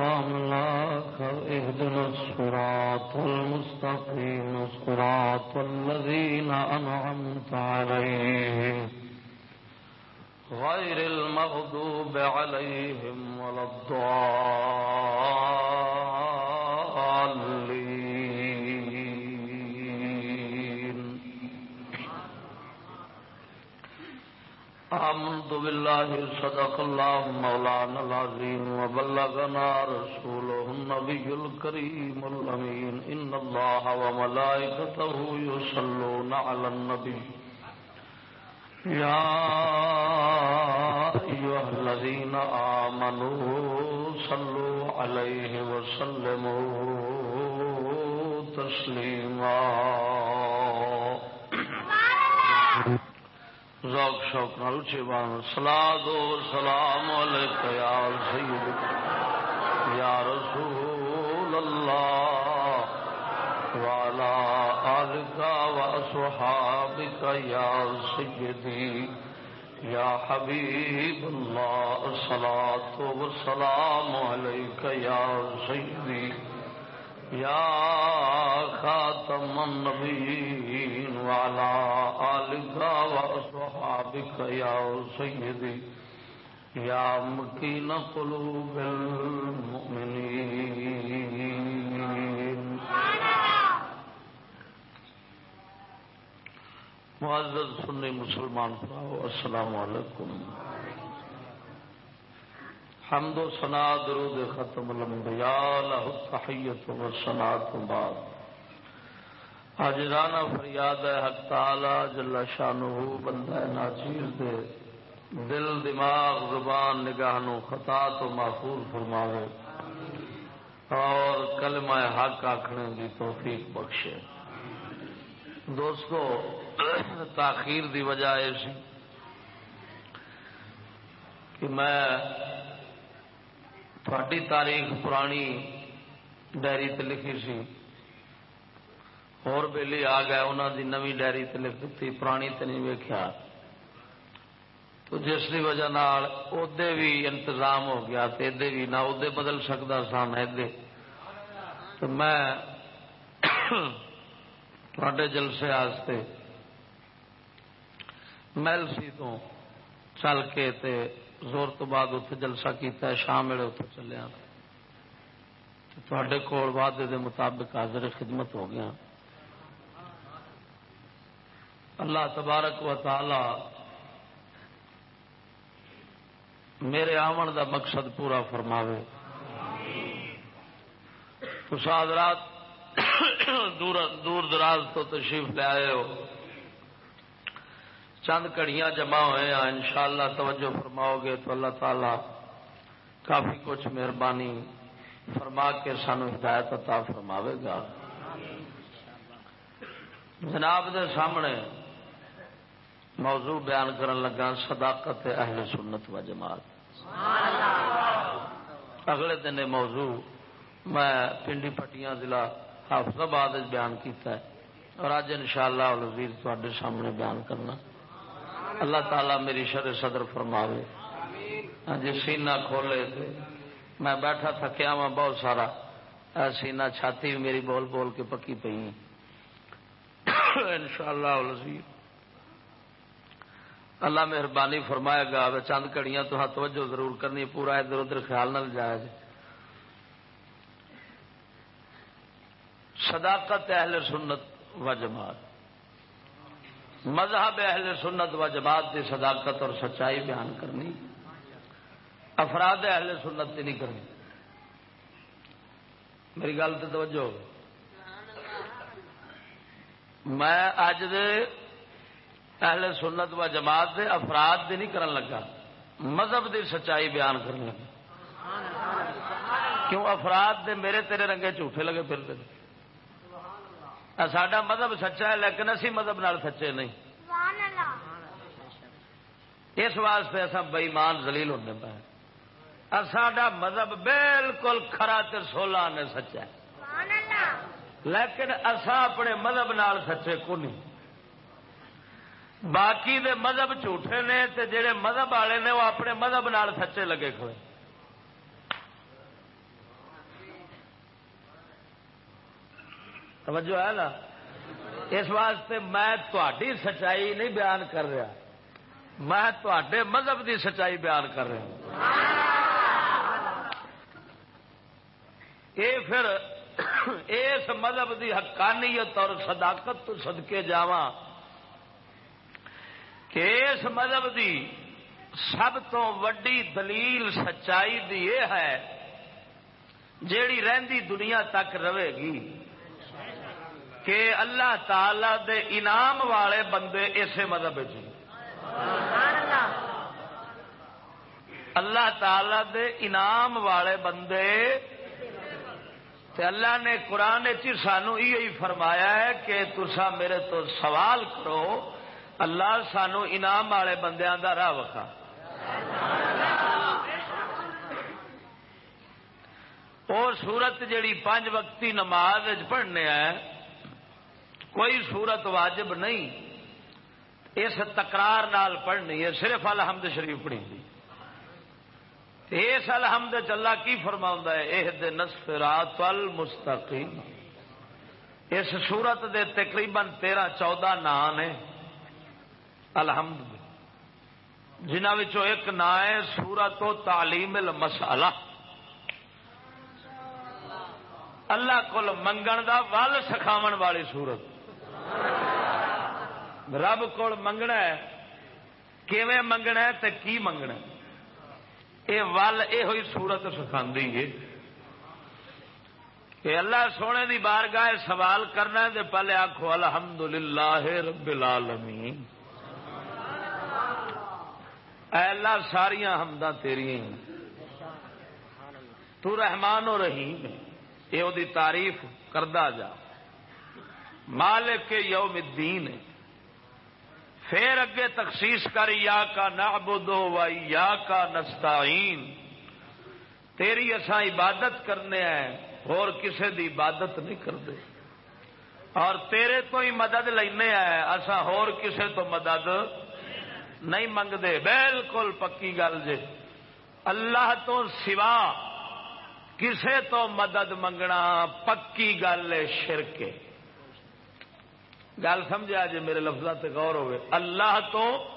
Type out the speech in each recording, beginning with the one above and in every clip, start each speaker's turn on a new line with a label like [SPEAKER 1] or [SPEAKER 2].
[SPEAKER 1] مقام لاك اهدنا الصراط المستقيم، صراط الذين أنعمت عليهم. غير المغضوب عليهم ولا الضالين. آمنت بالله صدق الله مولانا العظيم. بلغنا رسوله النبي الكريم الأمين. إن الله وملائكته يصلون على النبي. يا أيها الذين آمنوا صلوا عليه وسلموا تسليما. ذوق شوق نال چوان سلا دو سلام علیک یا سید یا رسول الله وعلى آلك وأصحابك يا سيدي يا حبيب الله الصلاة والسلام عليك يا سيدي يا خاتم النبيين وعلى آلك وأصحابك يا سيدي يا مكين قلوب المؤمنين. معزز سنی مسلمان پراؤ السلام علیکم. حمد و سنا درود ختم الانبیاء لہ التحیت و سنا تو بعد. آج رانا فریاد حق تعالی جل شانہ بندہ ناچیر دے. دل، دماغ، زبان نگاہ نو خطا تو محفوظ فرماوے۔ اور کلمہ حق آخنے کی توفیق بخشے۔ دوستو، تاخیر دی وجہ یہ کہ میں تھوڑی تاریخ پرانی ڈائری تے لکھی سی۔ اور آ گئے انہوں دی نوی ڈائری تے لکھ پرانی تے نہیں ویکیا تو جس کی وجہ ادے بھی انتظام ہو گیا تو ادے بھی نہ ادے بدل سکتا سا ادے۔ تو میں تھوڑے جلسے آستے محل سی تو چل کے تے زور تو بعد اتنے جلسہ کیتا ہے، شام ویلے اتنے چلیا۔ تھوڑے کول وعدے دے مطابق حاضر خدمت ہو گیا۔ اللہ تبارک و تعالی میرے آمن دا مقصد پورا فرماوے۔ حضرات دور دور دراز تو تشریف لے آئے ہو۔ چند کڑیاں جمع ہوئے ہیں، انشاءاللہ توجہ فرماؤ گے تو اللہ تعالی کافی کچھ مہربانی فرما کے سانو ہدایت عطا فرماوے گا۔ جناب دے سامنے موضوع بیان کرن لگا، صداقت اہل سنت و جماعت۔ اگلے دن موضوع میں پنڈی پٹیاں ضلع حافظ آباد بیان کیتا ہے۔ اور اج ان شاء اللہ سامنے بیان کرنا۔ اللہ تعالیٰ میری شر صدر فرماوے۔ ہاں جی سینہ کھولے تھے میں بیٹھا تھکیا وا بہت سارا۔ سینہ چھاتی میری بول بول کے پکی پی ان شاء اللہ اللہ مہربانی فرمائے گا چند کڑیاں تو توجہ ضرور کرنی، پورا ادھر ادھر خیال نہ جائے جی صداقت اہل سنت و جماعت۔ مذہب اہل سنت و جماعت کی صداقت اور سچائی بیان کرنی۔ افراد اہل سنت نہیں کرنی۔ میری گل تو توجہ۔ میں اج دے اہل سنت و جماعت دے افراد دی نہیں کرن لگا۔ مذہب دی سچائی بیان کرنے لگا۔ کیوں افراد دے میرے تیرے رنگے جھوٹے لگے پھرتے سڈا مذہب سچا ہے، لیکن اسی مذہب نال سچے نہیں۔ اس واسطے اصا بئیمان زلیل ہونے پہ ساڈا مذہب بالکل خرا سولہ نے سچا ہے۔ لیکن اصا اپنے مذہب نال سچے کو نہیں۔ باقی دے مذہب جھوٹے نے تے جڑے مذہب والے نے وہ اپنے مذہب نال سچے لگے کھڑے۔ توجہ ہے نا؟ اس واسطے میں تھی سچائی نہیں بیان کر رہا۔ میں تے مذہب دی سچائی بیان کر رہا۔ ہوں یہ پھر اس مذہب دی حقانیت اور صداقت تو سدکے جا کہ اس مذہب دی سب تو وڈی دلیل سچائی دی یہ ہے، جیڑی رہندی دنیا تک رہے گی، کہ اللہ تعالی دے انعام والے بندے اسے مذہب جی۔ اللہ تعالی دے انعام والے بندے، تے اللہ نے قرآن چی سانو یہ فرمایا ہے کہ تسا میرے تو سوال کرو اللہ سانو انعام والے بندیاں دا راہ وکھا۔ اور سورت جیڑی پانچ وقتی نماز پڑھنے ہے کوئی صورت واجب نہیں۔ اس تکرار نال پڑھنی ہے، صرف الحمد شریف پڑھی اس الحمد چلا کی فرما ہے یہ نصف رات المستقیم۔ اس سورت دے تقریباً تیرہ چودہ نام نے۔ الحمد جنہوں ایک نا ہے سورت و تعلیم المسالہ اللہ کو منگن دا ول سکھاو والی سورت۔ رب کو منگنا ہے۔ کیویں منگنا ہے تے کی منگنا ہے؟ یہ ول یہ سورت سکھا کہ اللہ سونے دی بار گاہ سوال کرنا ہے پہلے آخو الحمد للہ رب العالمین۔ اے اللہ ساریا حمدہ تیری تو رحمان و رحیم یہ تعریف کردہ جا۔ مالک یوم الدین پھر اگے تخصیص کر یا کا نعبدو و یا کا نستعین۔ تیری اسا عبادت کرنے ہیں، اور کسے دی عبادت نہیں کرتے۔ اور تیرے تو ہی مدد لینے آئے اسا اور کسے تو مدد نہیں منگتے بالکل پکی گل جے۔ اللہ تو سوا کسے تو مدد منگنا پکی گل شرکے۔ گل سمجھا جی میرے لفظ غور ہوئے۔ اللہ تو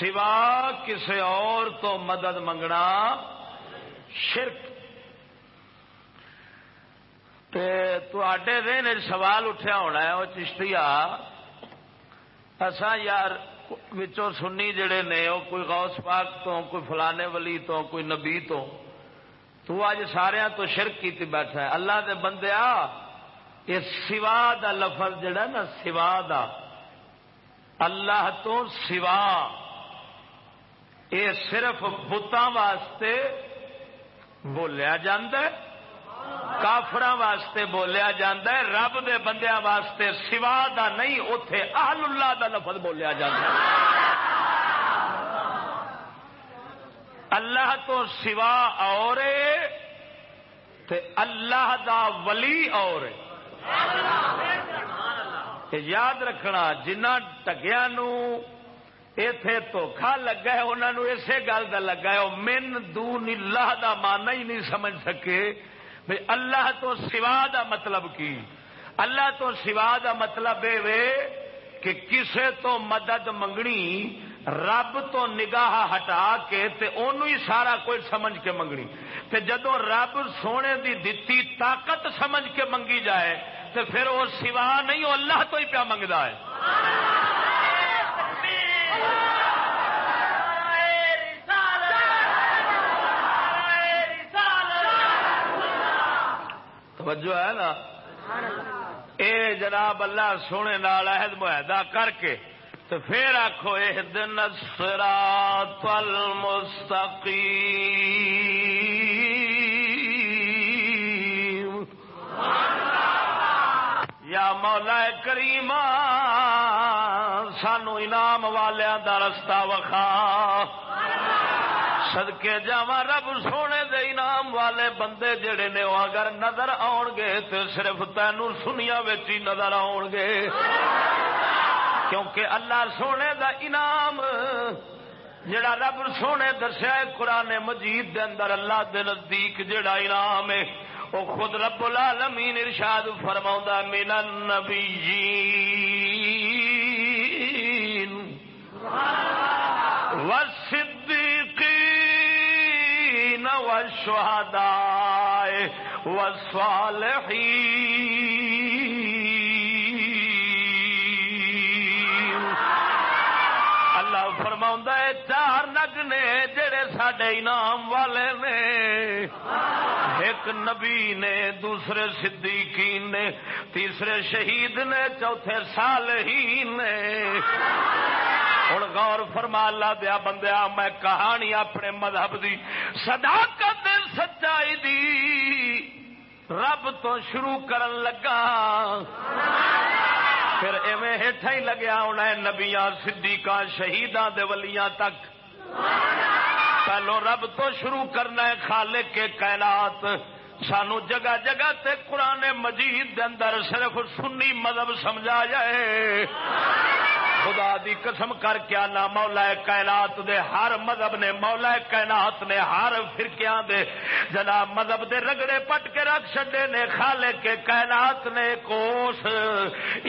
[SPEAKER 1] سوا کسی اور تو مدد منگنا شرک۔ دن سوال اٹھیا ہونا ہے وہ چشتیا اصا یار سنی جڑے نے وہ کوئی غوث پاک تو، کوئی فلانے ولی تو، کوئی نبی تو۔ تو اج سارا تو شرک کی بیٹھا ہے۔ اللہ دے بندے آ، یہ سوا دا لفظ جڑا نا، سوا دا۔ اللہ تو سوا۔ یہ صرف بتان واسطے بولیا کافر واسطے بولیا ہے، رب دے بندیاں واسطے سوا دا نہیں اتے اہل اللہ دا لفظ بولیا جا اللہ تو سوا اور اللہ دا ولی اور یاد رکھنا، جنہ ٹگیا اتے دھوکھا لگا ہے انہوں اسی گل کا لگا ہے من دون اللہ دا مانا ہی نہیں سمجھ سکے۔ بھائی اللہ تو سوا دا مطلب کی؟ اللہ تو سوا دا مطلب یہ کہ کسے تو مدد منگنی، رب تو نگاہ ہٹا کے تے ہی سارا کوئی سمجھ کے منگنی۔ تے جدو رب سونے دی دتی طاقت سمجھ کے منگی جائے، تے پھر وہ سوا نہیں وہ اللہ تو ہی پیا منگتا ہے۔ توجہ ہے نا؟ اے جناب اللہ سونے نال عہد معاہدہ کر کے تو پھر آخو یہ دن سرا تل یا مولا کریم سانو انعام والوں دا رستہ وکھا۔ سدکے جا رب سونے دے انعام والے بندے جڑے نے وہ اگر نظر آن گے تو صرف تینوں سنیا ہی نظر آن گے کیونکہ اللہ سونے دا انعام جڑا رب سونے دسیا قرآن مجید دے اندر اللہ دے نزدیک جڑا انعام ہے وہ خود رب العالمین ارشاد فرما من النبیین والصدیقین والشہداء والصالحین اللہ فرما چار نگ نے جڑے سڈے انعام والے نے۔ ایک نبی نے، دوسرے صدیقین نے، تیسرے شہید نے، چوتھے صالحین نے۔ ہوں غور فرما لا دیا بندیا، میں کہانی اپنے مذہب دی، صداقت سچائی دی۔ رب تو شروع کرن لگا۔ پھر ایویں ہیٹھا ہی لگیا ہونا ہے، نبیاں، صدیقاں، شہیداں دے ولیاں تک۔ پہلو رب تو شروع کرنا ہے، خالق کے کائنات۔ سانو جگہ جگہ تے قرآن مجید دے اندر صرف سنی مذہب سمجھا جائے۔ خدا دی قسم کر کے آنا، مولا کائنات دے، ہر مذہب نے، مولا کائنات نے ہر فرقیاں دے، جناب مذہب دے رگڑے پٹ کے رکھ چڈے نے خالے کے کائنات نے کوس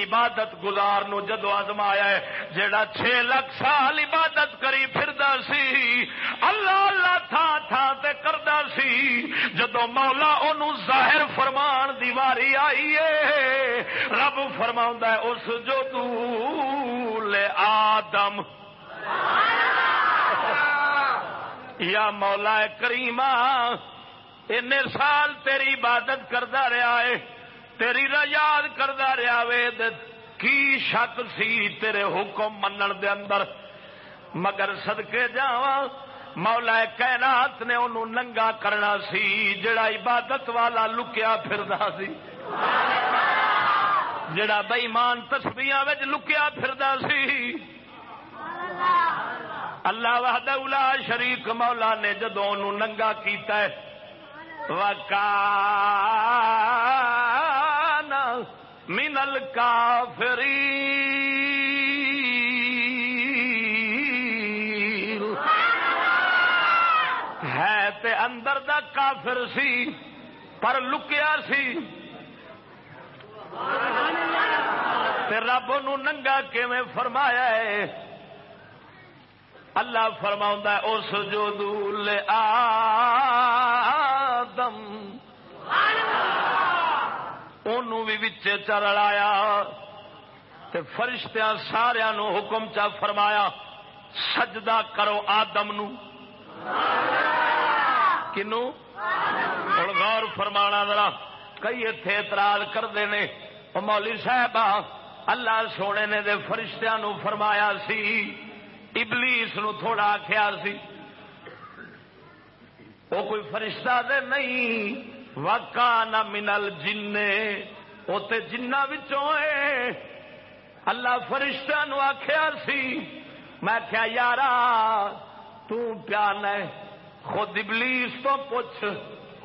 [SPEAKER 1] عبادت گزار نو جدو آزمایا ہے، جیڑا چھ لاکھ سال عبادت کری پھردا سی، اللہ اللہ تھا تھا تے کردا سی، جدو مولا اونوں ظاہر فرمان دیواری آئی ہے، رب فرماوندا ہے، اس جو تو آدم۔ یا مولا کریم این سال تیری عبادت کرتا رہا ہے، تیری یاد کرتا رہا وے کی شک سی تیرے حکم منن دے اندر؟ مگر سدکے جا مولا کائنات نے انہوں ننگا کرنا سی، جڑا عبادت والا لکیا پھردا سی۔ جڑا بئیمان تسبیاں لکیا پھردا سی۔ اللہ وحدہ اولا شریک مولا نے جدو ننگا کیتا ہے، وکان منل کافری ہے تے اندر دا کافر سی، پر لکیا سی۔ رب ننگا کیویں فرمایا ہے؟ اللہ فرما اس جو دول آدم بھی چرڑایا فرشتیاں سارا حکم چا فرمایا، سجدہ کرو آدم نو۔ کنو؟ ہوں غور فرمانا ذرا، کئی اتے اعتراض کرتے ہیں مولی صاحب اللہ سونے نے دے فرشتیاں نو فرمایا سی، ابلیس نو تھوڑا آخیا سی۔ وہ کوئی فرشتہ دے نہیں وکا نہ منل جن وہ جنہ اللہ فرشتہ نو آخیا سی۔ میں کیا یار تیان خود ابلیس تو پوچھ،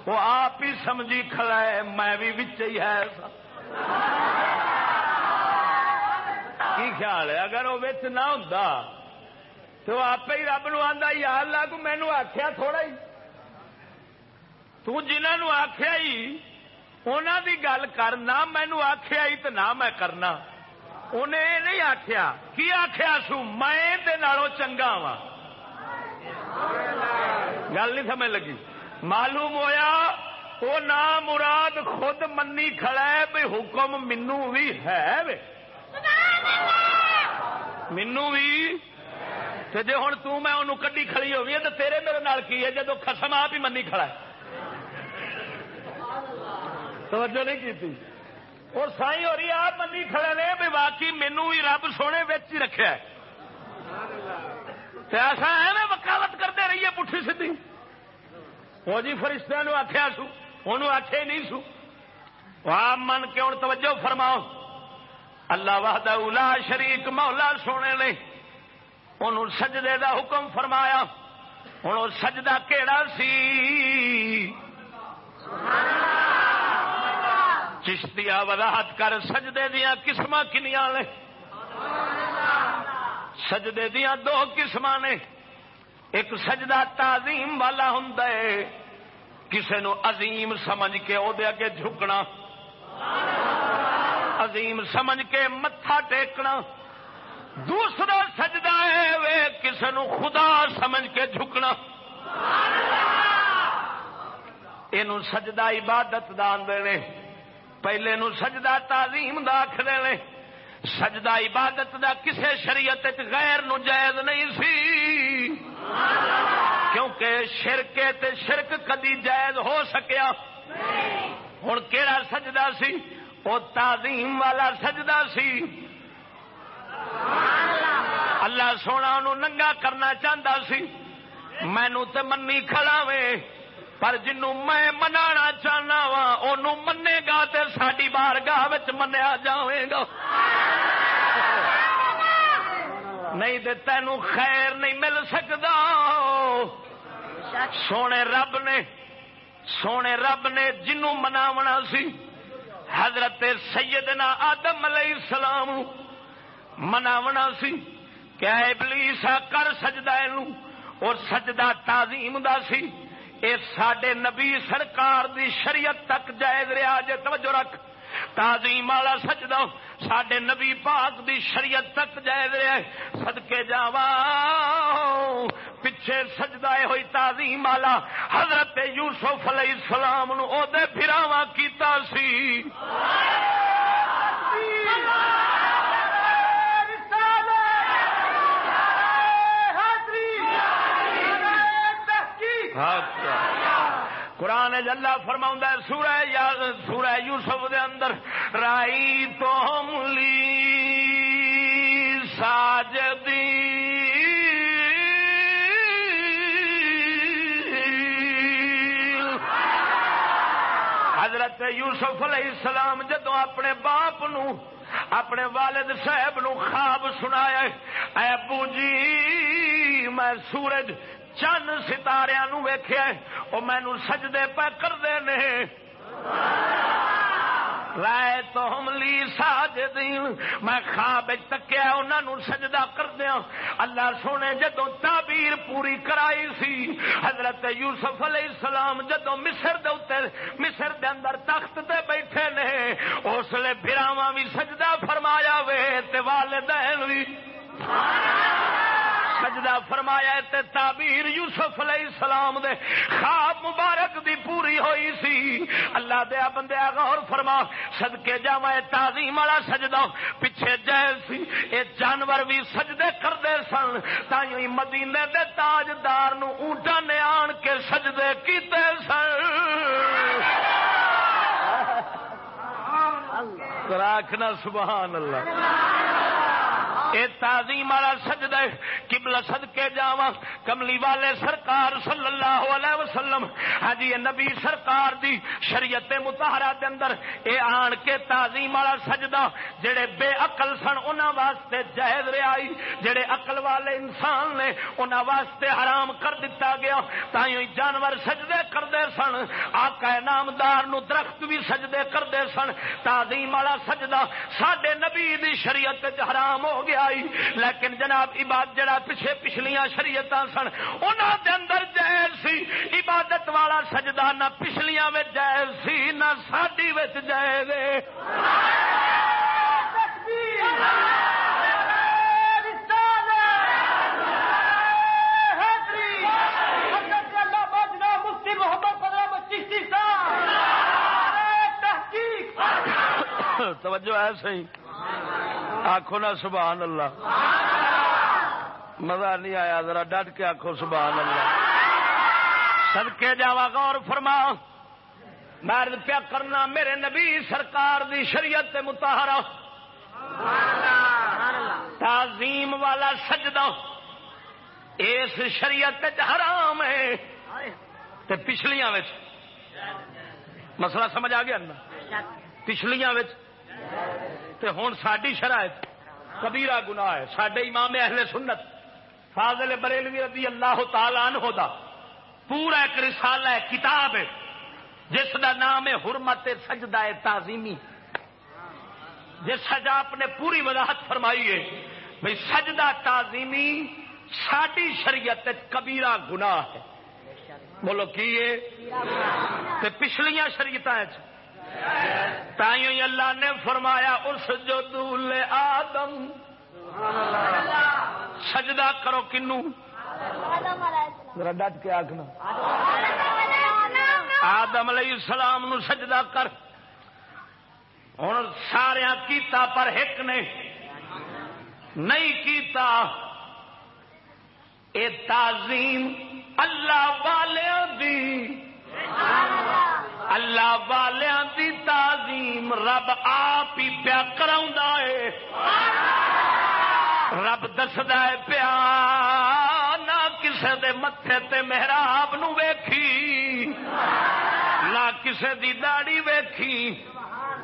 [SPEAKER 1] وہ آپ ہی سمجھی کھڑا ہے، میں بھی ہی ہے۔ کی خیال ہے؟ اگر وہ بچ نہ ہوں تو آپ ہی رب نو آدھا یا مینو آخیا تھوڑا ہی۔ تنہوں آخیا ہی انہوں دی گل کر نہ مینو آخیا ہی تو نہ میں کرنا۔ انہیں یہ نہیں آخیا کی آخیا سو؟ میں چنگا وا گل نہیں سمجھ لگی۔ معلوم ہویا وہ نہ مراد خود منی کھڑا ہے بھائی حکم مینو بھی ہے مینو بھی جی ہوں توں کڈی کھڑی ہوئی ہے تو تیرے میرے نال کی ہے جدو خسم آپ ہی منی کھڑا ہے توجہ نہیں کی اور سائی ہو رہی آپ منی کھڑے نے بھی باقی مینو بھی رب سونے بچ ہی رکھا ایسا ہے میں وکاوت کرتے رہیے پٹھی سی وہ جی فرشتہ آخیا سو انہوں آخے نہیں سو۔ آپ من کے ہوں توجہ فرماؤ۔ اللہ وحد الا شریک مولا سونے نے انہوں سجدے دا حکم فرمایا۔ ہوں سجدہ کیڑا سی؟ چشتیا وضاحت کر سجدے دیا قسم کنیا نے؟ سجدے دیا دو قسم نے۔ ایک سجدہ تعظیم والا ہوں کسی نو عظیم سمجھ کے وہ اگے جھکنا۔ عظیم سمجھ کے متھا ٹیکنا۔ دوسرا سجدہ ہے کسی نو خدا سمجھ کے جھکنا۔ یہ سجدہ عبادت دان دے پہلے نو سجدہ تعظیم دا آخر سجدہ عبادت دا کسے شریعت غیر نو جائز نہیں سی۔ کیونکہ شرکے تے شرک کدی جائز ہو سکیا۔ ہوں کہڑا سجدہ سی؟ وہ تعظیم والا سجدہ سی۔ اللہ سونا انہوں ننگا کرنا چاہتا سی۔ مینو تے منی کھڑا وے۔ پر جنوں میں منا چاہنا وا ان منے گا تو ساری بار گاہ منیا جائے گا۔ نہیں تو تین خیر نہیں مل سکتا سونے رب نے، سونے رب نے جنوں مناونا سی، حضرت سیدنا آدم علیہ السلام مناونا سی کیا ابلیس کر سجدہ اور سجدہ تعظیم دا سی۔ اے سڈے نبی سرکار دی شریعت تک جائز رہا جے، توجہ رکھ۔ تعظیم والا سجدہ سڈے نبی پاک دی شریعت تک جائز رہا سدکے جاوا پیچھے سجدہ ہوئی تعظیم والا۔ حضرت یوسف علیہ السلام نو او دے پھراوا کیتا سی۔ ہاں۔ قرآن جلا فرما سورہ یا سورہ یوسف دے اندر، رائی تو ملی ساجدی۔ حضرت یوسف علیہ السلام جدو اپنے باپ نو، اپنے والد صاحب نو خواب سنایا، اے ابو جی میں سورج چند ستارے ویخیا وہ مینو سجدے پہ کرتے ہیں رائے تو ہم لی ساج میں خواب تکیا انہوں سجدہ کردیا اللہ سونے جدو تعبیر پوری کرائی سی، حضرت یوسف علیہ السلام جدو مصر دے مصر دے اندر تخت تے بیٹھے نے، اس لیے براوا بھی سجدہ فرمایا وے، تے والدین بھی سجدہ فرمایا تے تعبیر یوسف علیہ السلام دے خواب مبارک دی پوری ہوئی سی۔ اللہ دیا بندے غور فرما صدقے جاوا تعظیم والا سجدہ پیچھے جائے سی۔ اے جانور بھی سجدے کرتے سن تھی مدینے دے تاجدار نو اونٹا نے آن کے سجدے کیتے سن۔ راکھنا سبحان اللہ۔ اے تعظیم والا سجدہ قبلہ صدقے جاواں، کملی والے سرکار صلی اللہ علیہ وسلم۔ ہاں جی نبی سرکار دی شریعت متحرہ دے اندر اے آن کے تعظیم والا سجدہ، جڑے بے عقل سن، انہاں واسطے جائز ریائی جڑے عقل والے انسان نے انہاں واسطے حرام کر دیتا گیا تائیں جانور سجدے کردے سن۔ آقا نامدار نو درخت بھی سجدے کردے سن۔ تعظیم والا سجدہ، ساڈے نبی دی شریعت حرام ہو گیا۔ لیکن جناب عبادت جڑا پیچھے پچھلیاں شریعت سن انہوں دے اندر جائز سی۔ عبادت والا سجدہ نہ پچھلیاں میں جائز سی نہ ساڈی جائز توجہ ہے صحیح۔ آخو نا سبحان اللہ۔ مزہ نہیں آیا، ذرا ڈٹ کے آخو سبحان اللہ۔ سدکے جاوا غور فرما۔ مرد پیا کرنا، میرے نبی سرکار دی شریعت متحرا تعظیم والا سجدہ۔ اس شریعت حرام ہے۔ تے پچھلیاں مسئلہ سمجھ آ گیا نا؟ پچھلیاں تے ہوں ساری شرائط۔ کبیرا گنا ہے۔ سڈے امام اہل سنت فاضل بریلوی رضی اللہ تعالی عنہ دا پورا ایک رسالہ ہے کتاب ہے جس کا نام ہے حرمت سجدہ تعظیمی۔ جس سجا آپ نے پوری وضاحت فرمائی ہے بھائی سجدہ تعظیمی ساری شریعت کبیرا گنا ہے۔ بولو کی پچھلیاں شریعت تائیوں اللہ نے فرمایا، اس جو دول آدم۔ سجدہ کرو کنو۔ ڈٹ کے آخنا آدم علیہ السلام نو سجدہ کر۔ ہوں سارا کیتا پر ایک نے۔ نہیں کیتا۔ اے تعظیم اللہ والوں دی۔ اللہ والوں دی تعظیم رب آپ ہی پیا کرا ہے۔ رب دسد پیا، نہ کسے دے متے تے محراب نو ویکھی، نہ کسے دی داڑی ویکھی۔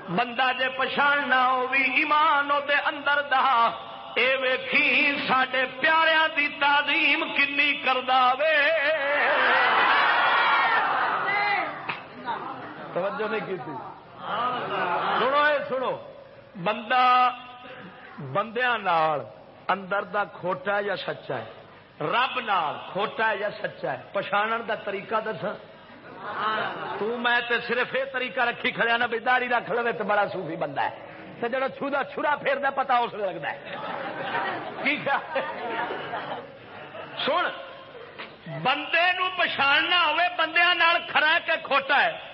[SPEAKER 1] بندہ جے پچھاڑنا ہو بھی ایمان دے اندر دہا اے ویکھی سڈے پیاریاں دی تعظیم کنی کردہ وے۔ توجہ نہیں کی تھی۔ سنو اے، سنو۔ بندہ بندیا اندر دا کھوٹا یا سچا ہے؟ رب نال کھوٹا ہے یا سچا ہے؟ پچھاڑن دا طریقہ دس تو میں تے صرف یہ طریقہ رکھی کھڑیا ہاں نا بھی داری رکھ لو تو بڑا صوفی بندہ ہے۔ تو جڑا چھوڑا چھڑا پھیر دا پتا اس لگتا ہے۔ سن، بندے نو پچھاڑنا ہوئے بندیاں نال کھڑا ہے کہ کھوٹا ہے۔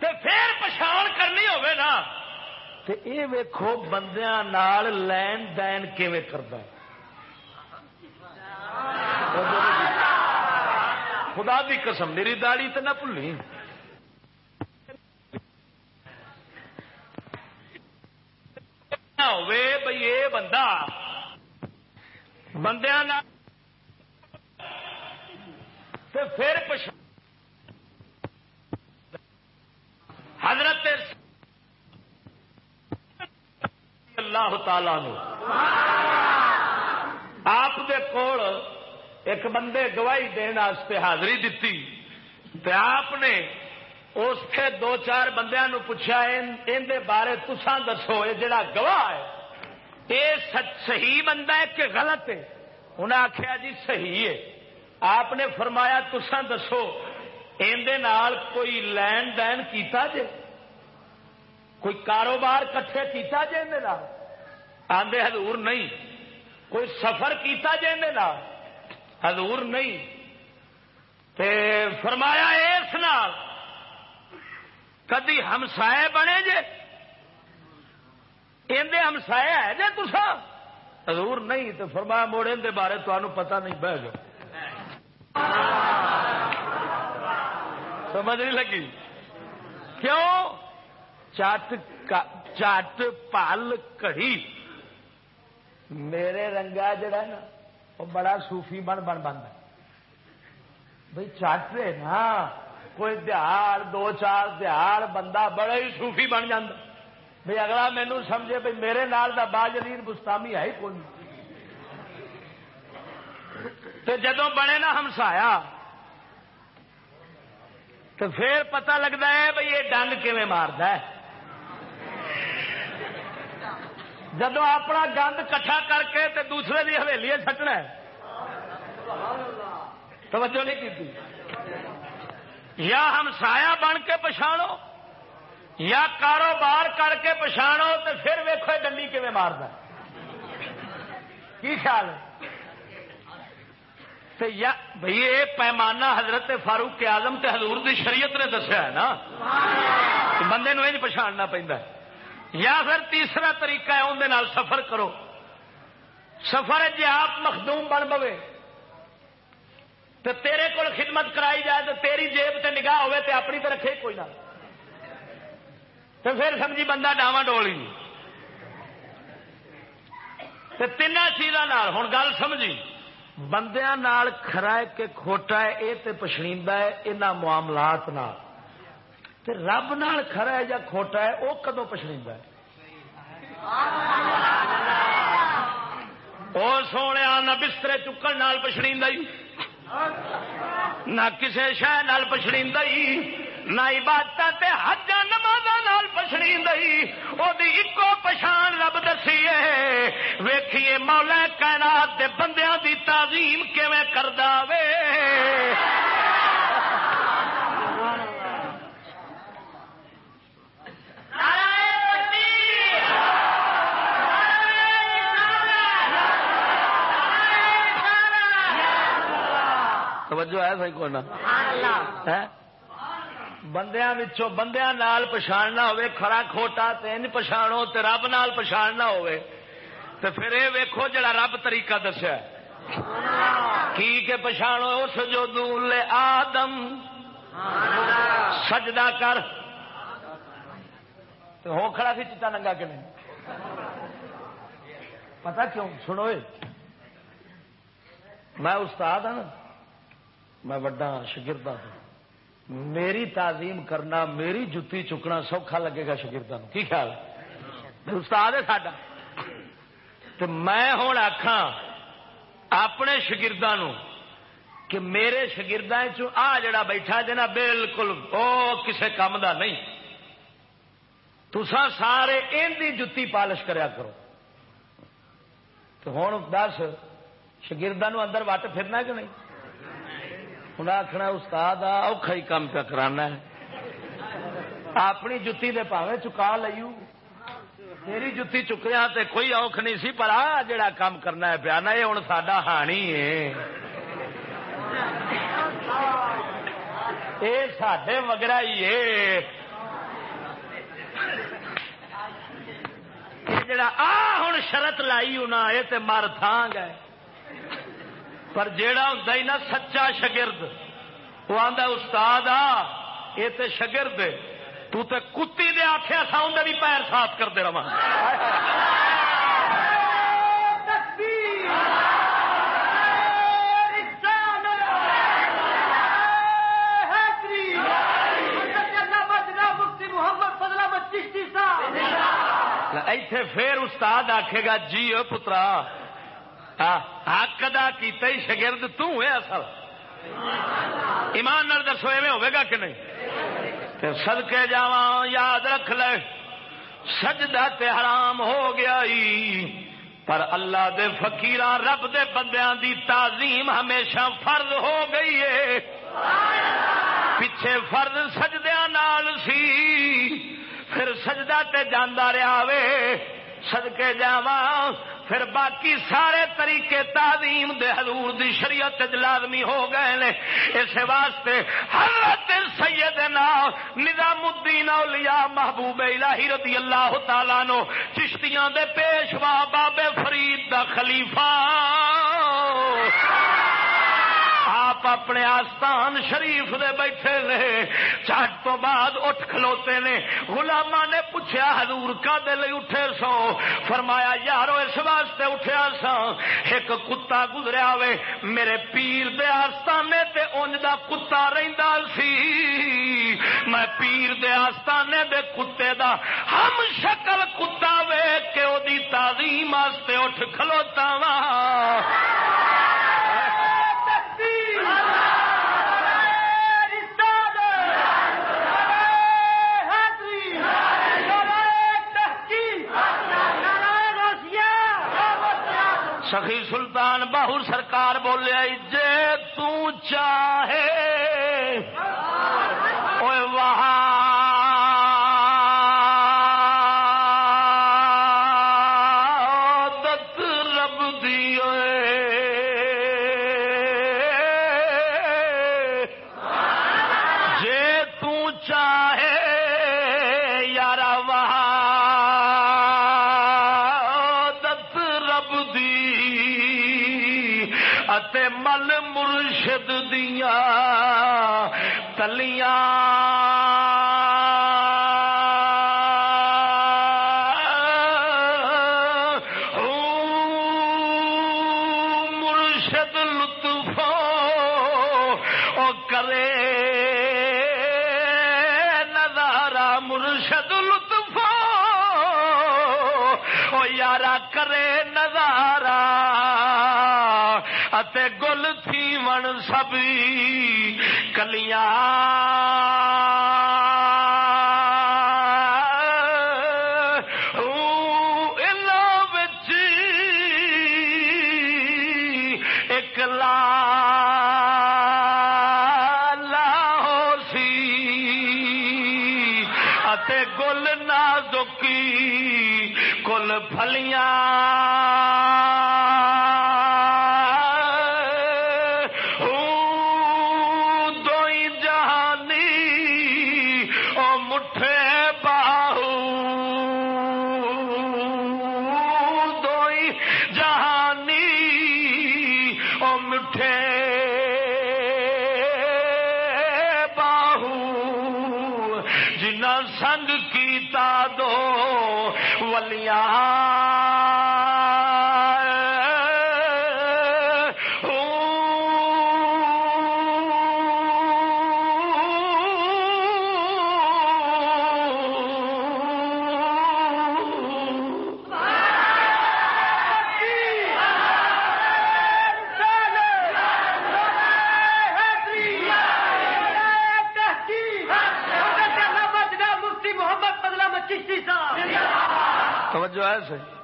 [SPEAKER 1] تے پھر پچھاڑ کرنی ہوئے نا۔ تے اے ویکھو بندیاں نال لین دین کیویں کردا ہے؟ خدا دی قسم میری داڑی تو نہ بھولی ہوئے بھائی یہ بندہ۔ بندیا پھر پچھ حضرت اللہ تعالی آپ دے کول ایک بندے گواہی دن حاضری دیتی تے آپ نے اس کے دو چار بندیا پوچھا ان بارے تسان دسو، یہ جڑا گواہ ہے، یہ صحیح بندہ ہے کہ غلط ہے؟ انہیں آخیا جی صحیح ہے۔ آپ نے فرمایا تسان دسو اندر کوئی لین دین کیتا جے؟ کوئی کاروبار کٹھے کیتا جے اندر حضور نہیں۔ کوئی سفر کیتا جے اندر حضور نہیں۔ تے فرمایا اس نال کدی ہمسائے بنے جے؟ اندے ہمسائے ہے جے تسا حضور نہیں تو فرمایا موڑے دے بارے تو پتہ نہیں، بہ جاؤ۔ سمجھ نہیں لگی؟ کیوں؟ چٹ چٹ پل کڑی۔ میرے رنگا جڑا نا، وہ بڑا صوفی بن بن بنتا بھائی چٹ رہے نا، کوئی دیہڑ دو چار دیہڑ بندہ بڑا ہی صوفی بن جا بھائی اگلا مینو سمجھے بھائی میرے نال دا باجرین گستامی ہے کون تو جدو بنے نا ہمسایا تو پھر پتہ لگتا ہے بھائی یہ ڈنگ کیون مارد جدو اپنا گند کٹھا کر کے تے دوسرے کی حویلی سٹنا توجہ نہیں کی یا ہمسایا بن کے پچھاڑو یا کاروبار کر کے پچھاڑو تو پھر ویکو ڈنڈی کیون مارد کی خیال ہے؟ بھائی یہ پیمانہ حضرت فاروق آزم تے حضور دی شریعت نے دسیا ہے نا۔ بندے نو پچھاڑنا پہنتا یا پھر تیسرا طریقہ ہے اندر سفر کرو۔ سفر جی آپ مخدوم بن پوے۔ تو تیرے کول خدمت کرائی جائے تو تیری جیب تے نگاہ ہوے تے اپنی تو رکھے کوئی نہ۔ تو پھر سمجھی بندہ ڈاواں ڈولی تین چیزوں ہوں گل سمجھی۔ بندیا خرا ہے کہ کھوٹا ہے یہ تو پچھڑی ہے یہاں معاملات رب نال خرا ہے یا کھوٹا ہے وہ کدو پچھڑی ہے؟ وہ سونے نہ بسترے چکن پچھڑی نہ کسی شہ پچھڑی نہ عبادت حج نماز پچھڑی دئی وہ ایکو پچھان رب دسی ویکھیے مولا کائنات دے بندیاں دی تعظیم کیویں کردا وے؟ توجہ ہے کوئی نہ۔ بندیا بندیا نال پچھاڑنا ہوے کھڑا کھوٹا تین پچھاڑو تے رب نال پچھاڑنا ہوے تو پھر یہ ویکو جڑا رب طریقہ دسیا کی کہ پچھاڑو اس جو دول آدم۔ سجدہ کر۔ تو ہو کھڑا سی چیٹا ننگا کہ نہیں؟ پتا کیوں؟ سنو میں استاد ہوں میں وڈا شگرد ہوں میری تعظیم کرنا، میری جتی چکنا سوکھا لگے گا شگردوں کی خیال؟ استاد ہے ساڈا۔ تو میں ہوں آخا اپنے شگردوں کہ میرے شگرد آ جڑا بیٹھا جنا بالکل وہ کسی کام کا نہیں۔ تسا سارے ان کی جتی پالش کریا کرو۔ تو ہوں دس شگردوں اندر وٹ پھرنا کہ نہیں؟ انہیں آخنا استاد اوکھا ہی کام پہ کرانا ہے. اپنی جتی دے پاوے چکا لئیو تیری جتی چکیا تے کوئی اوکھ نہیں سی، پر آ جڑا کام کرنا ہے پیا نا، یہ ہوں ساڈا ہانی ہے۔ یہ سڈے مگرا ہی ہے۔ جڑا آ ہوں شرط لائی انہیں یہ مر تھانگ ہے۔ پر جیڑا ہوں نا سچا شگرد وہ آدھا استاد آ یہ تو شگرد تو تے کتی دے آخیا سا اندر بھی پیر صاف کرتے رہا ایتھے پھر استاد آکھے گا جی پترا ہاں، حق ادا کیتا ہی شگرد تے اصل۔ ایمان نال دسو ایویں ہوے گا کہ نہیں؟ سد کے جا یاد رکھ لے۔ سجدہ تے حرام ہو گیا ہی۔ پر اللہ دے فقیر رب دے بندیاں دی تعظیم ہمیشہ فرض ہو گئی ہے۔ پچھے فرض سجدیا نال سی، پھر سجدہ تے جانا رہا وے۔ صدقے جاواں، پھر باقی سارے طریقے تعظیم دے حضور دی شریعت لازمی ہو گئے نے۔ اس واسطے حضرت سیدنا نظام الدین اولیاء محبوب الہی رضی اللہ تعالی نو چشتیاں دے پیشوا بابے فرید دا خلیفہ۔ آپ اپنے آستان شریف دے بیٹھے نے چٹ تو بعد اٹھ کھلوتے نے۔ غلامہ نے پوچھا حضور کا دل اٹھے سو؟ فرمایا، یارو، اس واسطے اٹھیا سا ایک کتا گزریا وے، میرے پیر دے آستانے تے اونج دا کتا رہندا سی۔ میں پیر دے آستانے دے کتے دا ہم شکل کتا ویک کے او دی تعظیم واسطے اٹھ کھلوتا وا سخی سلطان باہو سرکار بولیا جے تو چاہے۔ اوے
[SPEAKER 2] توجہ ہے صحیح؟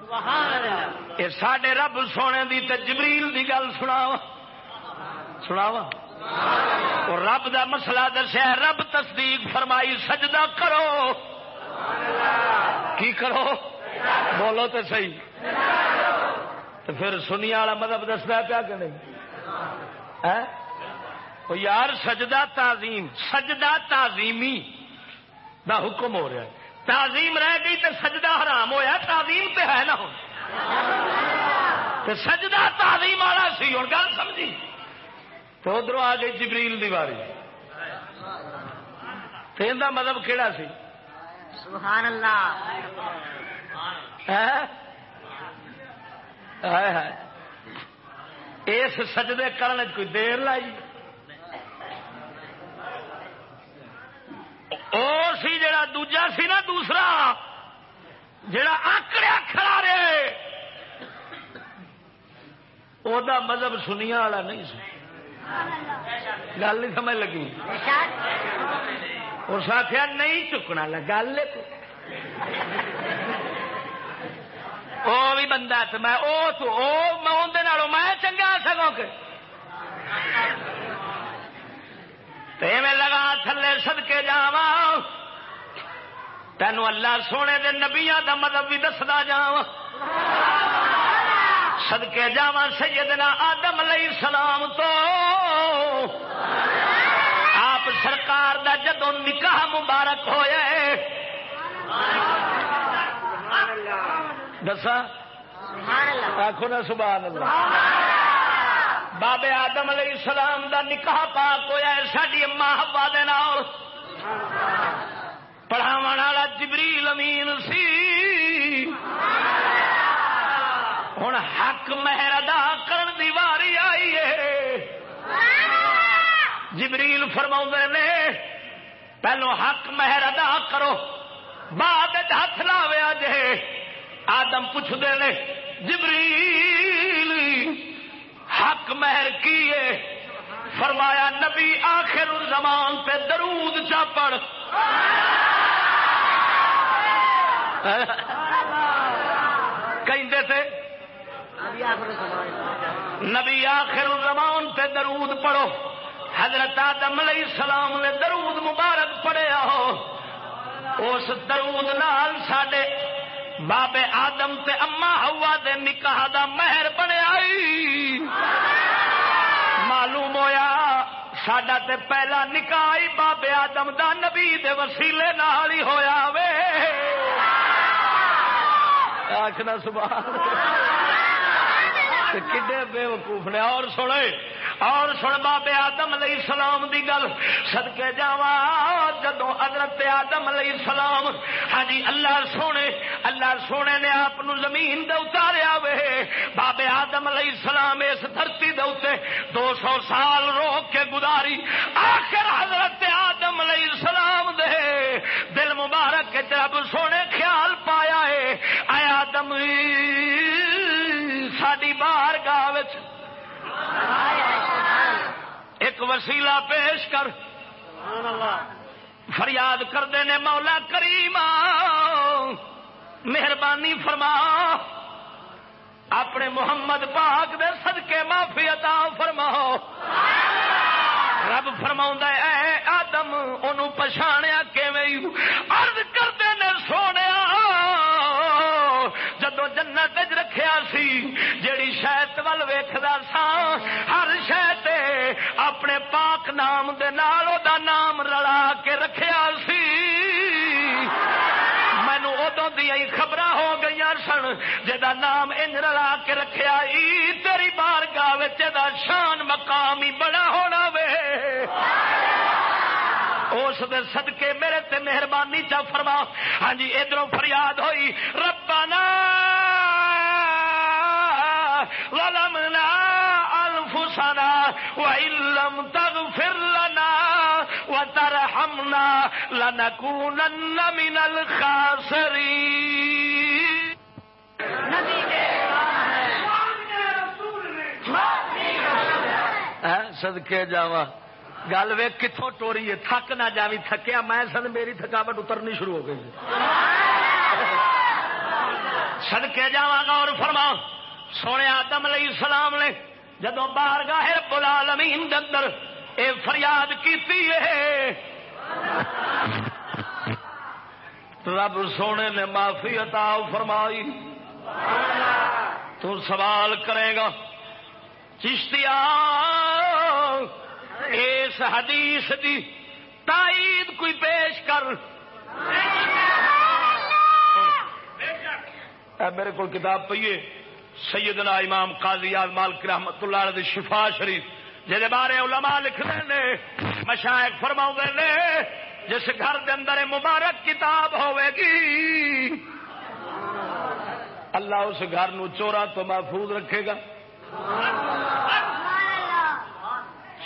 [SPEAKER 1] یہ سڈے رب سونے دی تے جبریل دی گل سناوا سناوا اور رب دا مسئلہ دسیا رب تصدیق فرمائی سجدہ کرو۔ کی کرو؟ بولو تو صحیح۔ تو پھر سنیا والا مذہب دستا پیا کہ نہیں؟ یار سجدہ تعظیم سجدہ تعظیمی دا حکم ہو رہا ہے۔ تعظیم رہ گئی تو سجدہ حرام ہویا تعظیم تے ہے نا تے سجدہ تعظیم والا سی ہوں گل سمجھی؟ تو ادھر آ گئی جبریل دی واری۔ تے ان دا مطلب کیڑا سی؟
[SPEAKER 3] سبحان اللہ۔
[SPEAKER 1] ہے ہائے ہائے اس سجدے کرنے کوئی دیر لائی۔ او سی جڑا دوجا سی نا دوسرا، جڑا آکڑیا کھڑا رہے۔ او دا مذہب سنیا والا نہیں سی۔ گل نہیں سمجھ لگی۔ اس آخیا نہیں چکنا گل وہ بھی بندہ میں، او تو، او میں اندر میں چنگا سگوں کہ۔ میں لگا تھلے سدکے جا تینو اللہ سونے دے نبیاں دا مذہب بھی دسدا جا سدکے جا سیدنا آدم علیہ السلام تو۔ آپ سرکار دا جدو نکاح مبارک ہویا دسا
[SPEAKER 2] آخو نا سبحان اللہ۔
[SPEAKER 1] بابے آدم علیہ السلام دا نکاح پاک ہوا ساری اما ہبا دے نال۔ پڑھاو والا جبریل امین سی۔ ہوں حق مہر ادا کرن دی واری آئی ہے۔ جبریل فرما نے، پہلو حق مہر ادا کرو، بعد ہاتھ لاویا جے۔ آدم پوچھتے نے، جبریل حق مہر کی ہے فرمایا، نبی آخر زمان پہ درود چا پڑ تھے نبی آخر زمان پہ درود پڑھو۔ حضرت آدم علیہ السلام نے درود مبارک پڑھیا ہو۔ اس درود نال ساڈے بابے آدم تے اما ہوا دے نکاح دا مہر بنیا معلوم ہویا ساڈا تے پہلا نکاح ہی بابے آدم دا نبی دے وسیلے نال ہی ہویا وے۔ آخنا سبحان کڈے بے وقوف نے؟ اور سنے اور سن بابے آدم علیہ السلام دی گل سدکے جا جدو حضرت آدم علیہ السلام ہاں جی اللہ سونے اللہ سونے نے آپ زمین دے اتاریا وے۔ بابے آدم علیہ السلام اس دھرتی دے دو سو سال روک کے گزاری۔ آخر حضرت آدم ایک وسیلہ پیش کر۔ فریاد کرتے نے مولا کریم مہربانی فرما۔ اپنے محمد پاک دے صدقے معافی عطا فرماؤ۔ رب فرما اے آدم ان پچھاڑیا ارد کرتے دے نال دا نام رلا کے رکھیا سی مینو ادو دیا خبر ہو گئی سن جا نام ان رلا کے رکھیا تیری بار گاہ شان مقام ہی بڑا ہونا وے اس دے صدقے میرے تے مہربانی چا فرما ہاں جی ادھر فریاد ہوئی ربنا ظلمنا وترحمنا لنكونن من الخاسرين. نبی صدقے گل وے کتوں ٹوری ہے، تھک نہ جاوی، تھکیا میں سن، میری تھکاوٹ اترنی شروع ہو گئی۔ سدکے جا گا اور فرما سونے آدم علیہ السلام نے جدو باہر گاہر بلا لمین اندر اے فریاد کی رب سونے نے معافی عطا فرمائی۔ تو سوال کرے گا چشتیا اس حدیث دی تائید کوئی پیش کر۔ میرے کو کتاب پیے سیدنا امام قاضی مالک رحمت اللہ علیہ شفا شریف۔ جہد بارے علماء لکھ نے، مشائق فرما نے، جس گھر دے اندر مبارک کتاب ہوے گی۔ اللہ اس گھر نو چورا تو محفوظ رکھے گا۔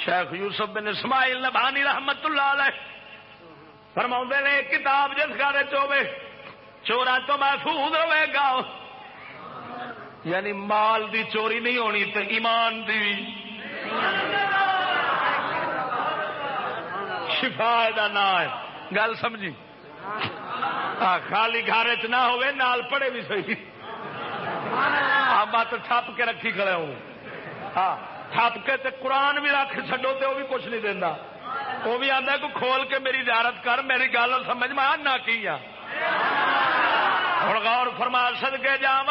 [SPEAKER 1] شیخ یوسف بن اسماعیل نبانی رحمت اللہ علیہ فرما نے، کتاب جس گھر چوبے چورا تو محفوظ رہے گا۔ یعنی مال دی چوری نہیں ہونی تو ایمان دی۔ شفا دا نا ہے۔ گل سمجھی؟ خالی گھر چ نہ ہوئے، نال پڑے بھی صحیح۔ مت ٹھپ کے رکھی کھڑے ہوں۔ ہاں کے تے قرآن بھی رکھ چڈو تو وہ بھی کچھ نہیں دینا وہ بھی آتا کو کھول کے میری زیارت کر، میری گل سمجھ میں نہ کی ہوں غور فرما سد کے جا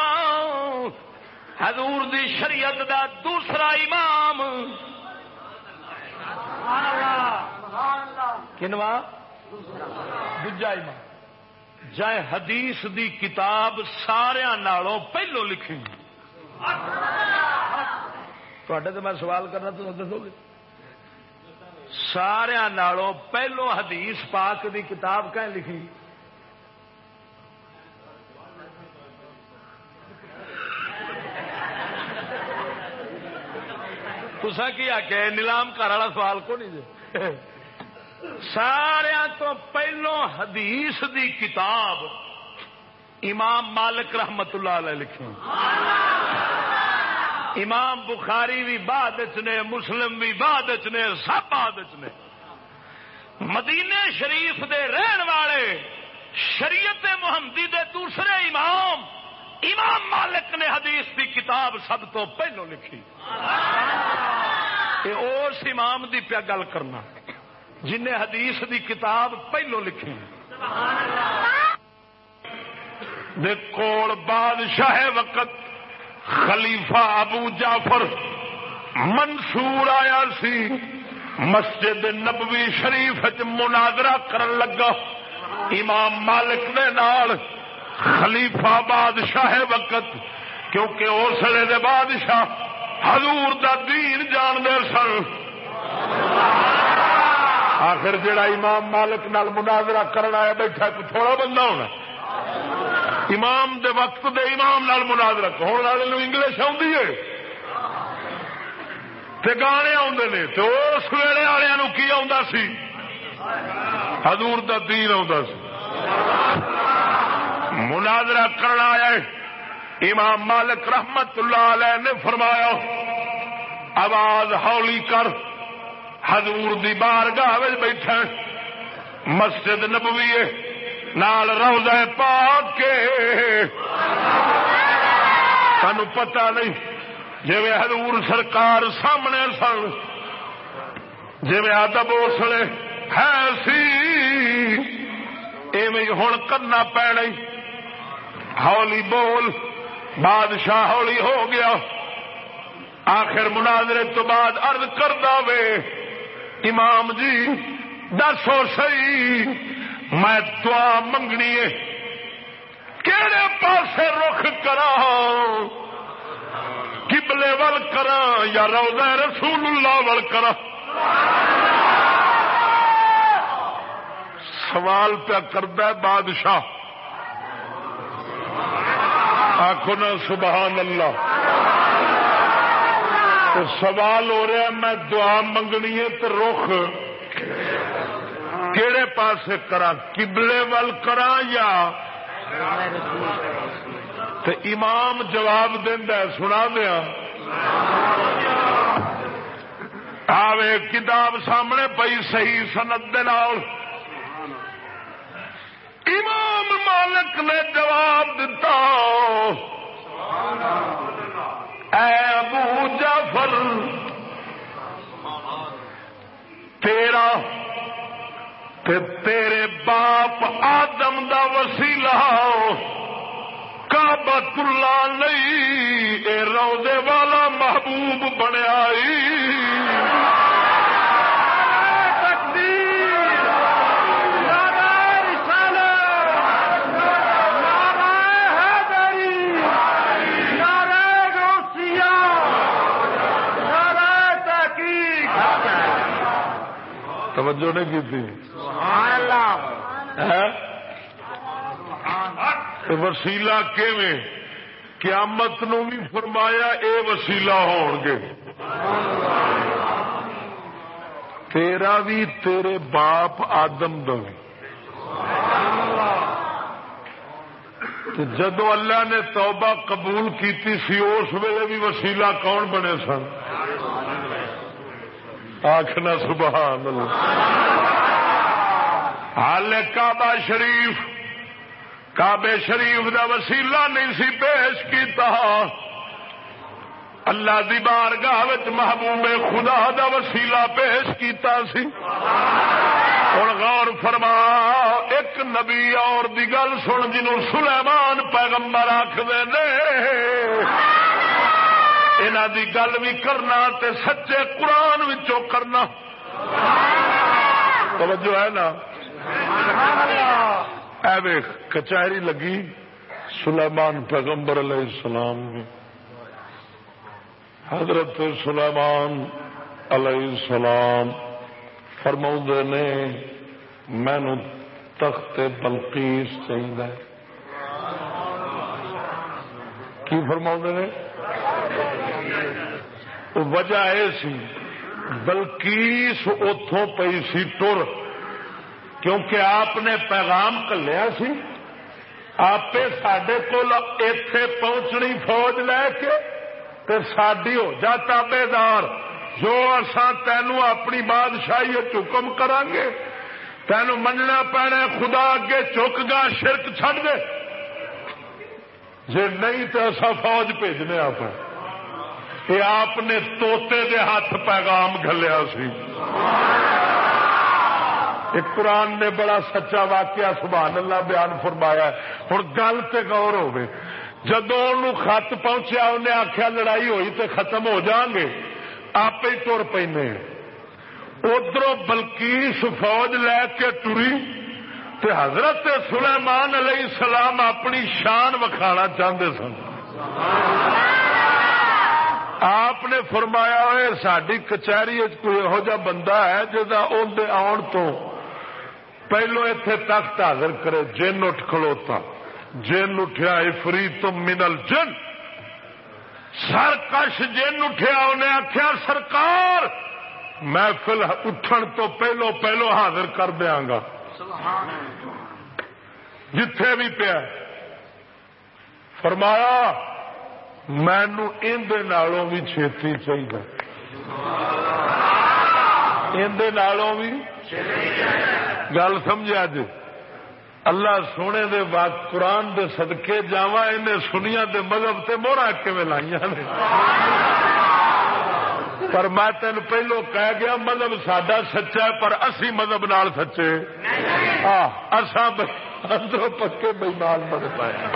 [SPEAKER 1] حضور دی شریعت دا دوسرا امام. کنوا دجا امام. جائے حدیث دی کتاب سارا نالوں پہلو لکھی. تو میں سوال کرنا تو دسو گے؟ سارا نالوں پہلو حدیث پاک دی کتاب کہ لکھی؟ تسا کی آخیا نیلام گھر والا سوال کو نہیں دے۔ سارا تو پہلو حدیث دی کتاب امام مالک رحمت اللہ علیہ لکھی۔ امام بخاری بھی بعد نے، مسلم بھی بعد نے، سب بعد نے۔ مدینے شریف دے رہن والے شریعت محمدی دے دوسرے امام امام مالک نے حدیث کی کتاب سب تو پہلو لکھی۔ اس امام دی پیا گل کرنا۔ جن حدیث دی کتاب پہلو لکھی۔ کول بادشاہ وقت خلیفہ ابو جعفر منصور آیا سی۔ مسجد نبوی شریف مناظرہ کرن لگا۔ امام مالک دے نال خلیفہ بادشاہ وقت، کیونکہ اسلے دے بادشاہ حضور دا دین جان دے سن۔ آخر جڑا امام مالک نال مناظرہ کرنا ہے بیٹھا کوئی تھوڑا بندہ ہونا امام دے وقت دے امام نال مناظرہ ہونے والے انگلش آدھی ہے۔ تے گانے آدھے نے تو اس ویلے والوں کی آ سی؟ حضور دا دین آ سی۔ مناظرہ کرنا آیا امام مالک رحمت اللہ علیہ نے فرمایا، آواز ہولی کر، حضور دی بار گاہ بیٹھا۔ مسجد نبوی نال روزہ پاک کے۔ سانو پتا نہیں جی حضور سرکار سامنے سن جی ادب اسلے ہے سی ہوں کرنا پینا ہولی بول، بادشاہ ہولی ہو گیا۔ آخر مناظرے تو بعد ارد کر دے امام جی دسو سی میں دعا منگنی ہے۔ کہڑے پاسے رخ کرا کبلے ول کرا یا روزہ رسول اللہ ول کرا سوال پیا کرتا بادشاہ۔ آخو نا سبحان اللہ۔ تو سوال ہو رہا میں دعا منگنی ہے تو رخ۔ کہڑے پاس کرا کبلے ول کرا یا؟ تو امام جواب دینا سنا دیا۔ آوے کتاب سامنے پی صحیح سند امام مالک نے جواب دیتا اے ابو جعفر، تیرا تیرے باپ آدم دا وسیلہ کابت اللہ نہیں، اے روزے والا محبوب بنیا توجہ نہیں کی تھی۔ وسیلا قیامت نو بھی فرمایا اے وسیلا ہون گے۔ تیرا بھی تیرے باپ آدم دو جدو اللہ نے توبہ قبول کی سی اس ویلے بھی وسیلہ کون بنے سن؟ آخنا سبحان اللہ۔ حال کعبہ شریف کعبے شریف دا وسیلہ نہیں سی پیش کیتا۔ اللہ دی بار گاہ محبوب خدا دا وسیلہ پیش کیتا سی۔ ہوں غور فرما، ایک نبی اور دی گل سن جنوں سلیمان پیغمبر آخر انہ دی گل بھی کرنا تے سچے قرآن وچوں کرنا۔ توجہ ہے نا؟ اے کچہری لگی سلیمان پیغمبر علیہ السلام۔ حضرت سلیمان علیہ السلام فرما نے مینو تخت بلکیس چاہیے کی فرما نے؟ وجہ یہ سی بلکیس اتوں پی سی ٹر کیونکہ آپ نے پیغام کلیا سی آپ سڈے کول اتے پہنچنی فوج لے کے ساری ہو جا تابے دار جو اصا تینو اپنی بادشاہی حکم کرا گے تینو مننا پینا خدا اگے چک گا، شرک چڑ دے۔ جی نہیں تو اصا فوج بھیجنے آپ یہ آپ نے توتے دے ہاتھ پیغام گلیا سی۔ ایک قرآن نے بڑا سچا واقعہ سبحان اللہ بیان فرمایا ہوں گل تو غور ہو جدو خط پہنچیا انہیں آخیا لڑائی ہوئی تو ختم ہو جان گے۔ آپ ہی تر پہ ادھر بلکیس فوج لے کے ٹری تے حضرت سلیمان علیہ السلام اپنی شان وکھانا چاہتے سن۔ آپ نے فرمایا ہوئے ساری کچہری کوئی یہو جا بندہ ہے جا آن تو پہلو اتے تخت حاضر کرے، جن اٹھ کھلوتا۔ جن اٹھیا فری تم منل جن سر کش جن اٹھیا، انہیں آخیا سرکار، محفل اٹھن تو پہلو پہلو حاضر کر دیا گا۔ جتھے بھی پیا فرمایا، مینو اندر بھی چھتی چاہیے اندر بھی گل سمجھا جی اللہ سونے دے بعد قرآن دے صدقے جاوا انہیں سنیا دے مذہب سے موڑا کم لائی پر میں تین پہلو کہہ گیا مذہب سڈا سچا ہے پر اسی مذہب نال سچے۔ اندروں پکے بےمان بن پایا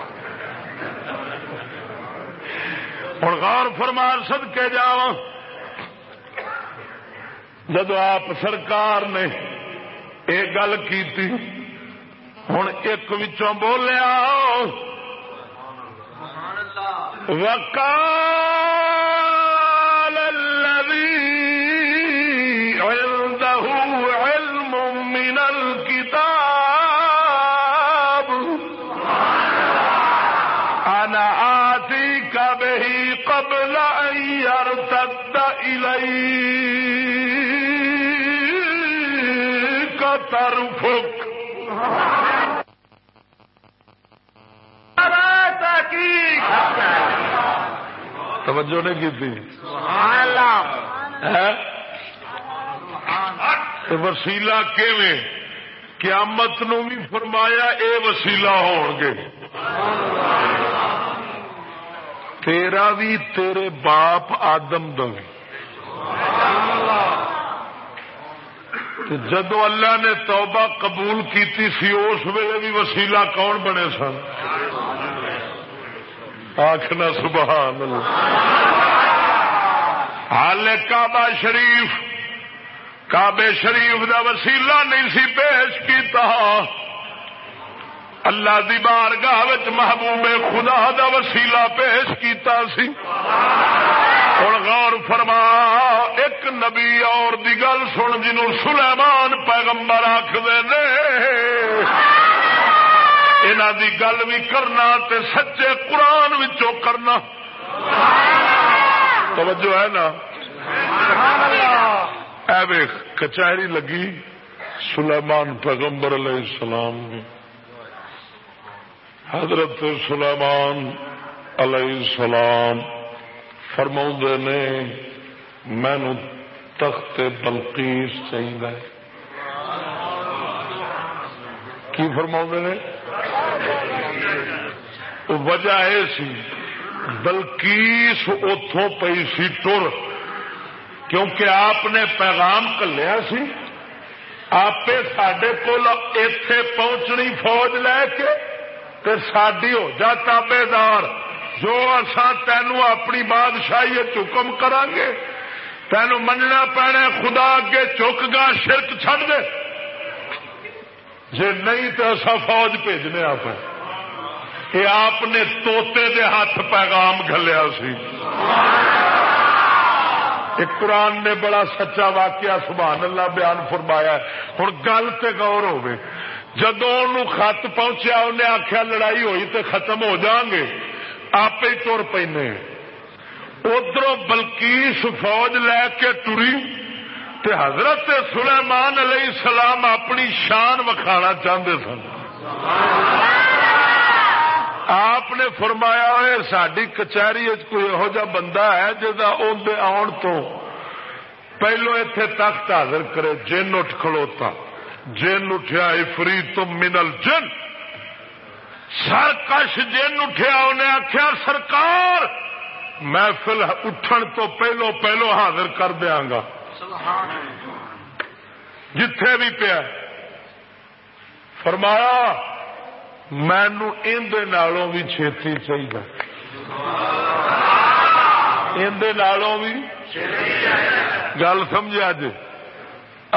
[SPEAKER 1] ہوں غور فرمان سد کے جا جب آپ سرکار نے یہ گل کی ہوں ایک بولیا وکال توجہ نہیں کی تھی؟ وسیلا قیامت نو بھی فرمایا اے وسیلا ہو گے۔ تیرا بھی تیرے باپ آدم دوی جدو اللہ نے توبہ قبول کی سی اس ویلے بھی وسیلہ کون بنے سن؟ آخنا سبحان اللہ۔ حال کعبہ شریف کعبے شریف دا وسیلہ نہیں سی پیش کیتا۔ اللہ دی بارگاہ محبوب خدا دا وسیلہ پیش کیتا سی۔ اور غور فرما، ایک نبی اور دی گل سن جنوں سلیمان پیغمبر آخر نے دی گل بھی کرنا تے سچے قرآن وچوں کرنا۔ توجہ ہے نا؟ اے کچہری لگی سلیمان پیغمبر علیہ السلام۔ حضرت سلیمان علیہ السلام فرما نے مینو تخت بلکیس چاہیے۔ کی فرما نے؟ وجہ یہ سی، بلکیس اتوں پی سی ٹر۔ کیونکہ آپ نے پیغام کلیا سی آپ سڈے کول اتے پہنچنی فوج لے کے ساری ہو جا تابے دار جو اصا تینو اپنی بادشاہی حکم کرا گے تینو مننا پینا خدا اگے چک گا، شرک چڑ دے۔ جی نہیں تو اصا فوج بھیجنے آپ یہ آپ نے توتے دے ہاتھ پیغام گلیا سی۔ ایک قرآن نے بڑا سچا واقعہ سبحان اللہ بیان فرمایا ہوں گل تو غور ہوے جدو خط پہنچیا انہیں آخیا لڑائی ہوئی تو ختم ہو جان گے۔ آپ ہی تر پہ ادھر بلکیس فوج لے کے ٹری۔ تے حضرت سلیمان علیہ السلام اپنی شان وکھانا چاہتے سن۔ آپ نے فرمایا ہوئے ساری کچہری کوئی یہو جا بندہ ہے جا آن تو پہلو اتے تخت حاضر کرے، جن اٹھ کھلوتا۔ جن اٹھیا فری تم منل جن سرکش جن اٹھیا، انہیں آخیا سرکار، محفل اٹھن تو پہلو پہلو حاضر کر دیا گا۔ جتھے بھی پیا فرمایا، مینو اندر بھی چھتی چاہیے اندر بھی گل سمجھا جی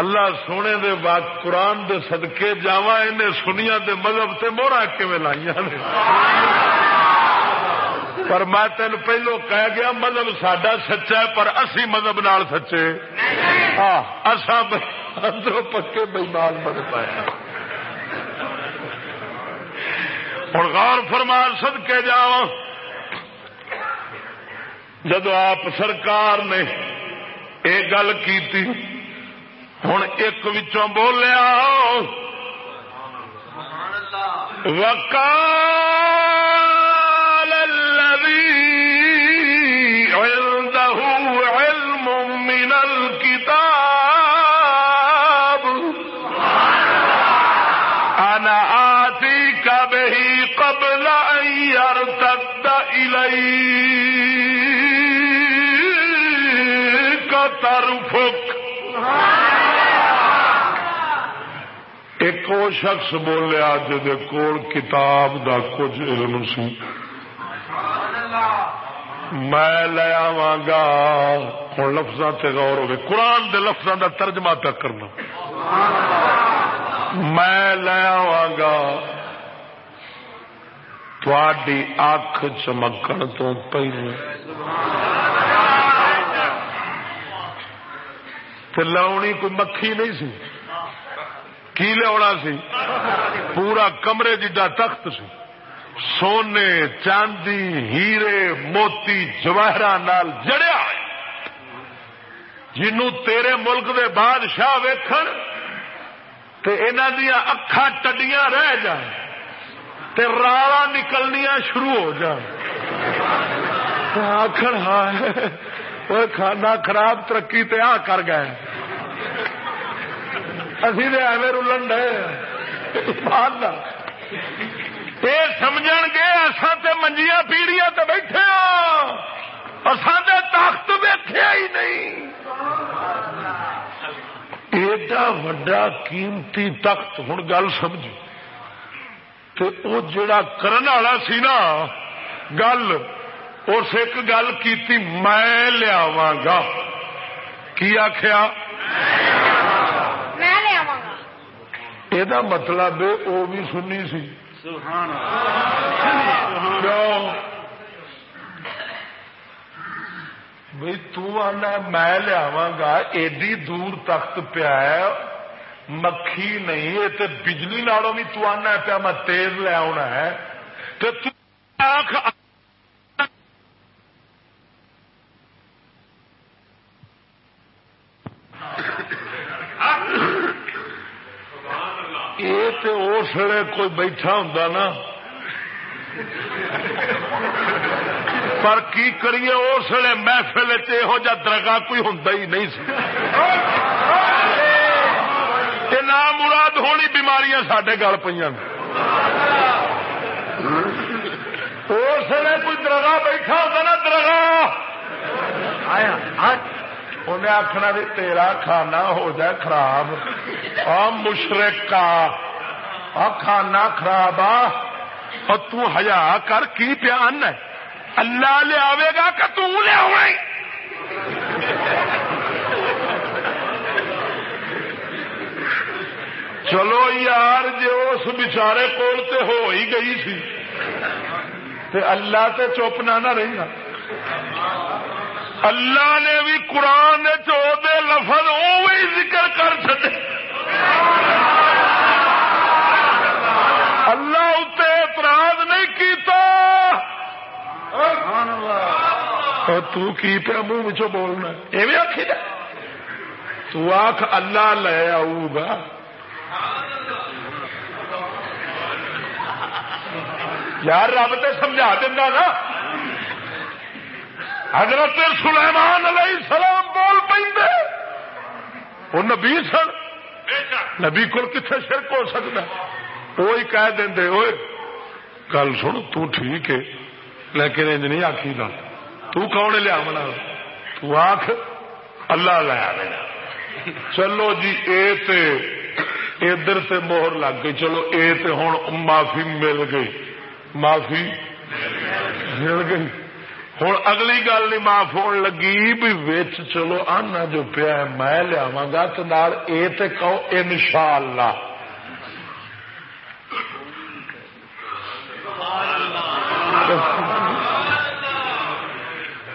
[SPEAKER 1] اللہ سونے دے بعد قرآن دے صدقے جاوا انہیں سنیا دے مذہب سے موہرا کیون لائیا پر میں تین پہلو کہہ گیا مذہب سڈا سچا ہے پر اسی مذہب نال سچے۔ ہاں اصا اندروں پکے بےمان بن پایا ہوں غور فرمان سد کے جا جدو آپ سرکار نے یہ گل کی ہوں ایک بولیا وکال ایک وہ شخص بولیا جی کول کتاب دا کچھ علم سی میں لے آوا گا ہوں لفظ سے غور ہوگی قرآن دے لفظوں دا ترجمہ تک کرنا میں لے آوا گا تھوڑی اکھ چمکن تو پہلے لاؤنی کوئی مکھی نہیں سی کی لیا سی؟ پورا کمرے جڈا تخت سی۔ سونے، چاندی، ہیرے، موتی جواہر جڑیا۔ جنو تیرے ملک دے بادشاہ ویخ دیا اکھا ٹڈیاں رہ جان تے رالا نکلنیا شروع ہو جان آخر ہاں کھانا خراب ترقی تے آ کر گئے۔ اسی تو ایویں رلن ڈے یہ سمجھ گے اصا تے منجیا پیڑیاں تے بیٹھے ہاں۔ اصا تے تخت ویخیا ہی نہیں۔ ایڈا وڈا قیمتی تخت ہوں گل سمجھ تو وہ جڑا کرن والا سی نا، گل، اس ایک گل کی میں لیا گا۔ کی آخیا یہ مطلب وہ بھی سنی سی بھائی تنا میں لیا گا ایڈی دور تخت پیا مکھی نہیں بجلی نالوں بھی تنا پیا میں تیز لیا ہے تو اس ویلے کوئی بیٹھا ہوں نا۔ پر کی کریے اس ویلے محفل یہو جا درگاہ کوئی ہوں ہی نہیں سی۔ نام مراد ہونی بیماریاں سڈے گل پہ اس ویلے کوئی درگاہ بیٹھا ہوں نا، درگاہ۔ انہیں آخنا بھی تیرا کھانا ہو جائے خراب۔ آ مشرق کا کھانا خراب آ۔ تجا کر، کی پیان ہے؟ اللہ لیا گا کہ تیا چلو یار جی اس بچارے کول تے ہو ہی گئی سی، تے اللہ تے چپ نہ رہی اللہ نے بھی قرآن چودے لفظ اوی ذکر کر چکے اللہ اتنے اعتراض نہیں کیتا۔ تو کی پہ منہ بولنا ایویں آخی تو آخ اللہ لے آؤ گا۔ یار رب تو سمجھا دینا نا۔ حضرت سلیمان علیہ السلام بول پہ وہ نبی سن۔ نبی کو کتنے شرک ہو سکتا وہی کہہ دیں ہوئے گل سن، تو ٹھیک ہے، لیکن انج نہیں آخی گا تو لیا منا تو آخ اللہ لیا میرا چلو جی اے تے، ادھر سے مہر لگ گئی۔ چلو اے تے ہوں معافی مل گئی۔ معافی مل گئی۔ ہوں اگلی گل نہیں معاف ہون لگی بھی وچ چلو آنا جو پیا میں لیا گا تو اے تے کہو ان شاء اللہ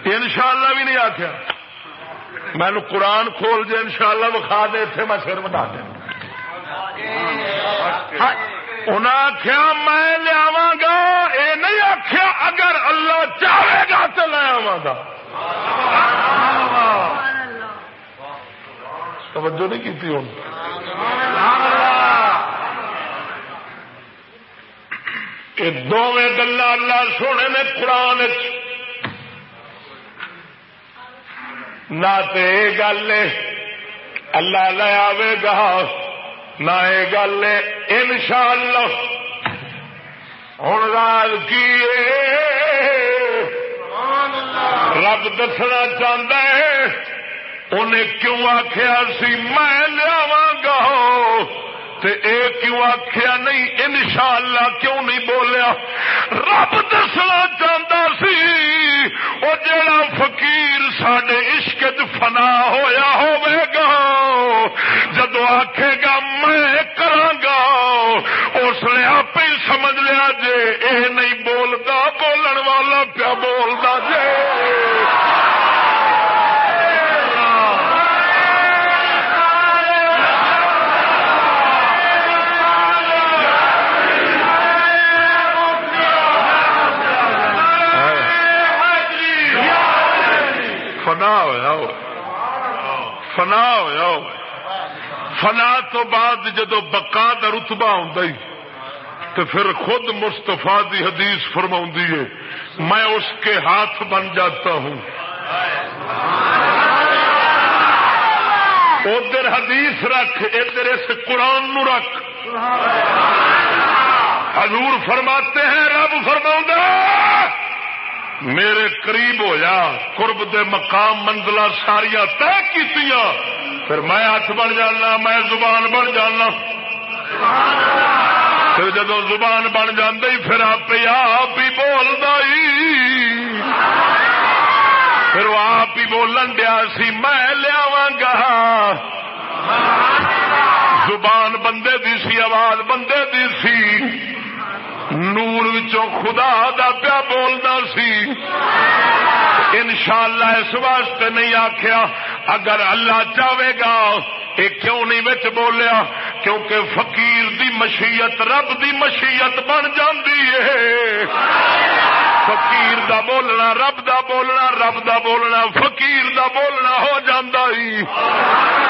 [SPEAKER 1] ان شاء اللہ بھی نہیں آخیا میں قرآن کھول جائے ان شاء اللہ وکھا دے اتنے میں سر بنا دیں انہیں آخیا میں لیا گا یہ نہیں آخیا اگر اللہ چاہے گا تو لے آوا گا توجہ نہیں کی ہوں یہ گلا اللہ سونے نے قرآن نہ تو یہ گل اللہ لے آئے گا۔ نہ یہ گل ان شاء اللہ ہوں راج کی رب دسنا چاہتا ہے انہیں کیوں آخیا سی میں لیا گا اے کیوں آخیا نہیں ان شاء اللہ کیوں نہیں بولیا رب دسنا چاہتا سی وہ جڑا فقیر سڈے عشق فنا ہویا ہوئے گا جدو آخے گا میں کرا اس نے آپ ہی سمجھ لیا جے اے نہیں بولتا بولن والا پیا بولتا جے فنا ہوا فنا ہوا فنا تو بعد جدو بکا کا رتبا آئی تو پھر خود مستفا دی حدیث فرما ہے، میں اس کے ہاتھ بن جاتا ہوں۔ ادھر حدیث رکھ، ادھر اس قرآن نو رکھ۔ حضور فرماتے ہیں، رب فرما میرے قریب ہو جا قرب دے مقام منزل ساریا طے کی پھر میں ہاتھ بن جانا، میں زبان بن جانا۔ پھر جدو زبان بن جی پھر آپ آپ ہی بولتا پھر وہ آپ ہی بولن دیا سی، میں لیا گا۔ زبان بندے دی سی، آواز بندے دی سی۔ نور وچوں خدا دا پیا بولنا سی۔ انشاءاللہ اس واسطے نہیں آخیا اگر اللہ چاہے گا یہ کیوں نہیں بچ بولیا؟ کیونکہ فقیر دی مشیت، رب دی مشیت بن جاندی ہے۔ فقیر دا بولنا رب دا بولنا رب دا بولنا فقیر دا بولنا ہو جاندہ ہی۔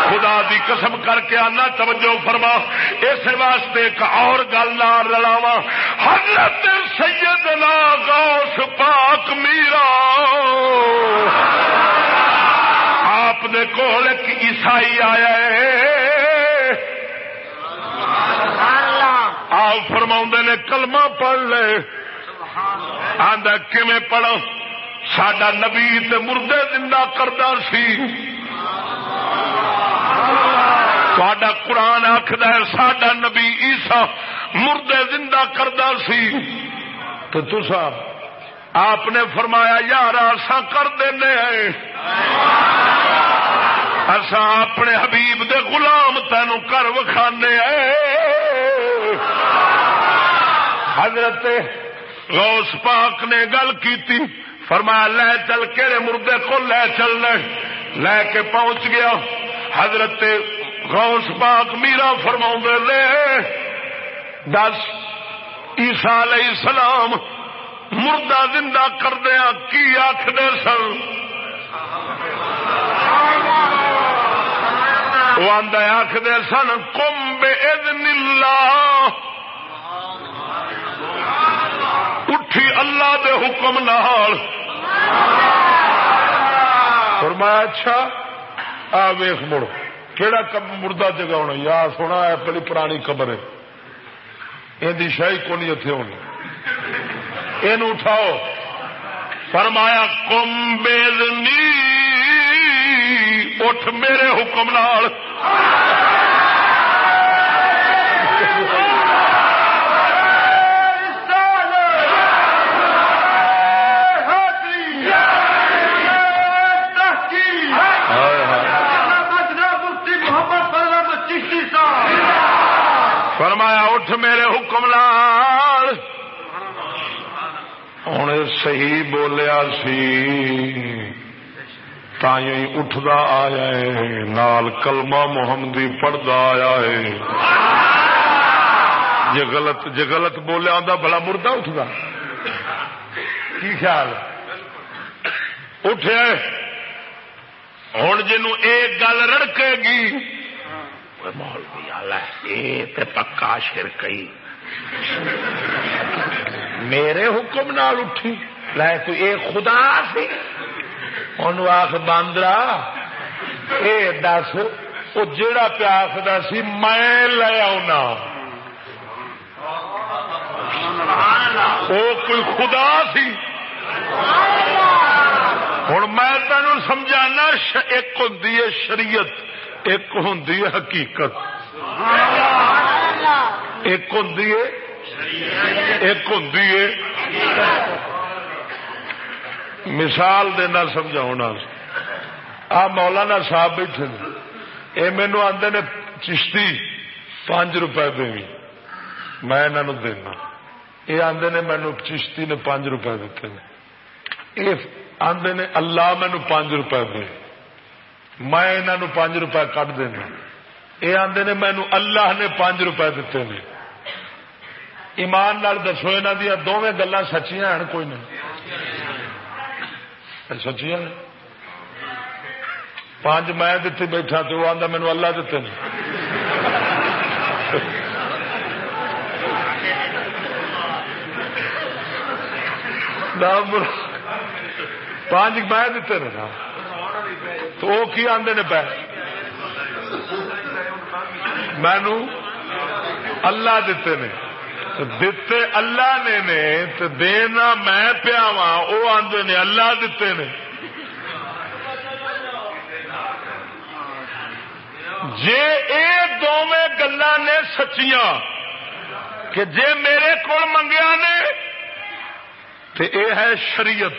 [SPEAKER 1] خدا دی قسم کر کے آنا توجہ فرما۔ اس واسطے ایک اور گل نہ رلاوا حضرت سیدنا غوث پاک میرا۔ آپ نے کول ایک عیسائی آیا ہے۔ آپ فرما نے کلمہ پڑھ لے۔ آدھا کیویں پڑھو سڈا نبی تے مردے زندہ کرتا سی. سڈا قرآن آخد سڈا نبی عیسا مردے زندہ کرتا سی. تو تسا آپ نے فرمایا، یار ایسا کر دینے ہیں. ایسا اپنے حبیب دے غلام تینوں کر وکھانے حضرت غوث پاک نے گل کی فرمایا، لے چل کے مردے کو لے چل لے کے پہنچ گیا۔ حضرت غوث پاک میرا فرما لے دس عیسا علیہ السلام مردہ زندہ کردیا کی آخر سن؟ وہ آخر سن کم بے اللہ۔ اٹھی اللہ دے حکم نال۔ فرمایا اچھا آ ویخ مڑ کہڑا مردہ جگا ہونا؟ یا سونا ہے پہلی پرانی قبر ہے۔ یہ شاہی کو نہیں اتنے ہونی؟ یہ اٹھاؤ۔ فرمایا کمبیزنی اٹھ میرے حکم نال۔ اٹھ میرے حکم لال۔ ہوں صحیح بولیا سی۔ اٹھتا آیا ہے، نال کلمہ محمدی پڑھتا آیا ہے۔ جی غلط غلط بولیا بلا مردہ اٹھتا کی خیال؟ اٹھے ہوں جنو ایک گل رڑکے گی پکا شرکئی میرے حکم نال اٹھی۔ لے تو اے خدا سی۔ ان آخ باندرا، اے دس وہ جڑا پیا آخر سی، میں لے آنا وہ کوئی خدا سی۔ ہوں میں تینوں سمجھانا، ایک ہوں شریعت۔ ایک ہوں حقیقت۔ ایک ہوں ایک ہوں مثال دینا سمجھا آ مولانا صاحب بیٹھے یہ مینو آدھے نے چشتی پانچ روپے دے میں انہوں دینا۔ یہ آدھے نے مینو چشتی نے پانچ روپے دیتے ہیں یہ آدھے نے اللہ مینو پانچ روپے دے۔ میں انہوں پانچ روپے کٹ دینا۔ یہ آدھے نے مینو اللہ نے پانچ روپے دیتے ہیں ایمان نال دسو یہاں دیا دونوں گلا سچیاں ہیں کوئی نہیں۔ سچیاں نے پانچ میں دیتی بیٹھا تو وہ آدھا مینو اللہ دیتے ہیں پانچ میں دیتے نا۔ تو وہ کی آدھے نے پہ مینو اللہ دیتے نے۔ دیتے اللہ نے نے، تو دینا میں پیا وا وہ آدھے نے اللہ دیتے نے۔ جے اے دونوں گلا نے سچیاں، کہ جے میرے کو منگیا نے تو اے ہے شریعت۔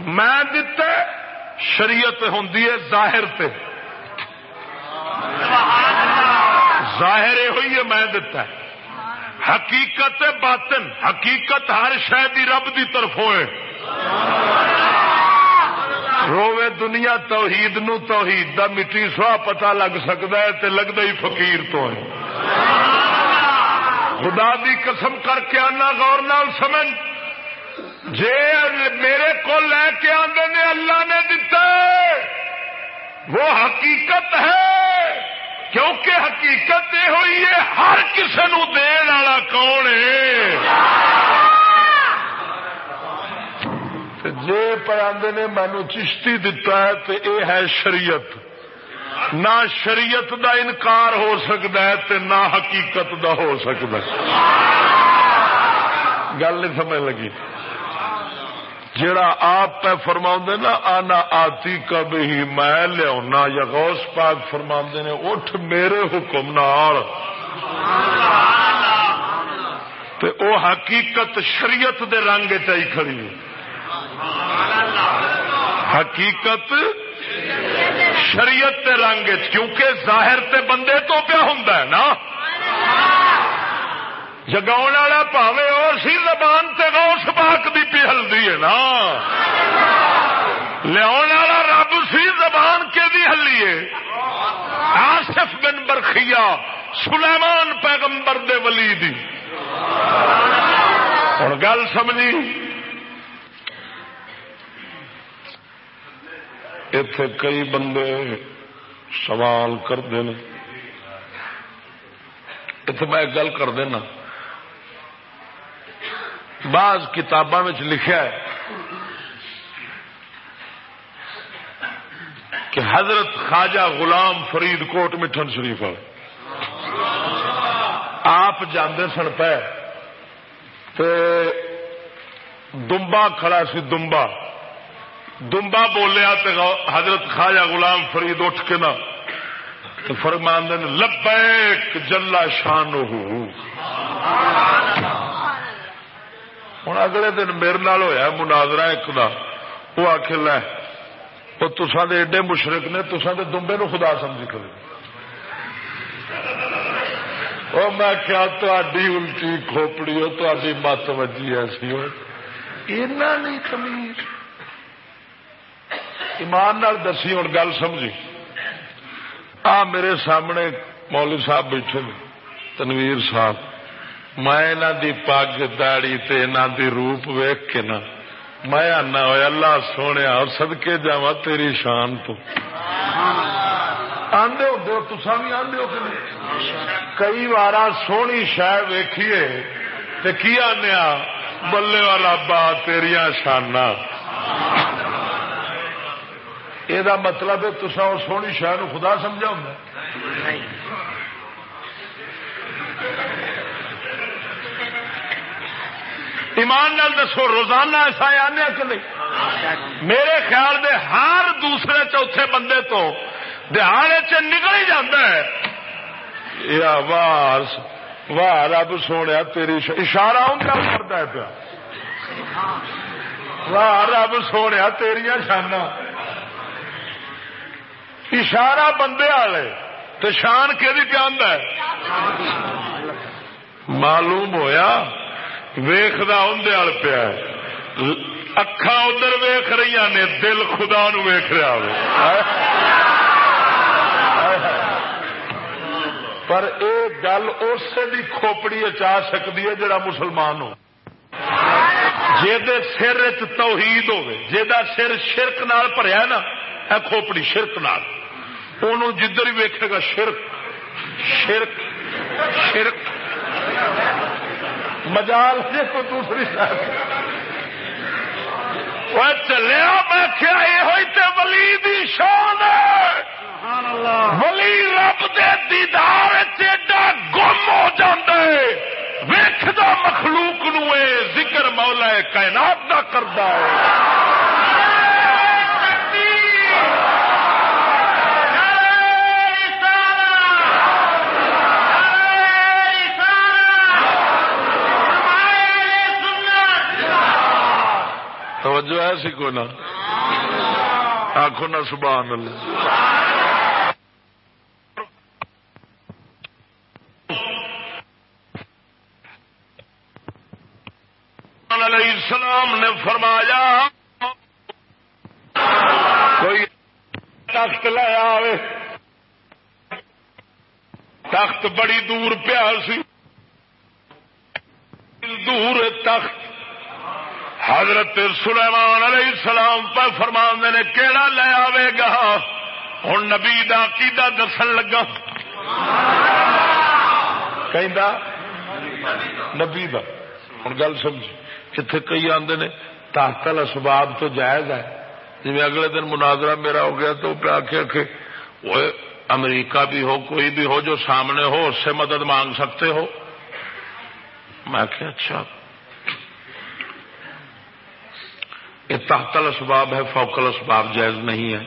[SPEAKER 1] میں دتا شریعت ہوں ظاہر تے۔ ظاہر یہ ہوئی ہے، میں دتا حقیقت باطن، حقیقت ہر شہ رب دی طرف ہوئے۔ روے دنیا توحید نو توحید دا مٹی سوا پتا لگ سکتا ہے تے لگتا ہی فقیر تو ہے۔ خدا دی قسم کر کے آنا، غور نال سمجھ۔ جے میرے کو لے کے آدھے نے اللہ نے دتا وہ حقیقت ہے۔ کیونکہ حقیقت یہ ہوئی ہے، ہر کسی نو دین والا کون ہے؟ جی پر آدھے نے مینو چشتی دتا ہے تو یہ ہے شریعت۔ نہ شریعت دا انکار ہو سکتا ہے تے نہ حقیقت دا ہو سکتا گل نہیں سمجھ لگی۔ جڑا آپ پہ فرما نا، آنا آتی کب ہی میں لیا یا غوث پاک فرما نے، اٹھ میرے حکم نال۔ او حقیقت شریعت دے رنگ چی کھڑی حقیقت شریعت دے رنگ کیونکہ ظاہر تے بندے تو پیا ہوں نا۔ جگا پاوے اور سی زبان تے غوث پاک دی ہلدی ہے نا۔ لیا رب سی زبان کے دی ہلیے آصف بن برخیا سلیمان پیغمبر دے ولی دی۔ ہوں گل سمجھی؟ اتے کئی بندے سوال کرتے ہیں اتنے میں گل کر دینا۔ بعض کتاباں لکھا ہے کہ حضرت خواجہ غلام فرید کوٹ مٹھن شریف آپ جانے سن پہ دمبا کھڑا سی دمبا۔ دمبا بولیا حضرت خواجہ غلام فرید اٹھ کے نا تو لبیک جلا شان ہوں اگلے دن میرے نال ہوا مناظرہ ایک دا وہ آخ لے وہ دے ایڈے مشرق نے تسان دے دمبے نو خدا سمجھ کرے میں کیا تھی الٹی کھوپڑی ہو تاری مت وجی ایسی ہو نہیں کمیز ایمان نال دسی ہوں گل سمجھی آ میرے سامنے مولوی صاحب بیٹھے تنویر صاحب میں انہوں دی پگ داڑی تے انہوں دی روپ ویخ کے نا میں آنا ہوا اللہ سونے سدکے جا تیری شان تو آدھے ہوں تسا بھی آدھے ہو کئی بار سونی شہ ویکھیے تے کی آنے بلے والا با تیریا شانا یہ مطلب ہے تسا سونی شہ خدا سمجھا ہوں ایمان نال دسو، روزانہ ایسا آنے کہ نہیں؟ میرے خیال دے ہر دوسرے چوتھے بندے تو دہاڑے چ نکل ہی جاتا ہے۔ واہ واہ، رب سونے تیری اشارہ ہوں کیا کرتا ہے پیا۔ واہ، رب سونے تیریا شانا اشارہ بندے والے تو شان کہ ہے؟ معلوم ہویا؟ ویخد اندر پیا اکھا ادھر ویخ رہی نے، دل خدا نو ویخ رہا پر یہ گل اس بھی کھوپڑی اچا سکتی ہے جڑا مسلمان ہو۔ سر توحید ہوے جا سر شرک نال بھریا نا، اے کھوپڑی شرک نال۔ ان جدھر ہی ویکھے گا شرک شرک شرک۔ مجال جی کو دوسری چلیا میں کیا یہ ولی دی شان ولی رب دے دیدار چیڈا گم ہو جائے ویخ مخلوق نو ذکر مولا کائنات کا کرتا ہے۔ توجہ ہے سی نہ؟ آخو نہ سبحان اللہ۔ علیہ السلام نے فرمایا، کوئی تخت لایا آئے تخت بڑی دور پیا سی۔ دور تخت حضرت سلیمان علیہ السلام پر فرمان نے کیڑا لے آئے گا؟ ہوں نبی دا عقیدہ دسن لگا۔ نبی دا۔ ہوں گل سمجھ کتنے کئی آدھے نے تاختل اسباب تو جائز ہے۔ جی اگلے دن مناظرہ میرا ہو گیا تو پہ آخیا کہ امریکہ بھی ہو، کوئی بھی ہو جو سامنے ہو، اس سے مدد مانگ سکتے ہو؟ میں کہ اچھا۔ یہ تحتل اسباب ہے فوکل اسباب جائز نہیں ہے۔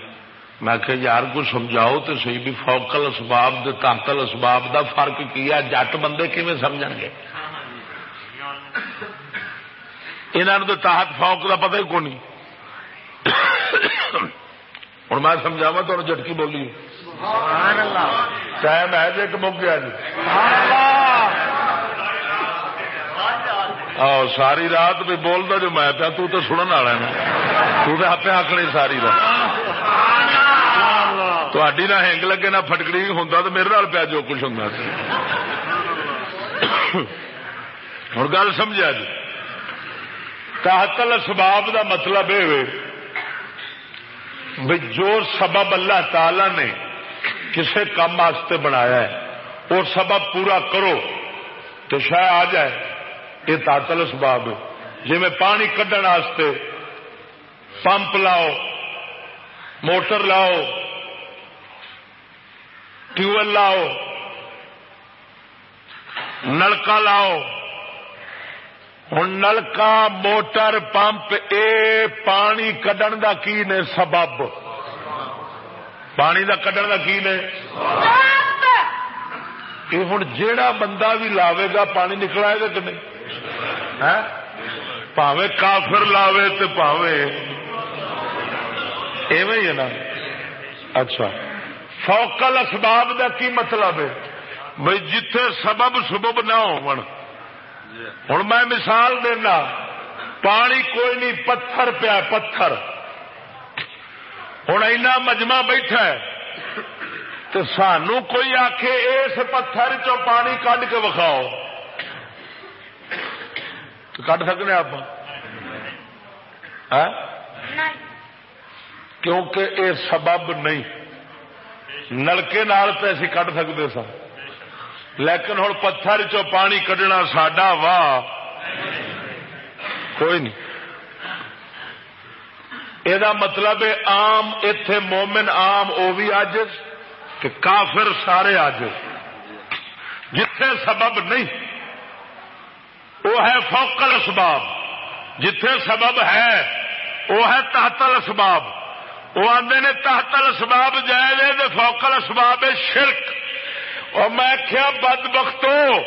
[SPEAKER 1] میں کہ یار کو سمجھاؤ تو صحیح بھی فوکل اسباب دے تحتل اسباب دا فرق کیا جٹ بندے کیون سمجھ گے؟ انہوں نے تحت فوک کا پتہ ہی کون نہیں ہوں میں سمجھاوا تو جٹکی بولی ٹائم ہے جی ایک مک گیا جی۔ ساری رات بھی بولتا جو میں پیا تو سنن والا تو آپ آخری ساری رات تھی نہ ہینگ لگے نہ فٹکڑی ہوں تو میرے نال پیا جو کچھ ہوں ہوں گل سمجھا جی تحتل اسباب دا مطلب یہ جو سبب اللہ تعالی نے کسی کام واسطے بنایا ہے وہ سبب پورا کرو تو شاید آ جائے یہ تاطل اسباب ہے۔ جی میں پانی کھڈن واسطے پمپ لاؤ موٹر لاؤ ٹیوبل لاؤ نلکا لاؤ۔ ہوں نلکا موٹر پمپ اے پانی کڈن دا کی نے سبب؟ پانی دا کڈن دا کی نے؟ یہ ہوں جیڑا بندہ بھی لاوے گا پانی نکل آئے گا کہ نہیں؟ پاوے کافر لاوے تو پاوے۔ ایویں ہی ہے نا؟ اچھا۔ فوکل اسباب دا کی مطلب ہے؟ بھائی جتھے سبب سبب نہ ہو ہوں میں مثال دینا۔ پانی کوئی نہیں، پتھر پیا پتھر۔ ہوں اینا مجمع بیٹھا ہے۔ تو سانو کوئی آخ اس پتھر چو پانی کھ کے وکھاؤ؟ کٹ سکنے آپ ہاں؟ کیونکہ یہ سبب نہیں۔ نلکے نال تو اسی کٹ سکتے سن۔ لیکن ہوں پتھر چو پانی کڈنا ساڈا واہ کوئی نہیں۔ یہ مطلب آم اتے مومن آم وہ بھی کہ کافر سارے اج جتھے سبب نہیں۔ وہ ہے فوکل اسباب جتھے سبب ہے، وہ ہے تحتل اسباب وہ آدھے نے تحتل اسباب جائے فوکل اسباب شرک۔ اور میں کیا بد بختو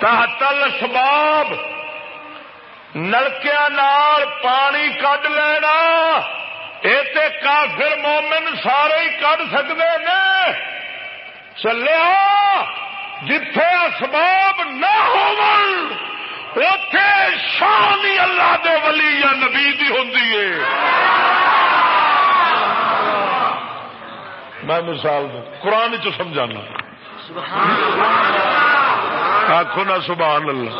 [SPEAKER 1] تحتل اسباب نلکیا نال پانی کڈ لینا۔ یہ کافر مومن سارے ہی کڈ سکتے ہیں چلیا، جتھے اسباب نہ ہو اتے شان ہی اللہ دے ولی یا نبی دی ہوں میں مثال دوں، قرآن چ سمجھانا۔ آخو نا سبحان اللہ۔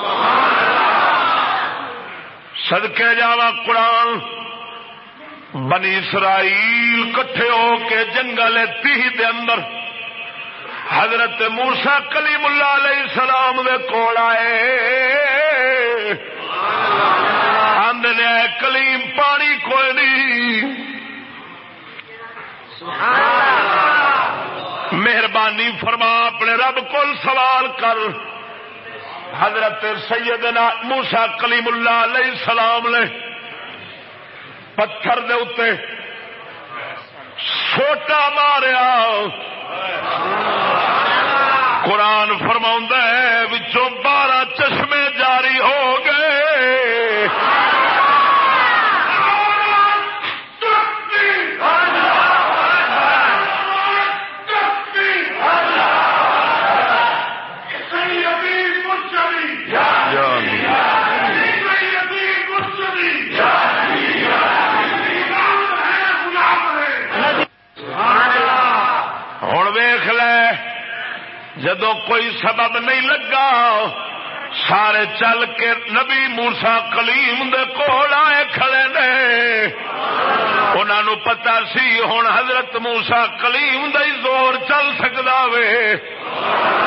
[SPEAKER 1] سدکے جاوا قرآن، بنی اسرائیل کٹھے ہو کے جنگل تی دے اندر۔ حضرت موسا کلیم اللہ علیہ السلام دے کول آئے۔ آدھے کلیم پانی کوئی نہیں۔ مہربانی فرما اپنے رب کو سوال کر۔ حضرت سیدنا موسا کلیم اللہ علیہ السلام نے پتھر دے اتے سوٹا ماریا۔ قرآن فرما ہے بچوں بارہ چشمے جاری ہو گئے۔ جدو کوئی سبب نہیں لگا، سارے چل کے نبی موسا کلیم دے کول آئے کھڑے نے۔ انہوں پتا سی ہوں حضرت موسا کلیم دا ہی زور چل سکتا وے۔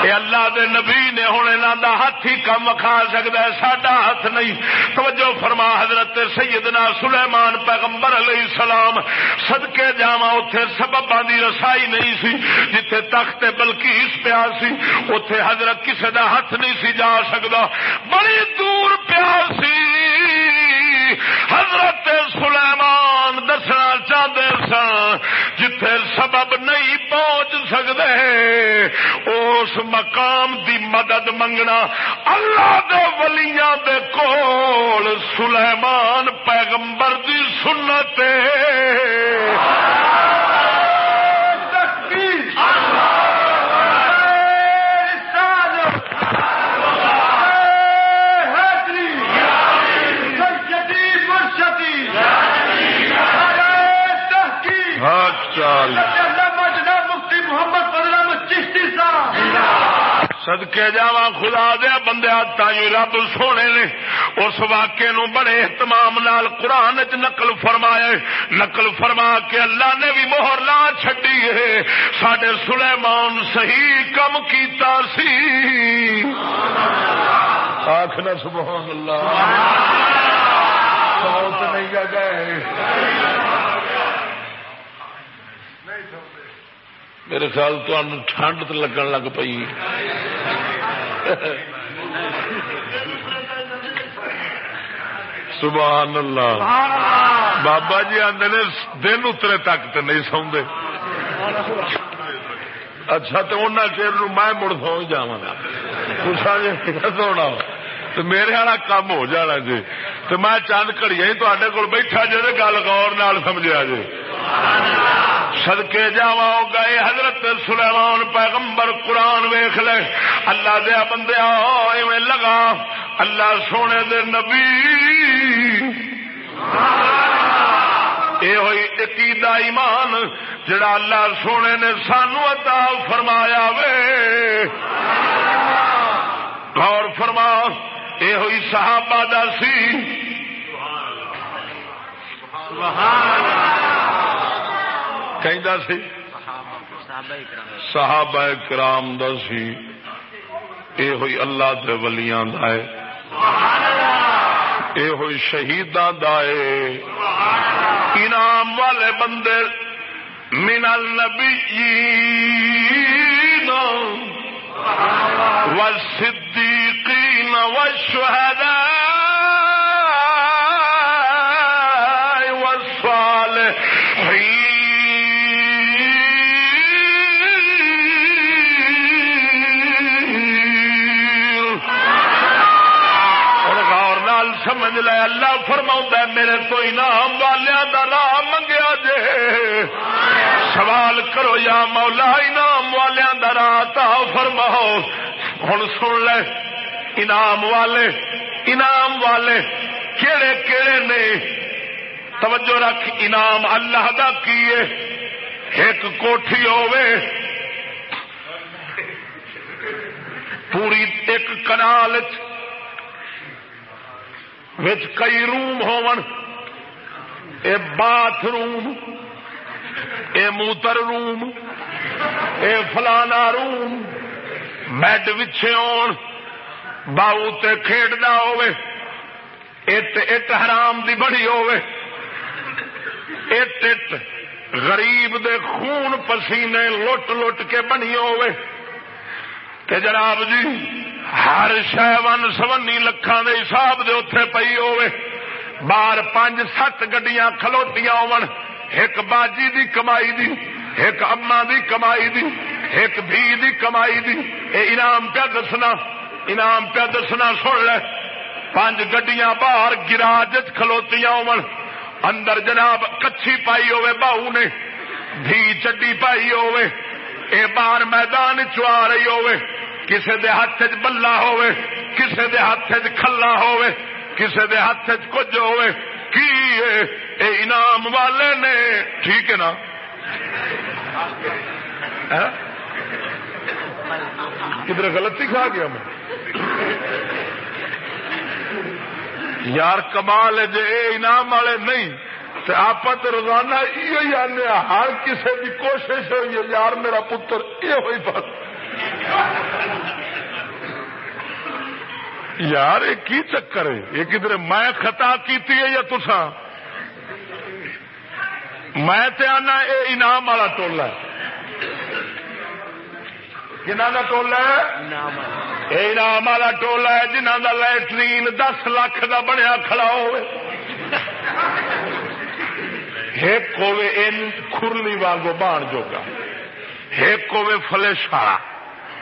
[SPEAKER 1] اے اللہ دے نبی نے ہوں انہوں دا ہاتھ ہی کم کھا سکتا ہے، ساڈا ہاتھ نہیں۔ توجہ فرما، حضرت سیدنا سلیمان پیغمبر علیہ السلام سدکے جا اتے سبباں دی رسائی نہیں سی، جتھے تخت بلکیس پیا سی اتے حضرت کسے دا ہاتھ نہیں سی جا سکتا بڑی دور پیا سی۔ حضرت سلیمان دسنا چاہتے سن، جتھے سبب نہیں پہنچ سکتے اس مقام دی مدد منگنا اللہ دے ولیاں دے کول سلیمان پیغمبر دی سنت سدکے جا خدا دیا بندے تھی رب سونے نے اس واقعے نو بڑے اہتمام نال قرآن چ نقل فرمایا نقل فرما کے اللہ نے بھی مہر لا چڈی ہے سڈے سلیمان صحیح کم کیتا سی آخنا سبحان اللہ بہت نہیں گئے میرے خیال ٹھنڈ لگن لگ پی سبحان اللہ۔ بابا جی آدھے نے دن اترے تک تو نہیں سوندے اچھا تو ان چیر میں مڑ سو جا سونا تو میرے والا کام ہو جانا جی۔ تو میں چند کڑی تے کول بیٹھا جی گل غور نال سمجھا جی۔ سدکے جا گئے حضرت سلیمان پیغمبر قرآن ویخ لے۔ اللہ دیا بندے لگا۔ اللہ سونے دے نبی۔ یہ ہوئی عقیدہ ایمان، جڑا اللہ سونے نے سانو عطا فرمایا وے۔ غور فرما۔ یہ ہوئی صحابہ دا سی۔ سی، صحابہ کرام دا سی۔ اے ہوئی اللہ دے ولیاں دا ہے اے ہوئی شہیداں دا ہے انعام والے بندے من النبیین والصدیقین والشہداء والصالحین سمجھ لے، اللہ فرما میرے تو انعام والوں کا راہ منگیا جے۔ سوال کرو یا مولا، انعام والوں کا راہ تا فرماؤ۔ ہوں سن لے۔ انعام والے انعام والے کہڑے کہڑے نے؟ توجہ رکھ، انعام اللہ کا کیے ایک کوٹھی ہوے پوری ایک کنال کئی روم ہون اے باتھ روم اے موتر روم، اے فلانا روم۔ بیڈ وچھے آن باؤ تے کھیڈنا ہوے اٹ اٹ حرام دی بڑی ہوے اٹ اٹ غریب دے خون پسینے لٹ لٹ کے بنی ہوے تے جناب جی ہر شہ ون سونی لکھان دے حساب دے اتے پی ہوے بار پانچ سات گڈیاں کھلوتیاں ہون۔ ایک باجی دی کمائی دی ایک اما دی کمائی دی ایک بھی دی کمائی دی۔ اے انعام پیا دسنا۔ انعام پیا دسنا سن لے۔ پانچ گڈیاں باہر گراج کھلوتیاں ہون۔ اندر جناب کچھی پائی ہوے باہو نے۔ بھی چڈی پائی ہوے اے باہر میدان چوا رہی ہوے کسے دے ہاتھ چ بلا ہوے کسے دے ہاتھ چ کھلا ہوے کسے دے ہاتھ چ کچھ ہوے کی اے انعام والے نے؟ ٹھیک ہے نا؟ ہاں؟ کدھر غلطی کھا گیا میں؟ یار کمال ہے جی انعام والے نہیں تو آپ تو روزانہ یہ آنے ہر کسی کی کوشش ہوئی ہے یار میرا پتر یہ ہوئی بات۔ یار یہ کی چکر ہے؟ یہ کدھر میں خطا کیتی ہے یا تسا میں تے آنا یہ انعام والا ٹولا جنہ کا ٹولا ہے؟ یہ انعام والا ٹولا ہے جنہ کا لٹرین دس لاکھ کا بنیا کھڑا ہوئے۔ ایک ہوے ان کھرلی وانگو بان جوگا۔ ایک ہوے فلش والا۔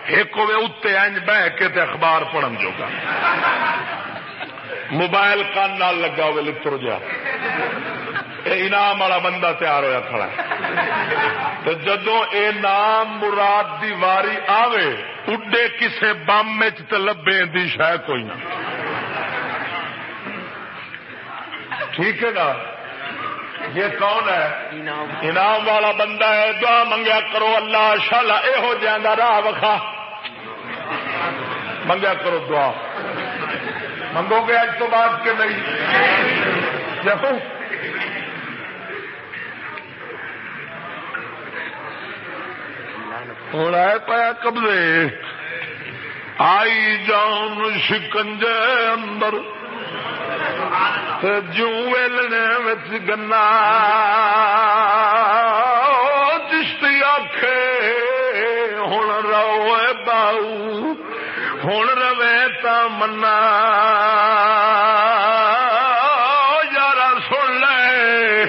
[SPEAKER 1] ایک ہوے اتنے انج بہ کے تے اخبار پڑھن جوگا۔ موبائل کان نال لگا ہوئے لتر جا۔ انعام والا بندہ تیار ہوا کھڑا تو جدو اے نام مراد دی واری آوے، اڈے کسے بم چ لبے دی شہ کوئی نہ۔ ٹھیک ہے نا؟ یہ کون ہے؟ انعام والا بندہ ہے دعا منگیا کرو اللہ شالا یہو جہاں راہ وکھا۔ منگیا کرو دعا۔ منگو گے اج تو بعد کے نہیں۔ جب ہوں آئے پایا قبضے۔ آئی جان شکنجے اندر۔ جو ویلنے گنا۔ چشتی آخ ہوں رو باؤ۔ ہوں روے تا منا یارا سن لے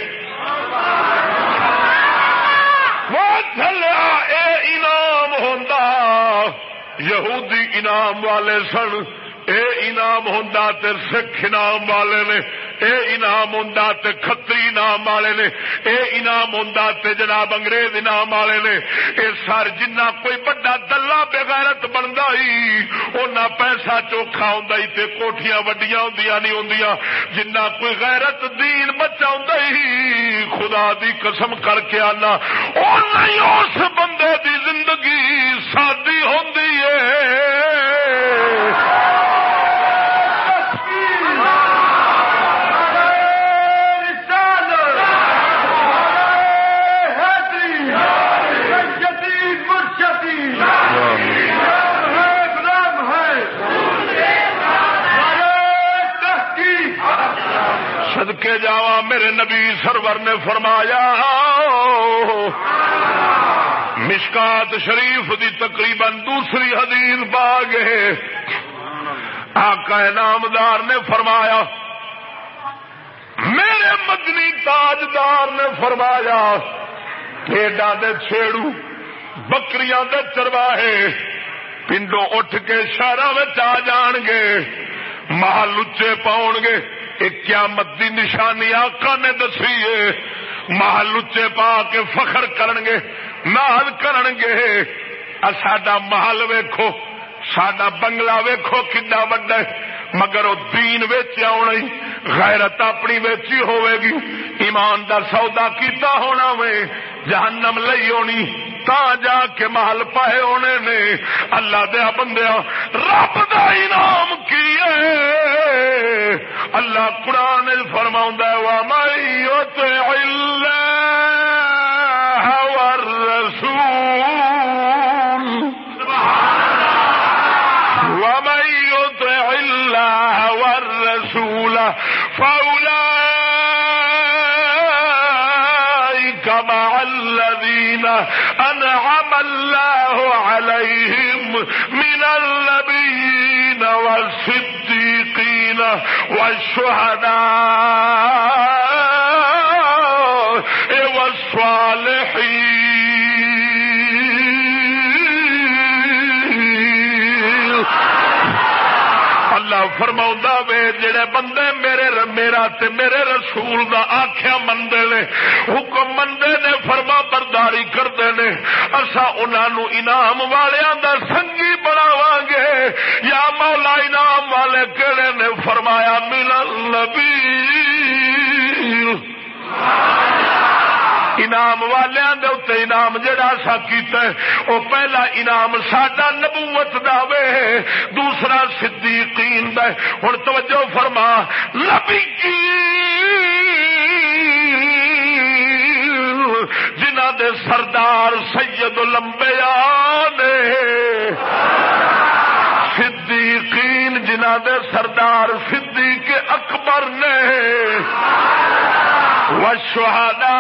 [SPEAKER 1] وہ چلیا اے انعام ہوں یہودی انعام والے سن اے انعام ہوں تے سکھ انعام والے نے اے انعام ہوں کتری انعام والے نے، اے انعام ہوں جناب انگریز انعام والے نے، اے سر جنہ کوئی بڑا دلہ بغیرت بنتا ہی اُنہ پیسہ چوکھا ہوں تے کوٹیاں وڈیاں ہوں نہیں ہوں جنہ کوئی غیرت دین بچا ہی، خدا دی قسم کر کے آنا اس بندے دی زندگی سادی ہوں جاوا میرے نبی سرور نے فرمایا، مشکات شریف دی تقریباً دوسری حدیث باغ آقا نامدار نے فرمایا، میرے مدنی تاجدار نے فرمایا پیڈا دے چھیڑو، بکریاں دے چرواہے پنڈوں اٹھ کے شہر آ جان گے، محل اچے پاؤ گے۔ ایک قیامت دی نشانی آقا نے دسی ہے۔ محل اچے پا کے فخر کرن گے محل کرن گے ساڈا محل ویکھو، ساڈا بنگلہ ویکھو کنا وڈا مگر وہ دین ویچ آنا غیرت اپنی ویچی ہوئے گی۔ ایمان دا سودا کیتا ہونا وے، جہنم لئی ہونی۔ تا جا کے محل پائے ہونے نے۔ اللہ دیا بندیا رب دا انعام کی اللہ قرآن فرما وا مائی والرسول، فأولئك مع الذين الله عليهم من النبيين والصديقين والشهداء. فرما وے، جڑے بندے میرے میرا تے میرے رسول دا آخیا مندے نے، حکم مندے نے، فرما برداری کرتے نے اصا انہوں انعام والوں دا سنگی بناو گے۔ یا مولا انعام والے کہڑے نے فرمایا ملن نبی انعام والوں انعام جڑا سا کیتا ہے وہ پہلا انعام ساڈا نبوت دا وے، دوسرا صدیقین دا ہن توجہ فرما، نبی کی جنہ دے سردار سید لمبیا نے، صدیقین جنہ دے سردار صدیق اکبر نے۔ وشہدا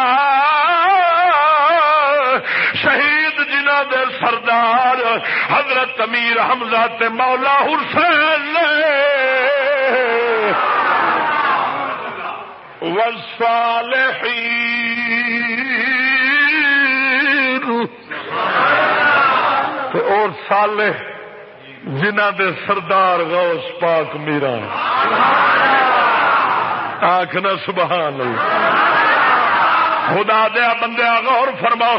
[SPEAKER 1] شہید جنہ دے سردار حضرت امیر حمزہ تے مولا حسین اور صالح جنہ دے سردار غوث پاک میرا آخنا سبحان اللہ۔ خدا دیا بندے غور فرما۔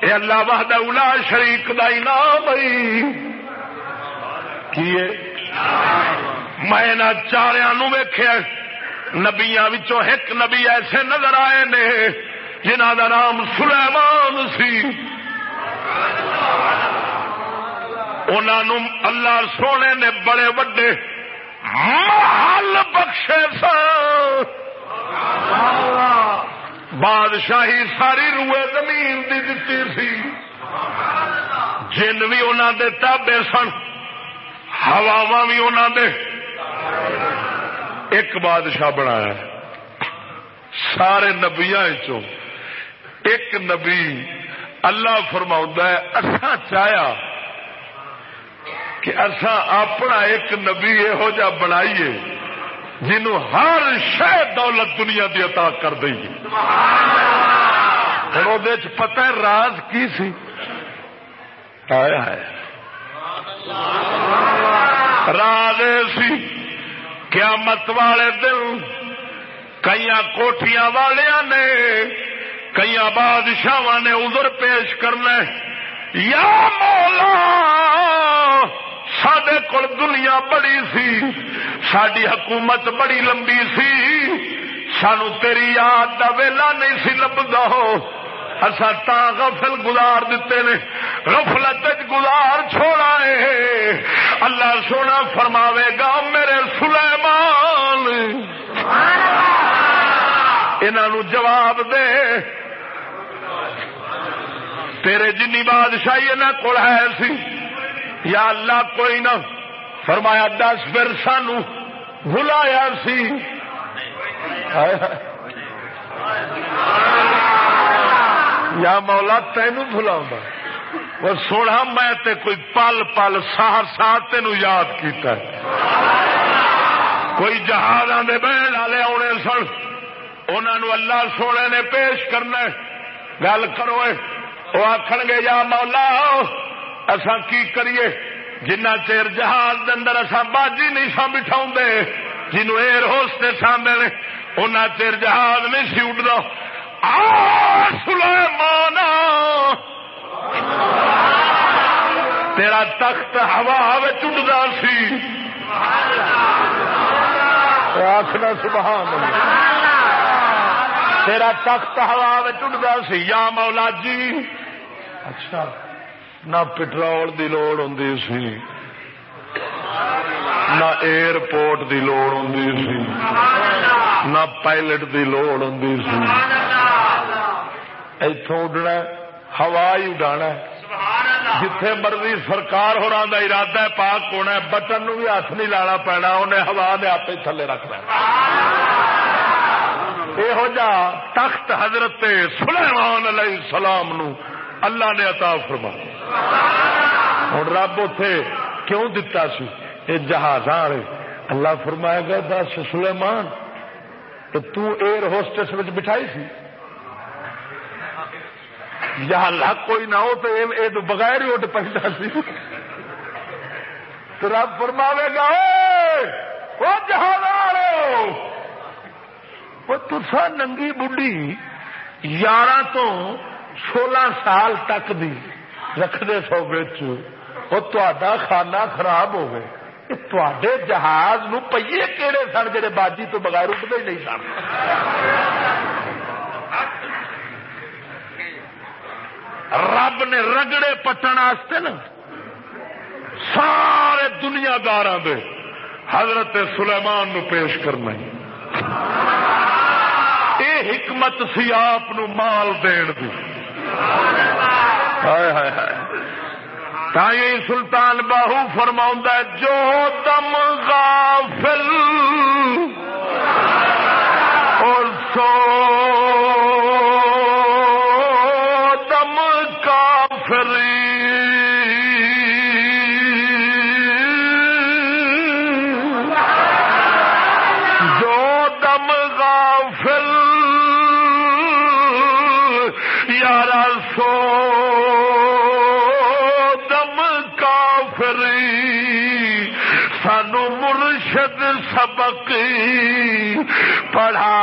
[SPEAKER 1] اے اللہ وحدہ اولا شریک دا انعام کیے میں چاریا ویخیا نبیا ایک نبی ایسے نظر آئے نے جنہ دا نام سلیمان سی۔ انہوں اللہ سونے نے بڑے وڈے محل بخشے سن بادشاہی ساری روئے زمین دی دتی سی. جن بھی انہوں دے تابے سن ہوا بھی انہوں دے. ایک بادشاہ بنایا سارے نبیا ایک نبی اللہ فرما ہے اصا چاہیا کہ اصا اپنا ایک نبی یہو جا بنائیے جنوں ہر شہ دولت دنیا کی عطا کر دئیے ہوں وہ پتا راز کی سی؟ آیا ہے۔ راز سی، قیامت والے دن کئی کوٹیاں والیا نے کئی بادشاہ نے ادھر پیش کرنا یا مولا! سڈے کول دنیا بڑی سی ساری حکومت بڑی لمبی سی۔ سانو تیری یاد کا ویلا نہیں سی لبدا۔ ہو اصا تا غفل گزار دیتے نے۔ غفلت گزار چھوڑا ہے اللہ سونا فرماوے گا، میرے سلیمان۔ انہوں جواب دے۔ تیرے جنی بادشاہی انہوں کو ہے سی۔ یا اللہ کوئی نہ فرمایا دس پھر سانو بلایا سی۔ یا مولا تینو بلا وہ سونا میں تے کوئی پل پل سہر سا تین یاد کیتا ہے۔ کوئی جہاز آدھے بہن والے آنے سن۔ انہوں اللہ سونے نے پیش کرنا گل کرو وہ آخر گے، یا مولا اصا کی کریے؟ جنہ چیر جہاز اندر اصا باجی نہیں سا بٹھا جنو ایئر ہوسٹ سامنے ان چیر جہاز نہیں سی اڈتا سلیمان! تیرا تخت ہوا اڈتا سی۔ آخنا سبحان تیرا تخت ہوا اڈتا سی۔ یا مولا جی۔ اچھا۔ نہ پٹرول دی لوڑ ہوں سی، نہ ایئرپورٹ دی لوڑ ہوں سی، نہ پائلٹ دی لوڑ ہوں سی۔ اتوں اڈنا ہوا ہی اڈانا جتھے مرضی سرکار ہو رہا ارادہ ہے، پاک ہونا ہے، بٹن نو بھی ہاتھ نہیں لانا پینا انہیں ہوا نے آپ تھلے رکھنا یہو جا تخت حضرت سلیمان علیہ السلام نو اللہ نے عطا فرما ہوں رب اتے کیوں دتا سی؟ یہ جہاز والے اللہ فرمایا گا، دس سلیمان، تو تیر ہوسٹس بٹھائی سی۔ جہاں لگ کوئی نہ ہو تو یہ بغیر ہی اٹھ پہنتا سی۔ تو رب فرماوے گا وہ جہاز والے تسا ننگی بڈی یارہ تو سولہ سال تک دی رکھنے سو بچ وہ تا خانہ خراب ہو گئے تے جہاز نو پہیے کہڑے سن جڑے باجی تو بغیر اٹھتے ہی نہیں سن۔ رب نے رگڑے پٹن نا۔ سارے دنیا دار حضرت سلیمان نو پیش کرنا یہ حکمت سی آپ مال دین دی۔ تائی سلطان باہو فرما جو دم غافل اور سو
[SPEAKER 4] پڑھا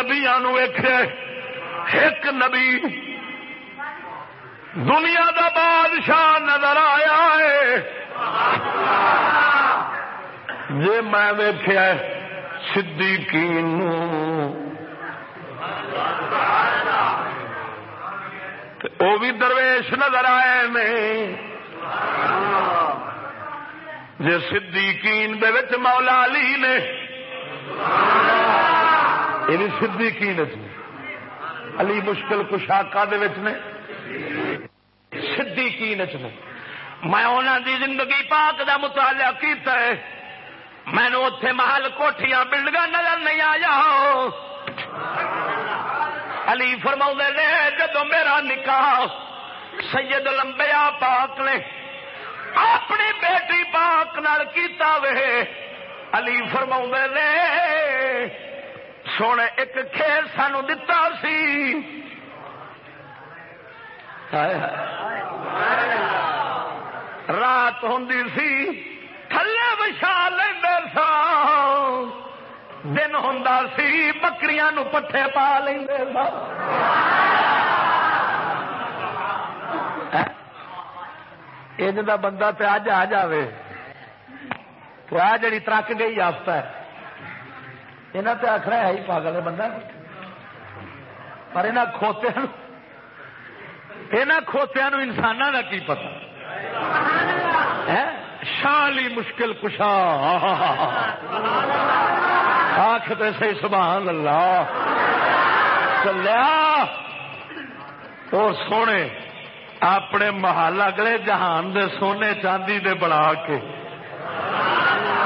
[SPEAKER 4] نبیا ویخ ایک نبی دنیا دا بادشاہ نظر آیا ہے۔ جی میں ویخیا صدیقی وہ بھی درویش نظر آئے میں جی صدیقین دے وچ مولا علی نے یعنی یہ صدیقین علی مشکل کشاکا دے وچ صدیقین نے
[SPEAKER 1] میں انہوں دی زندگی پاک دا مطالعہ کیتا ہے۔ میں نے اتے محل کوٹیاں بلڈنگ نظر نہیں آیا۔ علی فرما نے جدو میرا نکاح سید لمبیا پاک نے اپنی بیٹی پاک نال کیتا وے، علی فرما نے سونے، ایک کھیل سانو دتا سی۔ رات ہوں سی، تھلے بچا لینا سا۔ دن ہوں سی، بکریاں پٹھے پا لیں سا۔ ان کا بندہ تو اج آ جائے تو آ جڑی ترک گئی آفتا ہے۔ یہاں تو آخر ہے ہی پاگل ہے بندہ پر یہاں کھوتیا یہاں کھوتیا انسان کا کی پتا شالی مشکل کشا آخ سی سبحان اللہ چلیا اور سونے اپنے محل اگلے جہان دے سونے چاندی دے بنا کے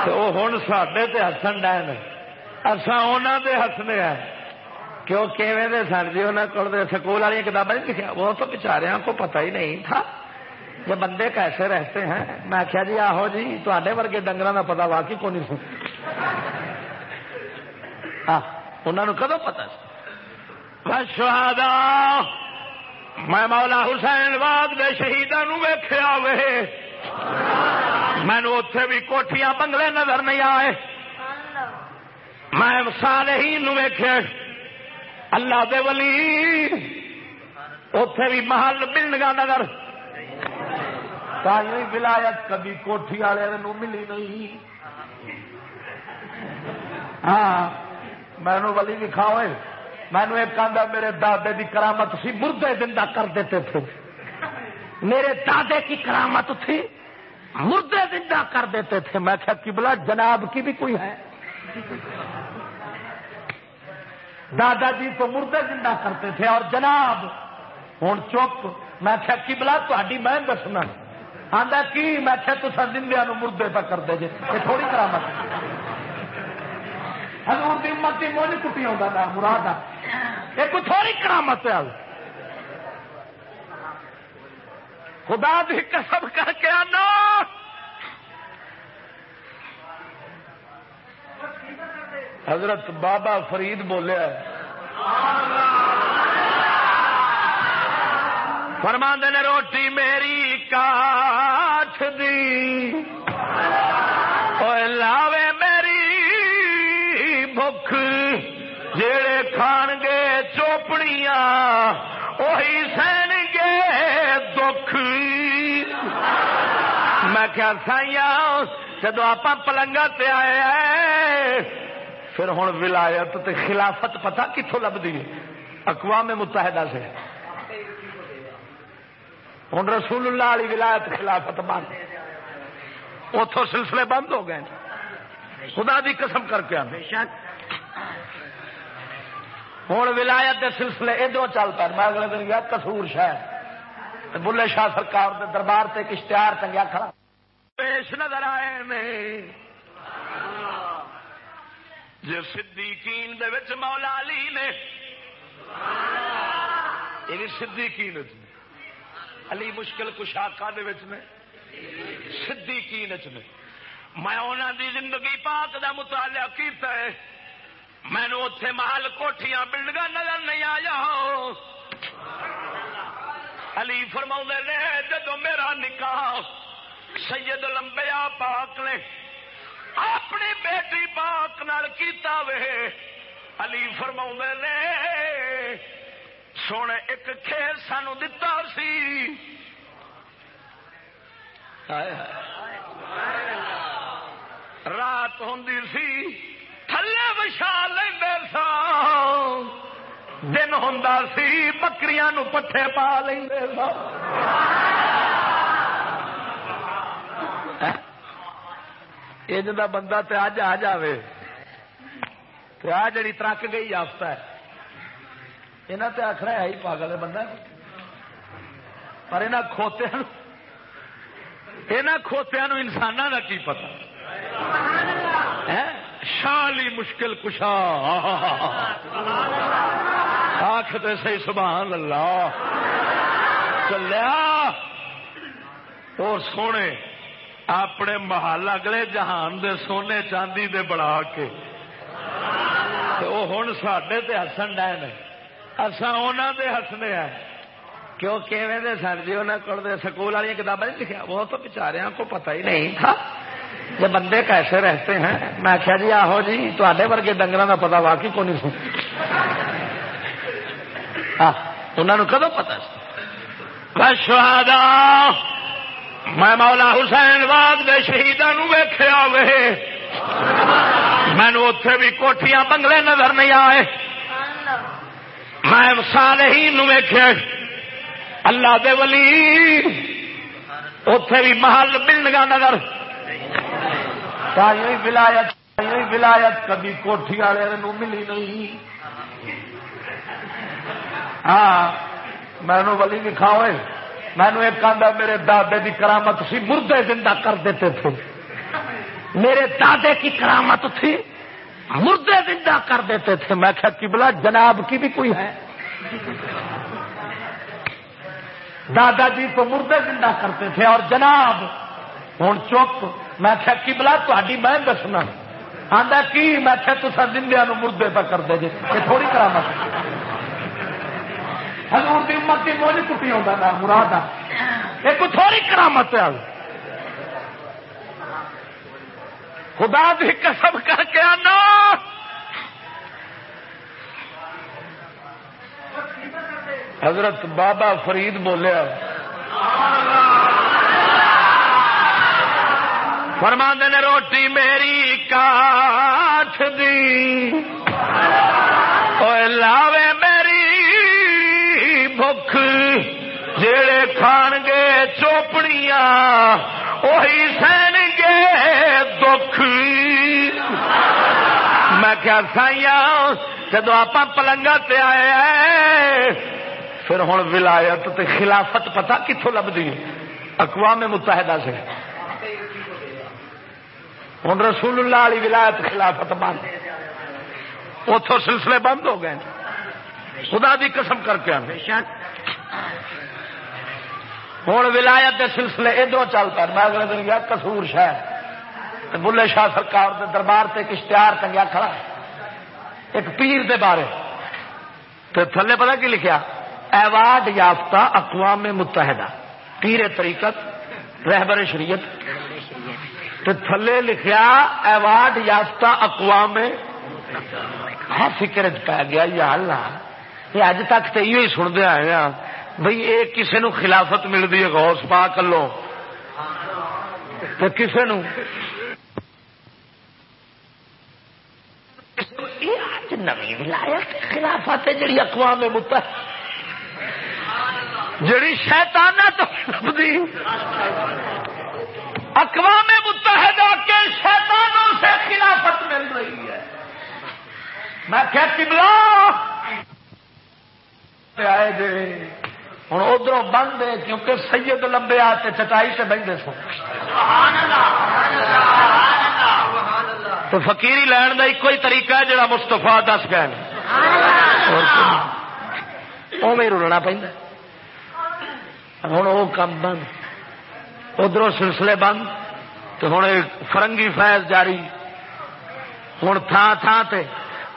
[SPEAKER 1] ہوں سڈے ہسن ڈے اصا دے ہسنے ہیں۔ کہ وہ کیویں دے سن جی؟ انہوں کو سکول والی کتابیں لکھا وہ تو بچاریا کو پتہ ہی نہیں تھا۔ یہ بندے کیسے رہتے ہیں؟ میں آخیا جی آہو جی تے ورگے ڈنگر کا پتا واقعی کو نہیں انہوں نے کدو پتا شہادا میں مولا حسین باغ دے شہیدان ویخیا وے۔ مینو اتے بھی کوٹیاں بنگلے نظر نہیں آئے۔ میں سارے ہی اللہ دے ولی۔ اتے بھی محل بلڈنگا نظر ولایت کبھی کوٹھی والے ملی نہیں۔ ہاں مینو ولی لکھا ہوئے ایک آدھا میرے دادے کی کرامت سی مردے زندہ کر دیتے تھے۔ میرے دادے کی کرامت تھی، مردے زندہ کر دیتے تھے۔ میں کیا کبلا جناب کی بھی کوئی ہے؟ دادا جی تو مردے زندہ کرتے تھے اور جناب ہوں چپ، میں کیا کبلا تھی میں دسنا۔ آدھا کی؟ میں کیا تو زندہ مردے پہ کر دے جی یہ تھوڑی کرامت ہزور کی امت کی مونج کٹی ہوتا تھا مراد یہ کوئی تھوڑی کرامت ہے۔ خدا بھی قسم کر کے آنا۔ حضرت بابا فرید بولیا فرما نے روٹی میری کاٹ دی۔ لاوے بخ جڑے کھان گے چوپڑیاں وہی سہن گے دکھ۔ میں کیا سائی جدو آپ پلنگا تے آئے پھر ہوں ولایت تے خلافت پتا کتوں لبھی اقوام متحدہ سے۔ ہوں رسول اللہ علی ولایت خلافت بند اتوں سلسلے بند ہو گئے۔ خدا دی قسم کر کے ہوں ولایت کے سلسلے ادھر چل پہ میں اگلے دن گیا کسور شہر۔ بلے شاہ سرکار دے دربار سے اشتہار ٹنگیا کھڑا۔ پیش نظر آئے جو صدیقین دے وچ مولا علی نے۔ یہ بھی صدیقین وچ نے۔ علی مشکل کشاکا دے وچ نے۔ صدیقین وچ نے۔ میں انہوں دی زندگی پاک دا مطالعہ کیتا ہے۔ مینو اتے محل کوٹیاں بلڈنگ نظر نہیں آیا۔ علی فرما نے جدو میرا نکاح سید لمبیا پاک نے اپنی بیٹی پاک نال کیتا وے۔ علی فرما نے، سونے ایک کھیل سانو دتا سی۔ رات ہوں سی، تھلے بچا لے سا دن ہوں سی، بکریاں پٹھے پا لیں سا یہ بندہ تے اج آ جائے تو آ جڑی ترک گئی یافتہ ہے یہاں تے آخر ہے ہی پاگل ہے بندہ پر یہاں کھوتیا یہاں کھوتیا انسان کا کی پتا شالی مشکل کشا آختے سی سبحان اللہ چلیا اور سونے اپنے محل اگلے جہان دے سونے چاندی دے بڑا کے۔ وہ ہوں سڈے تے ہسن ڈے نے اصا انہوں دے ہسنے ہیں۔ کیوں کیویں دے سر جی؟ انہوں کو سکول والی کتابیں نہیں لکھا وہ تو بچارے کو پتہ ہی نہیں تھا۔ یہ بندے کیسے رہتے ہیں؟ میں آخیا جی آہو جی تے ورگے ڈنگر کا پتا واقعی کو نہیں سن۔ انہوں نے کدو پتا شہادا میں مولا حسین باغ کے شہیدان ویخیا وے۔ مینو اتے بھی کوٹیاں بنگلے نظر نہیں آئے۔ میں سارے ہی ویخیا اللہ دے ولی۔ اتے بھی محل ملنگا نظر۔ ولایت ولایت، کبھی کوٹھی والے ملی نہیں۔ ہاں مینو ولی لکھا ہوئے مینو ایک آدھا میرے دادے کی کرامت سی مردے زندہ کر دیتے تھے۔ میرے دادے کی کرامت تھی، مردے زندہ کر دیتے تھے۔ میں کیا بلا جناب کی بھی کوئی ہے؟ دادا جی تو مردے زندہ کرتے تھے اور جناب ہوں چپ۔ میں کی بلا تھی میں دسنا۔ آدھا کی؟ میں تصا زندیا مردے پہ کر دے جی یہ تھوڑی کرامت۔ ہزور کی امت کی موج ٹوٹی ہوتا نا، مراد یہ کوئی تھوڑی کرامت ہے۔ خدا بھی قسم کر کے آنا۔ حضرت بابا فرید بولیا۔ فرما نے، روٹی میری کاٹ دی۔ لاوے میری بخ جڑے کھان گے چوپڑیاں وہی سہن گے دکھ۔ میں کیا سائیا جدو آپ پلنگا تے آئے پھر ہوں ولایت تے خلافت پتا کتوں لبھی اقوام متحدہ سے۔ ہوں رسول اللہ علی ولایت خلافت بند۔ اتوں سلسلے بند ہو گئے۔ خدا دی قسم کر کے ہوں ولایت کے سلسلے ادھر چل پہ میں اگلے دن گیا کسور شہر۔ بلے شاہ سرکار دے دربار سے ایک اشتہار ٹنگیا کھڑا ایک پیر دے بارے۔ تو تھلے پتا کی لکھیا؟ ایوارڈ یافتہ اقوام متحدہ۔ پیر طریقت، رہبر شریعت۔ تو تھلے لکھیا، ایوارڈ یافتہ اقوام ہاں فکر پی گیا، یا اللہ۔ یہ اج تک تو یہ سنتے آئے ہیں بھائی یہ کسی نو خلافت ملتی ہے غوث پا کلو۔ تو کسی نو۔ نوی ولایت خلافت جڑی اقوام متحدہ جڑی شیتانہ تو اقوام متحدہ کے شیطانوں سے خلافت مل رہی ہے۔ میں کیا کبلا آئے جی ہوں ادھر بند ہے کیونکہ سید لمبے آتے چٹائی سے بہتے سو تو فقیری لین کا ایک ہی طریقہ ہے جڑا مستفا دس گئے اوے رولنا پہ ہوں وہ کام بند۔ ادھر سلسلے بند۔ تو ہوں فرنگی فیض جاری۔ ہوں تھان تھان تے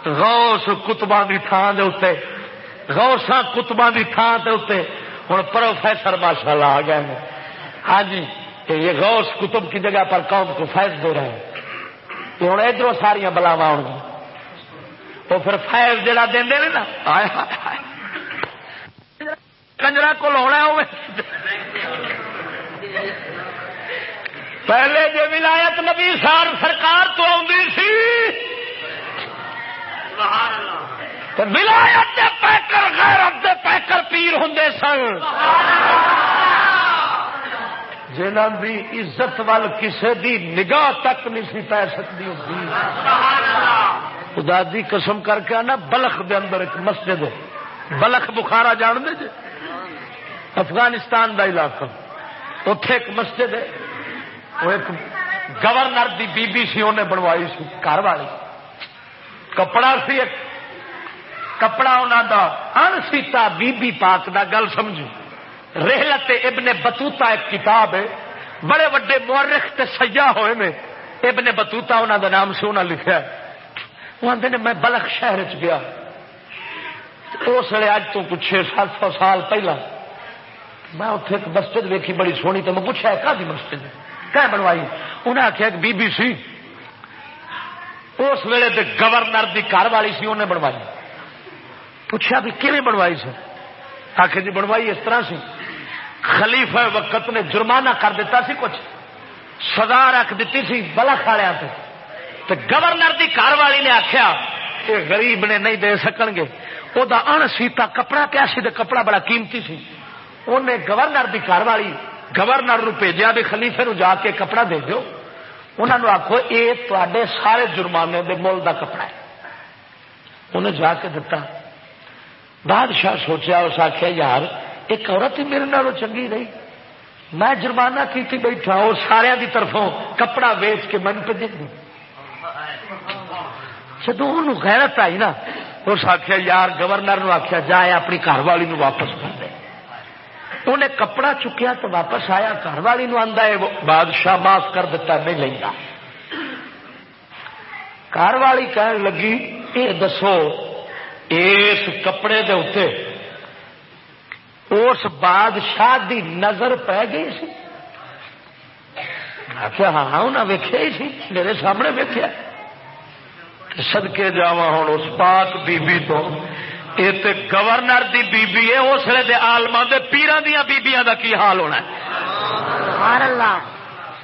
[SPEAKER 1] غوث کتبا کی تھان دے اتنے غوثا کتبا کی تھان دے اتنے ہوں پروفیسر ماشاء اللہ آ گئے ہیں ہاں جی کہ یہ غوث کتب کی جگہ پر قوم کو فیض دے رہے ہیں۔ ہوں ادھر ساریا بلاوا ہو وہ پھر فیض جڑا دے نا۔ کنجرا کو ہونا ہو پہلے جو ولایت نبی سار سرکار تو سی۔ ولایت دے پیکر غیرت دے پیکر پیر ہوں سن۔ جنہ دی عزت وال کسے دی نگاہ تک نہیں سی پی سکتی ہوتی خدا دی قسم کر کے آنا، بلخ دے اندر ایک مسجد ہے۔ بلخ بخارا جان دے جی؟ افغانستان دا علاقہ۔ اتے ایک مسجد ہے۔ وہ ایک گورنر دی بی بی سی انہیں بنوائی سی، گھر والی۔ کپڑا سی ایک کپڑا انہوں دا ان سیتا بی بی پاک دا، گل سمجھو۔ رحلت ابن بتوتا ایک کتاب ہے۔ بڑے وڈے مورخ تے سیاح ہوئے میں ابن بتوتا انہوں دا نام سے انہوں لکھا وہ آدھے نے، میں بلخ شہر چ گیا۔ اس ویلے اج تو کچھ چھ سات سو سال پہلا۔ میں اتنے ایک مسجد ویکھی، بڑی سونی تو میں پوچھا ہے کہ مسجد کہ بنوائی۔ انہیں آخیا ایک بی بی سی۔ اس ویلے تے گورنر دی گھر والی سی انہیں بنوائی۔ پوچھا بھی کیون بنوائی سی آخر جی بنوائی اس طرح سی۔ خلیفہ وقت نے جرمانہ کر دیتا سی کچھ۔ سزا رکھ دیتی سی بلا کھاڑیا تے۔ گورنر دی گھر والی نے آخیا کہ غریب نے نہیں دے سکن گے۔ وہ ان سیتا کپڑا پیا سی کپڑا بڑا قیمتی سی۔ انہیں گورنر کی گھر والی گورنر نو بھیجا بھی خلیفے نو جا کے کپڑا دے دو انہوں نے آخو یہ تے سارے جرمانے دے مول دا کپڑا ہے۔ انہیں جا کے دتا۔ بادشاہ سوچا اس آخیا یار، ایک عورت ہی میرے نالوں چنگی رہی میں جرمانہ کی بیٹھا اور سارے دی طرفوں کپڑا ویچ کے من پہ دوں جدو غیرت آئی نا، اس آخیا یار، گورنر نو آخیا جائے اپنی گھر والی نو واپس کر دے۔ انہیں کپڑا چکیا تو واپس آیا گھر والی نو آدھا ہے بادشاہ معاف کر دیتا نہیں لینا گھر والی کہنے لگی یہ دسو اس کپڑے دے اتنے اس بادشاہ دی نظر پی گئی سی۔ آخیا ہاں انہیں ویخیا ہی سی میرے سامنے ویخیا سدکے جا ہوں اس پاک بی بی تو۔ یہ تو گورنر دی بی بی ہے اس لیے آلما دے پیران دیا بیبیاں دا کی حال ہونا ہے؟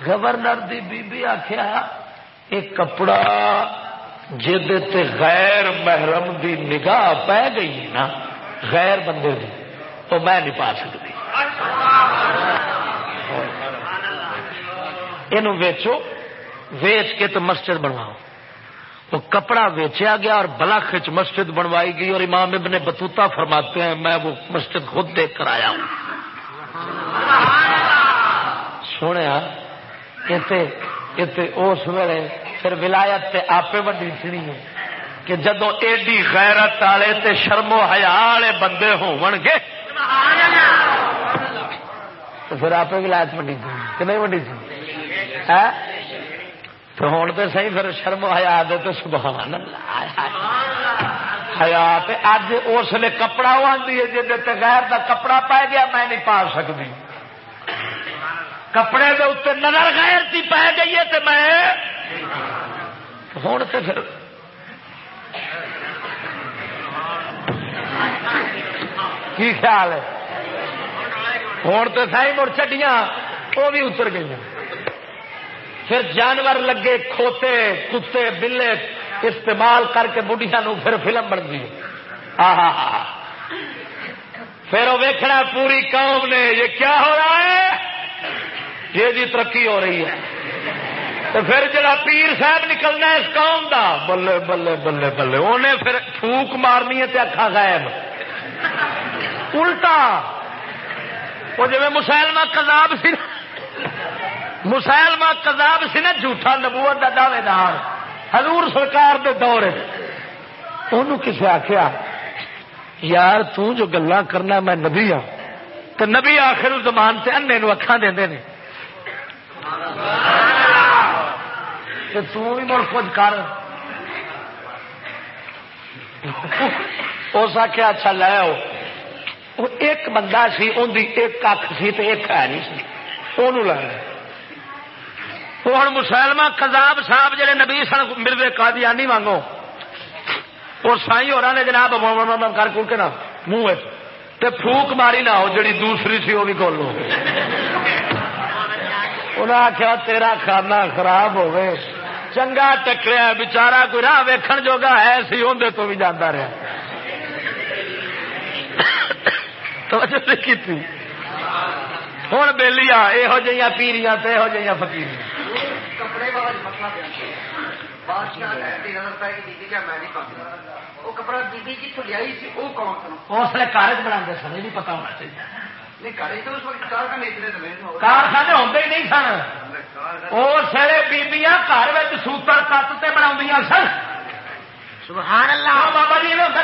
[SPEAKER 1] گورنر دی بی بی آخیا یہ کپڑا جہد غیر محرم دی نگاہ پی گئی نا، غیر بندے دی، تو میں نہیں پا سکتی۔ یہ ویچو، ویچ کے تو مسجد بنواؤ۔ وہ کپڑا ویچیا گیا اور بلاخ مسجد بنوائی گئی اور امام ابن بتوتا فرماتے ہیں، میں وہ مسجد خود دیکھ کر آیا ہوں۔ سونے اس ویلے پھر ولایت تے آپ وڈی چنی ہے کہ جدو ایڈی غیرت والے تے شرم و حیا والے بندے ہون گے، تو پھر آپ ولایت وڈی تھی کہ نہیں وڈی تھی تو ہوں تو سی پھر شرم ہیا دے تو سبحان ہیا اج اس لیے کپڑا وہ آتی ہے جی غیر کا کپڑا پی گیا، میں نہیں پا سکتی۔ کپڑے کے اتنے نظر غیر کی پی گئی ہے تو میں ہوں تو پھر کی خیال ہے؟ ہوں تو سی مڑ چڈیاں وہ بھی اتر گئی پھر جانور لگے، کھوتے، کتے، بلے استعمال کر کے بڑھیا نو پھر فلم بن گئی۔ پھر وہ ویکھنا پوری قوم نے، یہ کیا ہو رہا ہے؟ یہ جی ترقی ہو رہی ہے۔ تو پھر جڑا پیر صاحب نکلنا ہے اس قوم دا، بلے بلے بلے بلے۔ انہیں پھر پھوک مارنی ہے اکھا غائب۔ الٹا۔ وہ جی مسلمہ کذاب سی مسلمہ کذاب سی نا، جھوٹا نبوت کا دعوے دار حضور سرکار دے دور انہوں کسے آخیا یار تو جو گلا کرنا میں نبی ہوں تو نبی آخر زمان سے انے نو اکھان دے دے تو بھی مڑ کچھ کر۔ اس آخیا اچھا لے آؤ۔ ایک بندہ سی ان دی ایک اکھ سی تو ایک ہے نہیں سی۔ وہ لایا ہوں مسلمہ کذاب صاحب جہے نبی سن مردے قادیانی وانگو۔ اور سائی اور نے جناب کر کر کے نا منہ تے پھوک ماری نہ ہو، جڑی دوسری سی وہ بھی کول انہیں آخیا تیرا کھانا خراب ہوئے چنگا ٹکریا بچارا کوئی راہ ویکھن جوگا ہے سی اندر تو بھی جانا رہا توجہ کی ہوں بہلی یہو جہاں پیریاں تو یہو
[SPEAKER 5] جی
[SPEAKER 1] اس لیے کارج بنا سن یہ پتا ہونا چاہیے۔
[SPEAKER 5] کارخانے
[SPEAKER 1] ہوتے ہی نہیں سن۔ اس ویلے بیبیاں گھر سوتر کت سے بنا سن۔
[SPEAKER 5] سبحان اللہ۔
[SPEAKER 1] بابا جی ہوتا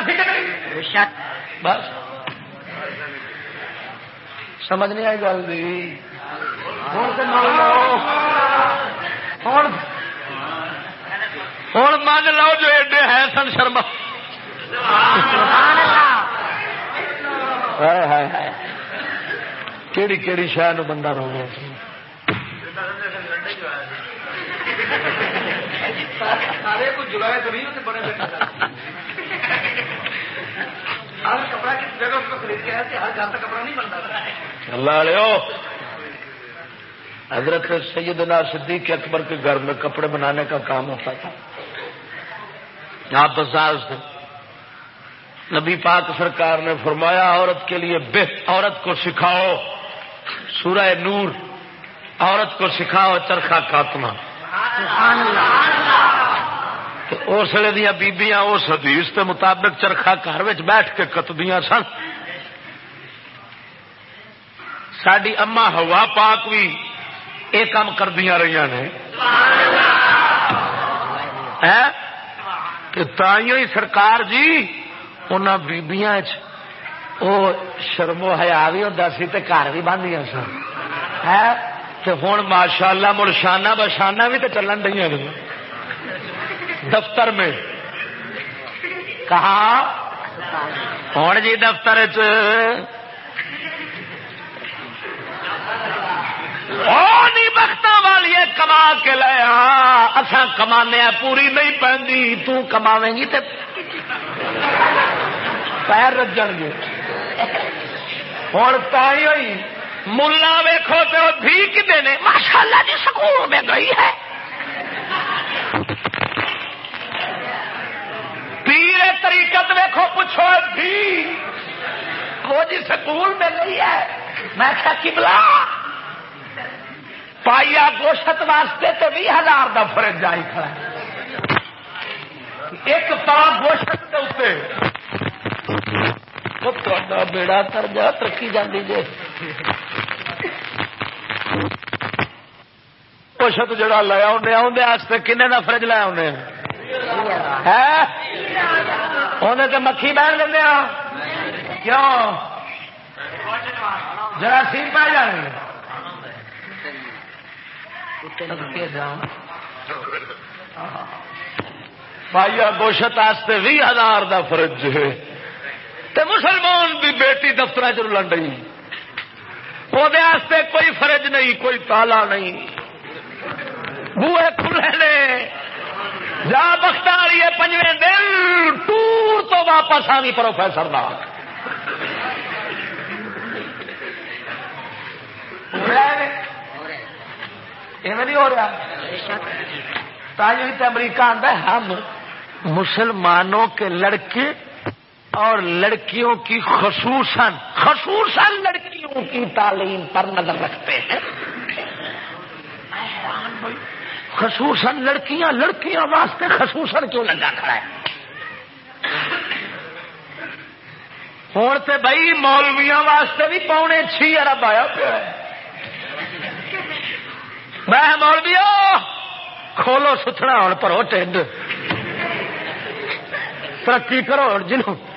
[SPEAKER 1] بس۔ سمجھ نہیں آئی گل ہوں ہوں من لو۔ جو ایڈے ہے سن شرما۔ کیڑی کیڑی شہ بندہ رو گیا اللہ حضرت سیدنا صدیق اکبر کے گھر میں کپڑے بنانے کا کام ہوتا تھا۔ آپ بزاز سے نبی پاک سرکار نے فرمایا عورت کے لیے بہت عورت کو سکھاؤ۔ سورہ نور، عورت کو سکھاؤ چرخا کاتما اس ویلے دیا بیبیاں اس حدیث کے مطابق چرخا گھر بیٹھ کے کتدیاں سن۔ ساری اما ہوا پاک بھی یہ کام کردیا رہی نے۔ ہاں؟ ہی سرکار جی ان بیبیاں شرمو ہیا بھی ہوتا سی گھر بھی باندھیا سن ہوں ماشاء اللہ مڑ شانہ بشانہ بھی تو چلن دیا دفتر میں کہا ہوں جی دفتر چ بخت والی کما کے لیا اصا کمانے پوری نہیں پہنتی تماویں گی پیر رجن گے ہوں تھی ہوئی۔ ملا ویخو تو بھی کتنے نے۔ ماشاء اللہ جی سکول میں گئی ہے۔ پیر طریقت ویکو پوچھو بھی وہ جی سکول میں گئی ہے۔ میں کیا کبلا پائیا گوشت واسطے تو بھی ہزار کا فرج جائی کھڑا ایک پا گوشت کے اتنے بیڑا کر جا ترقی جاتی جی گوشت جڑا لیا انہیں آدھے کنے کا فرج لیا انہیں انہیں تو مکھی بہن لینا کیوں جراثیم پہ جانے بھائی گوشت آستے بھی ہزار کا فرج ہے تے مسلمان بھی بیٹی دفتر چ لڑی وہ کوئی فرج نہیں، کوئی تالا نہیں۔ بوے کھلے نے۔ جا بخت والی ہے پنجے دن۔ ٹور تو واپس آ گئی پروفیسر کا نہیں ہو رہا۔ تاج امریکہ آتا ہے، ہم مسلمانوں کے لڑکے اور لڑکیوں کی خصوصاً خصوصاً لڑکیوں کی تعلیم پر نظر رکھتے ہیں۔ خصوصاً لڑکیاں لڑکیاں واسطے خصوصاً کیوں لگا کھڑا ہے؟ ہوں تو بھائی مولویا واسطے بھی پونے چھ ارب آیا پیا میں مولویا کھولو ستنا ہوں پرو ٹھنڈ۔ ترقی کرو جنوں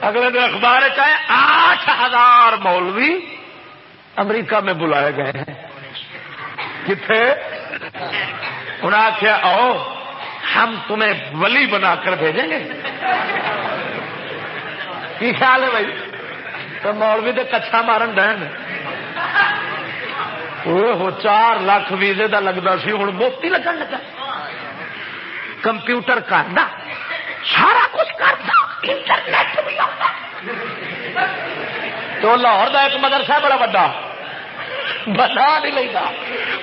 [SPEAKER 1] اگلے دن اخبار چاہے آٹھ ہزار مولوی امریکہ میں بلائے گئے ہیں۔ کتنے انہیں آخیا آؤ، ہم تمہیں ولی بنا کر بھیجیں گے۔ کی خیال ہے بھائی؟ تو مولوی تو کچھا مارن ڈہن وہ چار لاکھ ویزے کا لگتا سی ہوں موتی لگن لگا۔ کمپیوٹر کرنا سارا کچھ کرتا انٹرنیٹ بھی آتا۔ تو لاہور کا ایک مدرسہ بڑا بڑا بنا نہیں لگتا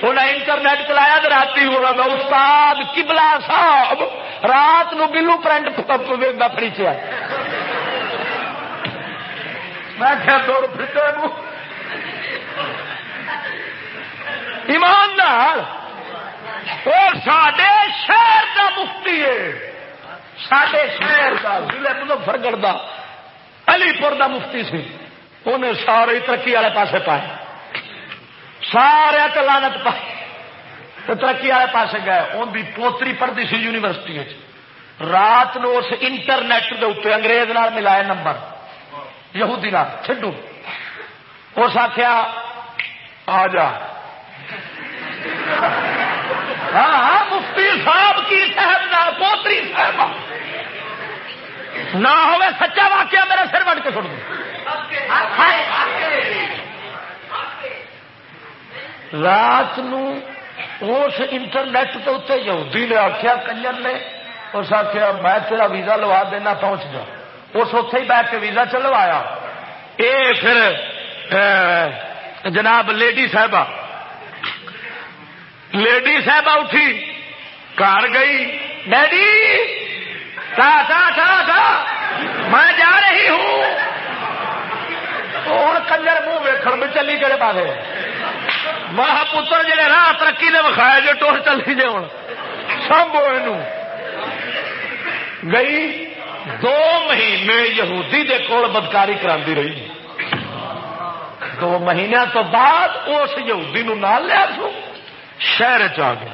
[SPEAKER 1] انہیں انٹرنیٹ چلایا تو رات استاد کبلا صاحب رات نو بلو پرنٹ فری چ میں کیا دور پھر ایماندار۔ وہ سڈے شہر کا مفتی ہے۔ سڈے شہر کا ضلع مظفرگڑھ کا علی پور کا مفتی سی۔ انہیں سارے ترقی والے پاسے پائے۔ سارے تلانت پائے تو ترقی والے پاس گئے۔ ان کی پوتری پڑھتی سی یونیورسٹی رات نو اس انٹرنیٹ کے اتنے انگریز نال ملایا نمبر۔ یہودی نال۔ چڈو اس آخیا آ جا۔ ہاں مفتی صاحب کی صاحب، نہ پوتری صاحب۔ نہ ہوئے سچا واقعہ میرا سر وٹ کے چھوڑ دو۔ رات نو اس انٹرنیٹ کے اتنے یہودی نے آخیا کنجر نے، اس آخیا میں تیرا ویزا لوا دینا، پہنچ جا۔ اس اتے ہی بیٹھ کے ویزا چلوایا۔ یہ پھر جناب لیڈی صاحبہ لیڈی صاحبہ اٹھی، گھر گئی، ڈیڈی، تا تا تا تا، میں جا رہی ہوں. ہوں کنجر منہ ویکن میں چلی کہڑے پاس ماہ پتر جہے راہ ترقی نے وکھایا جو ٹور چلی جی ہوں سمبو گئی، دو مہینے یہودی دے کول بدکاری کرا رہی۔ دو مہینوں تو بعد اس یہودی نو نال لیا سو شہر چ گئے۔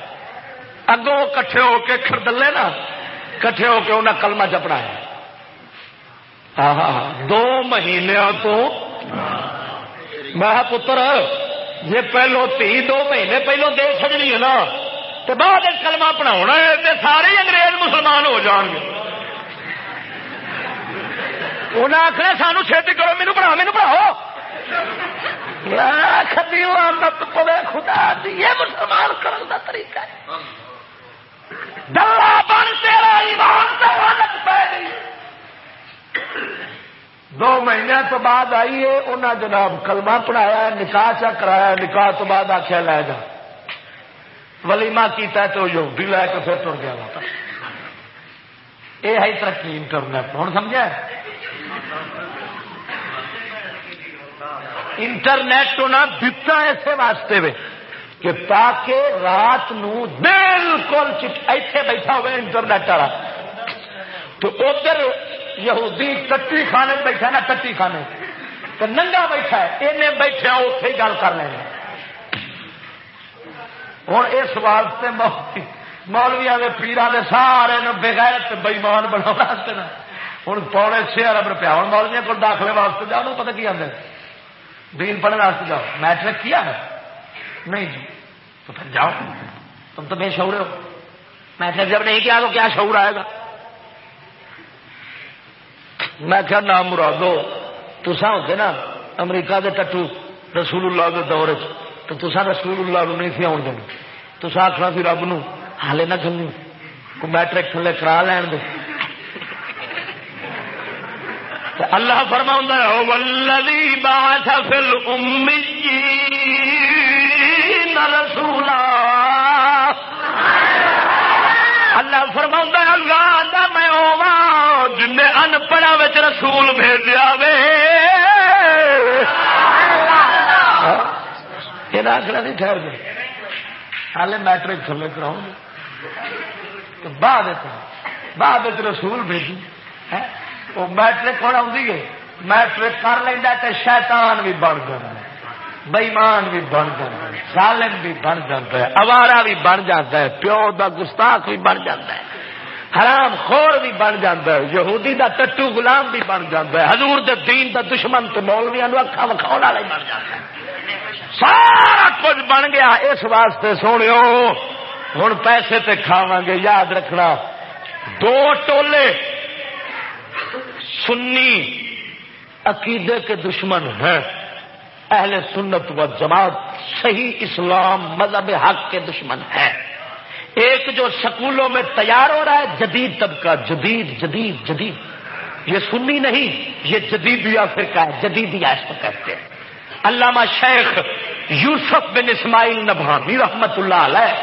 [SPEAKER 1] اگوں کٹھے ہو کے خردلے نا کٹھے ہو کے انہیں کلمہ چپڑا ہے دو مہینوں تو میں پتر جی پہلو تھی، دو مہینے پہلو دے سجنی ہے نا۔ تو بعد کلمہ پڑھا ہے تو سارے انگریز مسلمان ہو جان گے۔ انہیں آخر سانو چھتی کرو مینو پڑھاؤ مینو پڑھاؤ۔ خدا یہ مسلمان کرنے کا طریقہ ہے۔ بن تیرا ایمان دو مہینے تو بعد آئیے انہیں جناب کلمہ پڑھایا نکاح چا کرایا نکاح تو بعد آخیا لے جا۔ ولیما کیتا تو جو بھی لے کے پھر تر گیا واپس۔ یہ ہے ترقی انٹرنیٹ ہوں سمجھا انٹرنیٹ تو نہ دتا ایسے واسطے میں کہ تاکہ رات نو بالکل ایتھے بیٹھا ہوئے انٹرنیٹ والا۔ تو ادھر یہودی کٹی خانے بیٹھا نا کٹی خانے۔ تو ننگا بیٹھا ہے انہیں بیٹھے اتے ہی گل کر لیں ہوں اس واسطے مولویا کے پیرا کے سارے بغیر بئیمان بنا ہوں پونے چھ ارب روپیہ ہوں مولویا کو داخلے واسطے جاؤ پتا کی آدھے دین پڑھنے واسطے جاؤ۔ میٹرک کیا ہے؟ نہیں جی۔ تو پھر جاؤ۔ تم تو بے شعور ہو۔ میٹرک جب نہیں کیا تو کیا شعور آئے گا؟ میں کیا نام مرادو تسا ہوتے نا امریکہ دے ٹٹو رسول اللہ دے دور تو تسا رسول اللہ نو نہیں سی آن دینا تسا آخنا سی رب نو حالے نہ چلنی کو میٹرک تھلے کرا لین دے۔ اللہ فرما ولدی بات فل رسولا. اللہ فرما اللہ میں جن ان پڑھا
[SPEAKER 6] رسول بھیجا وے.
[SPEAKER 1] یہ آخر نہیں ٹھہر گئے۔ ہالے میٹرک تھلے کراؤ گے۔ بعد بعد رسول بھیجی۔ وہ میٹرک ہونا آئی ہے میٹرک کر لینا تو شیطان بھی بن جائے بئیمان بھی بن جاتا ہے۔ بھی بن جاتا ہے۔ اوارا بھی بن جاتا ہے۔ پیو دا گستاخ بھی بن جاتا ہے۔ حرام خور بھی بن جاتا ہے۔ یہودی دا ٹٹو غلام بھی بن جاتا ہے۔ حضور دے دین دا دشمن تو مولویا اکھا وکھاؤ والا بن جاتا ہے۔ سارا کچھ بن گیا۔ اس واسطے سونے ہوں پیسے تے کھاوا گے۔ یاد رکھنا، دو ٹولے سنی عقیدے کے دشمن ہیں۔ اہل سنت و جماعت صحیح اسلام مذہب حق کے دشمن ہے ایک جو سکولوں میں تیار ہو رہا ہے، جدید طبقہ، جدید جدید جدید۔ یہ سنی نہیں، یہ جدید یا فرقہ ہے جدیدیا اس کو کہتے ہیں۔ علامہ شیخ یوسف بن اسماعیل نبھانی رحمت اللہ علیہ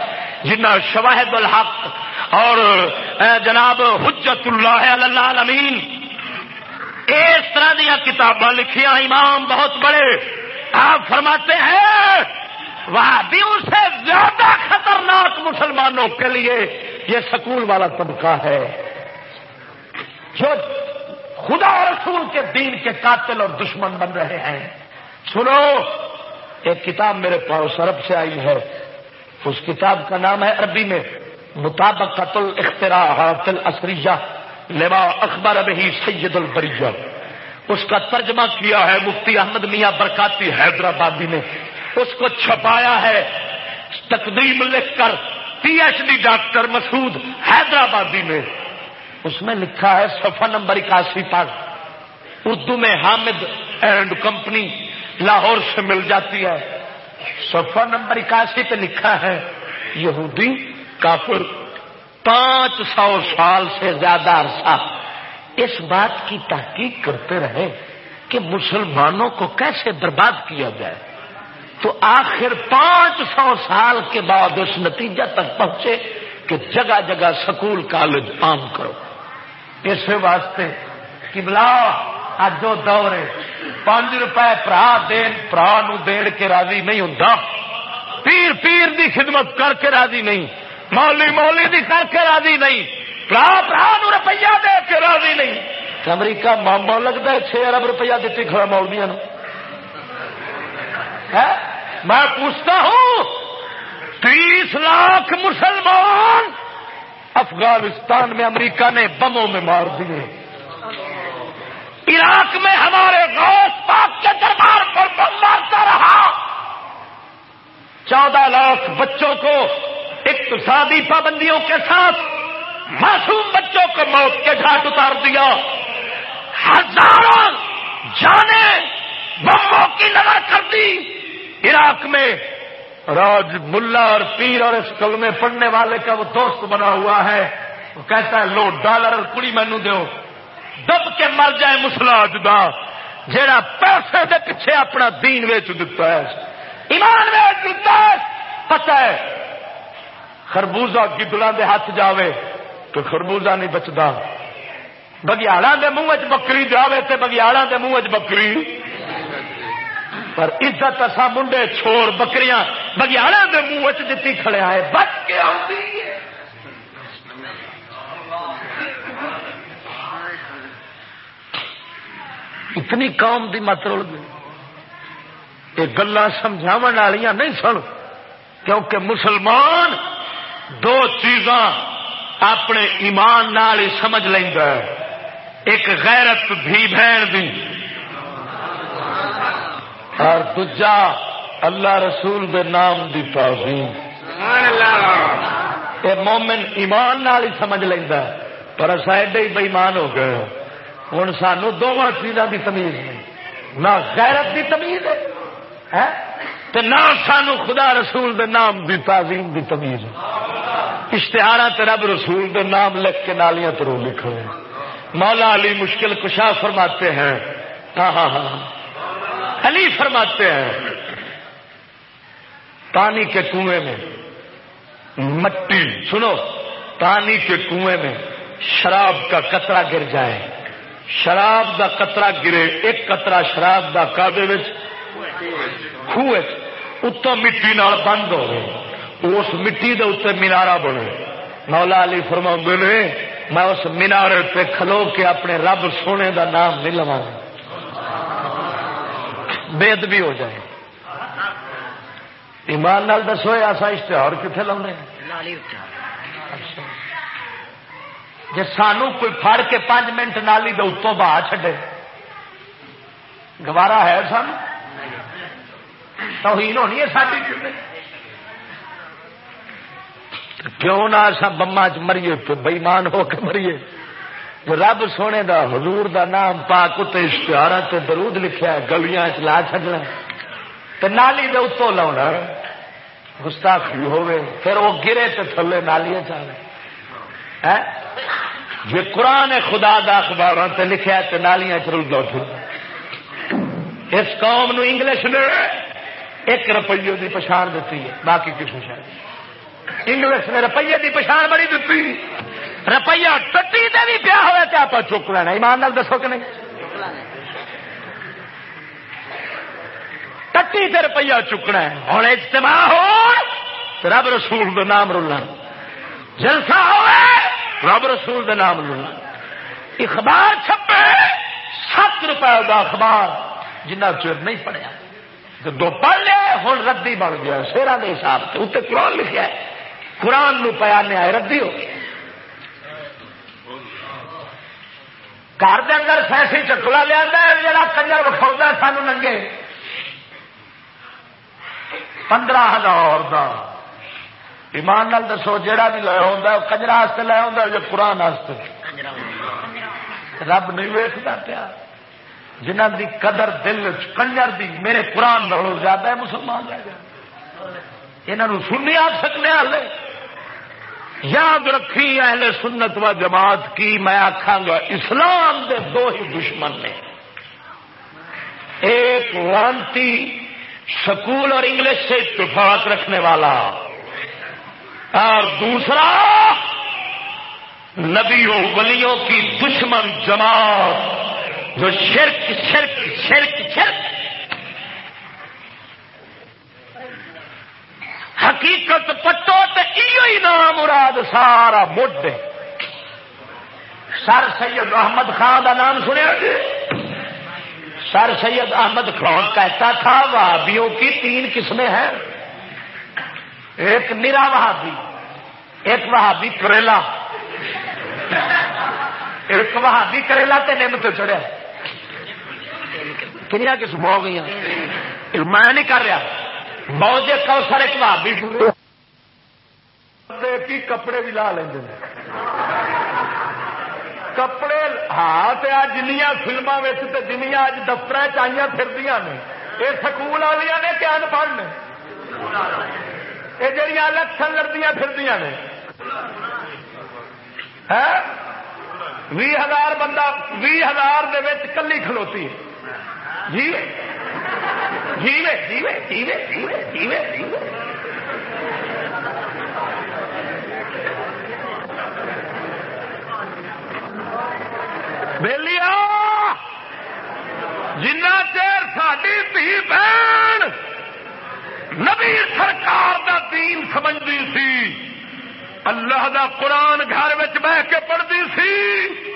[SPEAKER 1] جنہ شواہد الحق اور جناب حجت اللہ علمین اس طرح دیا کتاباں لکھیاں امام بہت بڑے۔ آپ فرماتے ہیں وہابیوں سے زیادہ خطرناک مسلمانوں کے لیے یہ سکول والا طبقہ ہے۔ جو خدا رسول کے دین کے قاتل اور دشمن بن رہے ہیں۔ سنو، ایک کتاب میرے پاس عرب سے آئی ہے۔ اس کتاب کا نام ہے عربی میں مطابق قتل اختراحات الاسریہ لما اخبار ابھی سید البریہ اس کا ترجمہ کیا ہے مفتی احمد میاں برکاتی حیدرآبادی نے۔ اس کو چھپایا ہے۔ تقدیم لکھ کر P H D doctor Masood Hyderabadi نے۔ اس میں لکھا ہے صفحہ نمبر اکاسی پر۔ اردو میں حامد اینڈ کمپنی لاہور سے مل جاتی ہے۔ صفحہ نمبر اکاسی پہ لکھا ہے، یہودی کافر پانچ سو سال سے زیادہ عرصہ اس بات کی تحقیق کرتے رہے کہ مسلمانوں کو کیسے برباد کیا جائے۔ تو آخر پانچ سو سال کے بعد اس نتیجہ تک پہنچے کہ جگہ جگہ سکول کالج عام کرو۔ اس واسطے کملا اج دور ہے۔ پانچ روپئے برا دین برا نو دین کے راضی نہیں ہوں پیر پیر دی خدمت کر کے راضی نہیں۔ مولی مولی دی کر کے راضی نہیں۔ برا برا روپیہ دے کے راضی نہیں۔ امریکہ ماما لگتا ہے چھ ارب روپیہ دیتی کھڑا مولویا میں پوچھتا ہوں، تیس لاکھ مسلمان افغانستان میں امریکہ نے بموں میں مار دیے۔ عراق میں ہمارے غوث پاک کے دربار پر بم مارتا رہا۔ چودہ لاکھ بچوں کو اقتصادی پابندیوں کے ساتھ معصوم بچوں کو موت کے گھاٹ اتار دیا۔ ہزاروں جانے بموں کی نظر کر دی۔ عراق میں راج ملا اور پیر اور اس کل میں پڑھنے والے کا وہ دوست بنا ہوا ہے۔ وہ کہتا ہے لو ڈالر اور کڑی مینو دو دب کے مر جائے مسلا جدا جہاں پیسے کے پیچھے اپنا دین ویچ دیتا ہے۔ ایمان ویچ دیتا ہے۔ پتا ہے خربوزہ گدڑا دے ہاتھ جاوے تو خربوزہ نہیں بچتا بگیاڑا دے منہ چ بکری جاوے تے بگیاڑا دے منہ چ بکری۔ پر عزت اصا منڈے چھوڑ بکریاں بگیاڑا دے منہ چ دیتی کھڑے آئے۔ بچ کے اتنی قوم دی مت رل گئی۔ یہ گلا سمجھاو والی نہیں سن کیونکہ مسلمان دو چیزاں اپنے ایمان نال ہی سمجھ لینا ایک غیرت بھی بہن دی، اور دجا اللہ رسول دے نام دی تعظیم۔ اے مومن ایمان نال ہی سمجھ لینا پر اصا ایڈے ہی بےمان ہو گئے ہوں سانو دونوں چیزوں کی تمیز نہیں۔ نہ غیرت کی تمیز ہے ہاں؟ تو نہ سانو خدا رسول دے نام دی تعظیم دی تمیز اشتہار رب رسول دے نام لکھ کے نالیاں ترو لکھو مولا علی مشکل کشا فرماتے ہیں۔ ہاں ہاں ہاں۔ علی فرماتے ہیں۔ پانی کے کنویں میں مٹی، سنو، پانی کے کنویں میں شراب کا کترا گر جائے۔ شراب دا قطرہ گرے، ایک قطرہ شراب دا کابے خوہ اتوں مٹی نال بند ہو اس مٹی دے اتنے مینارا بنے مولا علی فرما نے میں اس مینارے پہ کھلو کے اپنے رب سونے دا نام نہیں لوا بےد بھی ہو جائے ایمان نال دسو ایسا اشتہار کتنے لاؤنے جی سانو کوئی فر کے پانچ منٹ نالی دے اتوں بہا چڈے گوارا ہے سن توہین ہونی ہے ساری کیوں نہ سا بما چ مریے بئیمان ہو کے مریے۔ رب سونے دا، حضور دا نام پاک اتنے اشتہار سے درود لکھا ہے، گلیاں چلا چڈنا تو نالی دے اتوں لاؤنا۔ گستاخی ہوے پھر وہ گرے تو تھلے نالی چاہے جی قرآن خدا دا اخبار سے لکھا تو نالیاں چل لو اس قوم نو انگلش نے ایک روپیے کی پچھان دیتی ہے، باقی کسی شاید انگلش نے روپیے کی پچھان بڑی دیتی روپیہ ٹٹی دے بھی پیا ہوا تو آپ چک لینا۔ ایمان نال دسو کہ نہیں؟ ٹٹی سے روپیہ چکنا ہے۔ ہوں اجتماع ہو، رب رسول دا نام رولنا جلسہ ہو رب رسول دا نام رولنا اخبار چھپے، سات روپے کا اخبار جنہ چر نہیں پڑھیا۔ دو پڑھ لیا ہوں ردی بن گیا شیرا کے حساب سے۔ اتنے قرآن لکھا ہے۔ قرآن نو پیا نیا ردی ہو۔ گھر کے اندر سیسی چکلا لیا جا کنجر وکھاؤ سانو ننگے۔ پندرہ ہزار کا ایمان نال دسو جہا بھی لیا ہوں کجرا لیا ہوں یا قرآن رب نہیں ویستا پیا۔ جنہ دی قدر دل کنجر دی، میرے قرآن نالوں زیادہ ہے، مسلمان رہ گیا یہ سنی آ سکنے والے یاد رکھی اہل سنت و جماعت کی میں آخا گا، اسلام دے دو ہی دشمن نے۔ ایک لانتی سکول اور انگلش سے اتفاق رکھنے والا۔ اور دوسرا، نبیوں، ولیوں کی دشمن جماعت۔ جو شرک شرک شرک شرک۔ حقیقت پٹو تو نام مراد سارا مڈ سر سید احمد خان کا نام سنیا۔ سر سید احمد خان کہتا تھا، وہابیوں کی تین قسمیں ہیں۔ ایک نرا وہابی، ایک وہابی کریلا۔ ایک وہابی کریلا تے نم تو چڑھیا۔ کنیا قسم ہو گئی میں نہیں کر رہا۔ موجے کوسر ایک بھابی کی کپڑے بھی لا لیں کپڑے ہاں جنیا فلموں جنیا اج دفتر چاہیے پھر نے۔ یہ سکول والی نے کیا پڑھ نے؟ یہ جہیا الیکشن لڑدیا پھر نے۔ بھی ہزار بندہ بھی ہزار کلی کھلوتی جی جیوے جیوے جیوے جیوے جیوے جیوے جیوے بہلیا جنا چیر ساری دھی بہن، نبی سرکار دا دین سمجھتی سی۔ اللہ دا قرآن گھر بہ کے پڑھتی سی۔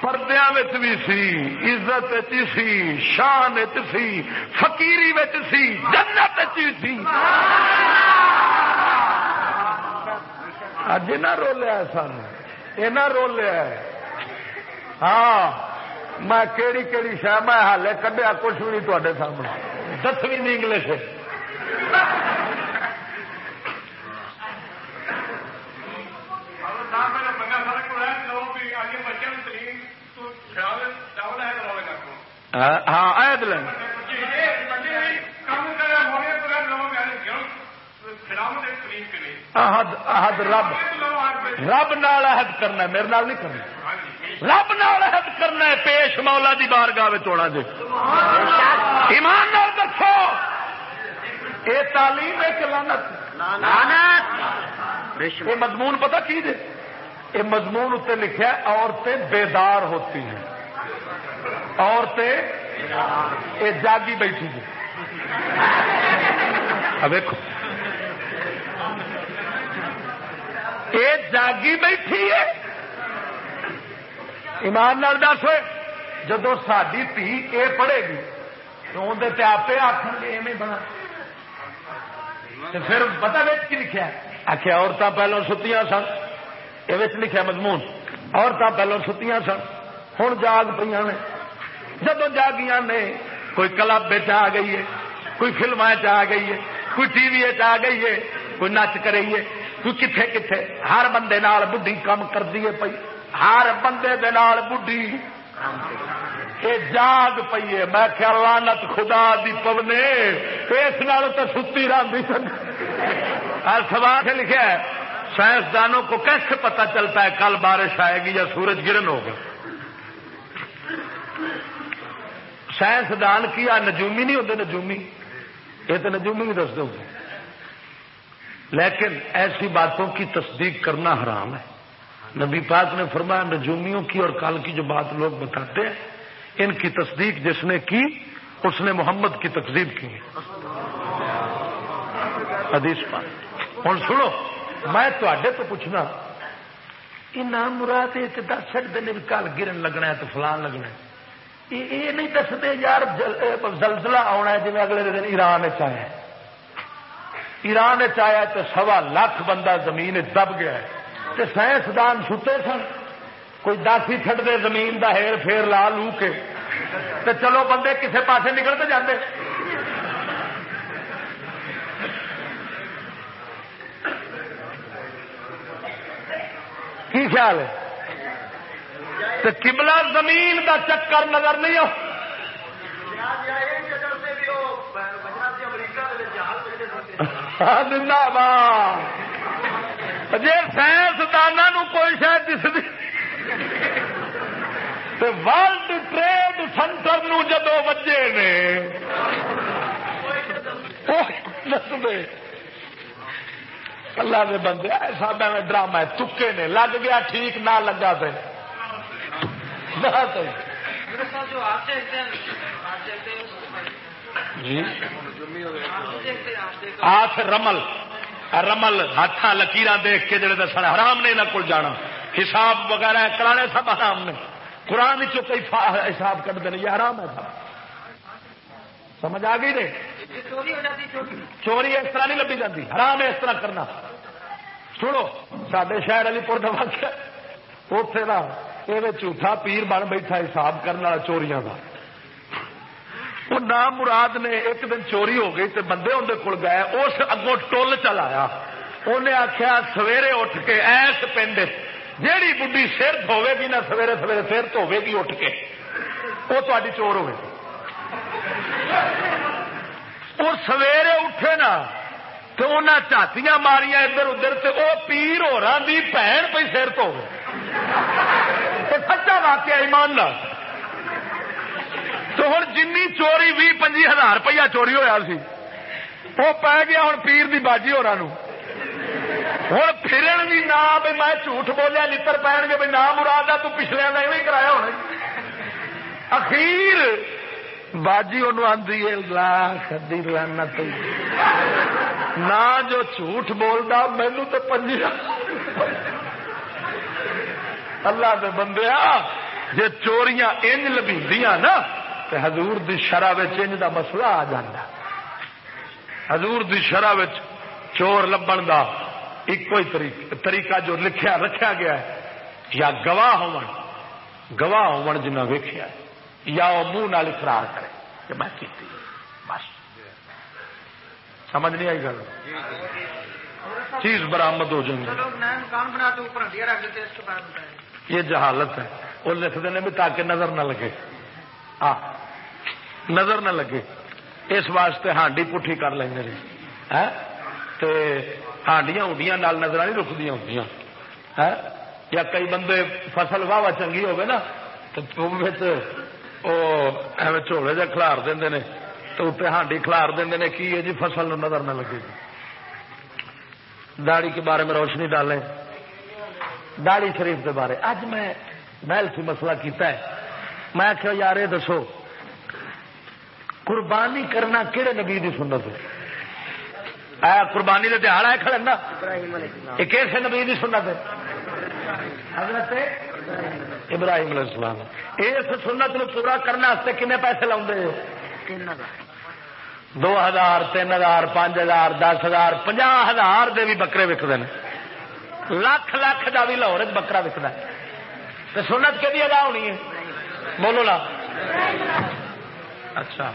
[SPEAKER 1] پردیا بھی سی، عزت سی، شان سی فکیری سی، جنت سی۔ اج نہ رولیا سن یہ رولیا ہاں میں کہڑی کہڑی شہ میں ہالے کڈیا، کچھ بھی نہیں تے سامنے۔ دسویں انگلش۔ ہاں عید لیں۔ عہد رب۔ رب نال عہد کرنا میرے نال نہیں کرنا۔ رب نال عہد کرنا ہے پیش مولا دی بارگاہ ہونا جی ایمان نال دسو۔ یہ تعلیم ہے کہ لانت یہ مضمون پتہ کی جی یہ مضمون اتنے لکھا عورتیں بیدار ہوتی ہیں۔ عورتیں یہ جاگی بیٹھی جی دیکھو۔ یہ جاگی بیٹھی ہے۔ ایمان نال دس ہوئے جب ساری تھی یہ پڑھے گی، تو اندر آپ آخ گے ایویں بنا۔ پھر پتا بچ کی لکھا آخیا عورتیں پہلو ستیاں سن۔ یہ لکھا مضمون۔ عورتیں پہلو ستیاں سن۔ ہوں جاگ پہ نے۔ جب جاگیاں نے، کوئی کلب آ گئی ہے، کوئی فلم آ گئی ہے، کوئی ٹی وی آ گئی ہے، کوئی نچ کری ہے کوئی کتنے کتنے ہر بندے نال بڈھی کام کر دیے پی ہر بندے دے نال بڈھی یہ جاگ پیے میں خیال لانت خدا دی پونے۔ اس نال تو ستی رہی سوال لکھا ہے، سائنسدانوں کو کیسے پتا چلتا ہے کل بارش آئے گی یا سورج گرن ہوگا؟ سائنسدان کیا نجومی نہیں ہوتے نجومی۔ یہ تو نجومی بھی دس دو گے لیکن ایسی باتوں کی تصدیق کرنا حرام ہے۔ نبی پاک نے فرمایا، نجومیوں کی اور کل کی جو بات لوگ بتاتے ہیں، ان کی تصدیق جس نے کی، اس نے محمد کی تقزیب کی۔ حدیث پاک۔ ہوں سنو، میں تے تو پوچھنا یہ نام مراد دس سکتے ہیں کل گرن لگنا ہے تو فلان لگنا ہے۔ یہ نہیں دستے یار زلزلہ آنا ہے جی اگلے دن ایران چیا ایران چیا تو سوا لاکھ بندہ زمین دب گیا ہے۔ تو سائنسدان ستے سن۔ کوئی دس ہی چڈ دے زمین کا ہیر فیر لا لو کے۔ تو چلو بندے کسے پاسے نکلتے جاندے۔ کی خیال ہے؟ تو کبلا زمین کا چکر نظر نہیں ہو ہاں جی ہاں۔ سائنسدانوں کوئی شاید دستی ورلڈ ٹریڈ سینٹر نو جدو وجے نے۔ اللہ کے بندے، ایسا میں ڈرامہ چکے نے، لگ گیا ٹھیک، نہ لگا پہ جی۔ ہاتھ رمل۔ رمل ہاتھ لکیر دیکھ کے جڑے دس حرام نے یہاں کو جانا۔ حساب وغیرہ کرانے سب حرام نے۔ قرآن کئی حساب کرتے ہیں، یہ حرام ہے سب۔ سمجھ آ گئی نے؟ چوری اس طرح نہیں لبھی جاتی حرام ہے اس طرح کرنا۔ سنو سڈے شہر علی پور دبا اتے نا یہ جھوٹا پیر بن بیٹھا حساب کرنے والا چوریاں کا وہ نام مراد نے ایک دن چوری ہو گئی تو بندے اندر کول گئے، اس اگوں ٹول چلایا انہیں آخیا سویرے اٹھ کے، ایس پنڈ، جیڑی بڈی سر دھوے گی نہ سویرے سویرے سر دھوے گی اٹھ کے۔ وہ تاری چور ہوئے۔ اور سویرے اٹھے نا تو انہیں چاتیاں ماریاں ادھر ادھر سے وہ پیر ہو رہا دی بھن پہ سر تو سچا واقعہ ایمان نہ تو ہوں جن چوری بھی پنجی ہزار روپیہ چوری ہوا سی وہ پی گیا ہوں پیر دی باجی ہو ہوں پھرن بھی نہ بھی میں جھوٹ بولیا لڑ پہن گے بھائی نہ مراد تو پچھلے کا ایویں کرایا ہونا اخیر باجی ان آدھی لاکھ لانت نہ جو جھوٹ بولتا مینو تو پنجی اللہ دے بندے جی چوریاں انج لبھی نا تو حضور دی شرح انج دا مسئلہ آ جاتا حضور دی شرح چور لبن دا ایک طریقہ جو لکھیا رکھا گیا ہے یا گواہ ہو گواہ ہو جنہیں ویخیا یا وہ منہ نال اقرار کرے کہ میں کیتی بس سمجھ نہیں آئی گل۔ چیز برامد ہو جائیں گے یہ جہالت ہے۔ وہ لکھتے ہیں بھی تاکہ نظر نہ لگے۔ آ نظر نہ لگے۔ اس واسطے ہانڈی پٹھی کر لیں گے ہانڈیاں ہڈیاں نظر نہیں رکتی ہوں یا کئی بندے فصل واہ واہ چنگی ہوگی نا تو چوڑے جا کلار دے تو اتنے ہانڈی کلار دے کی ہے جی؟ فصل نظر نہ لگے جی۔ گی داڑی کے بارے میں روشنی ڈالیں۔ داڑی شریف کے بارے۔ اج میں محل سی مسئلہ کیتا ہے۔ میں آخیا یار یہ دسو، قربانی کرنا کہڑے نبی کی سنت ہے؟ قربانی کا دہاڑ ہے کھڑا یہ کیسے نبی کی سنت ہے؟ حضرت ابراہیم علیہ السلام۔ اس سنت نو پورا کرنے کنے پیسے لاؤ دو ہزار تین ہزار پانچ ہزار دس ہزار پنج ہزار دے بھی بکرے وکتے ہیں لاکھ لاکھ کا بھی لاہور بکرا تو سنت کہ ادا ہونی ہے؟ بولو نا۔ اچھا۔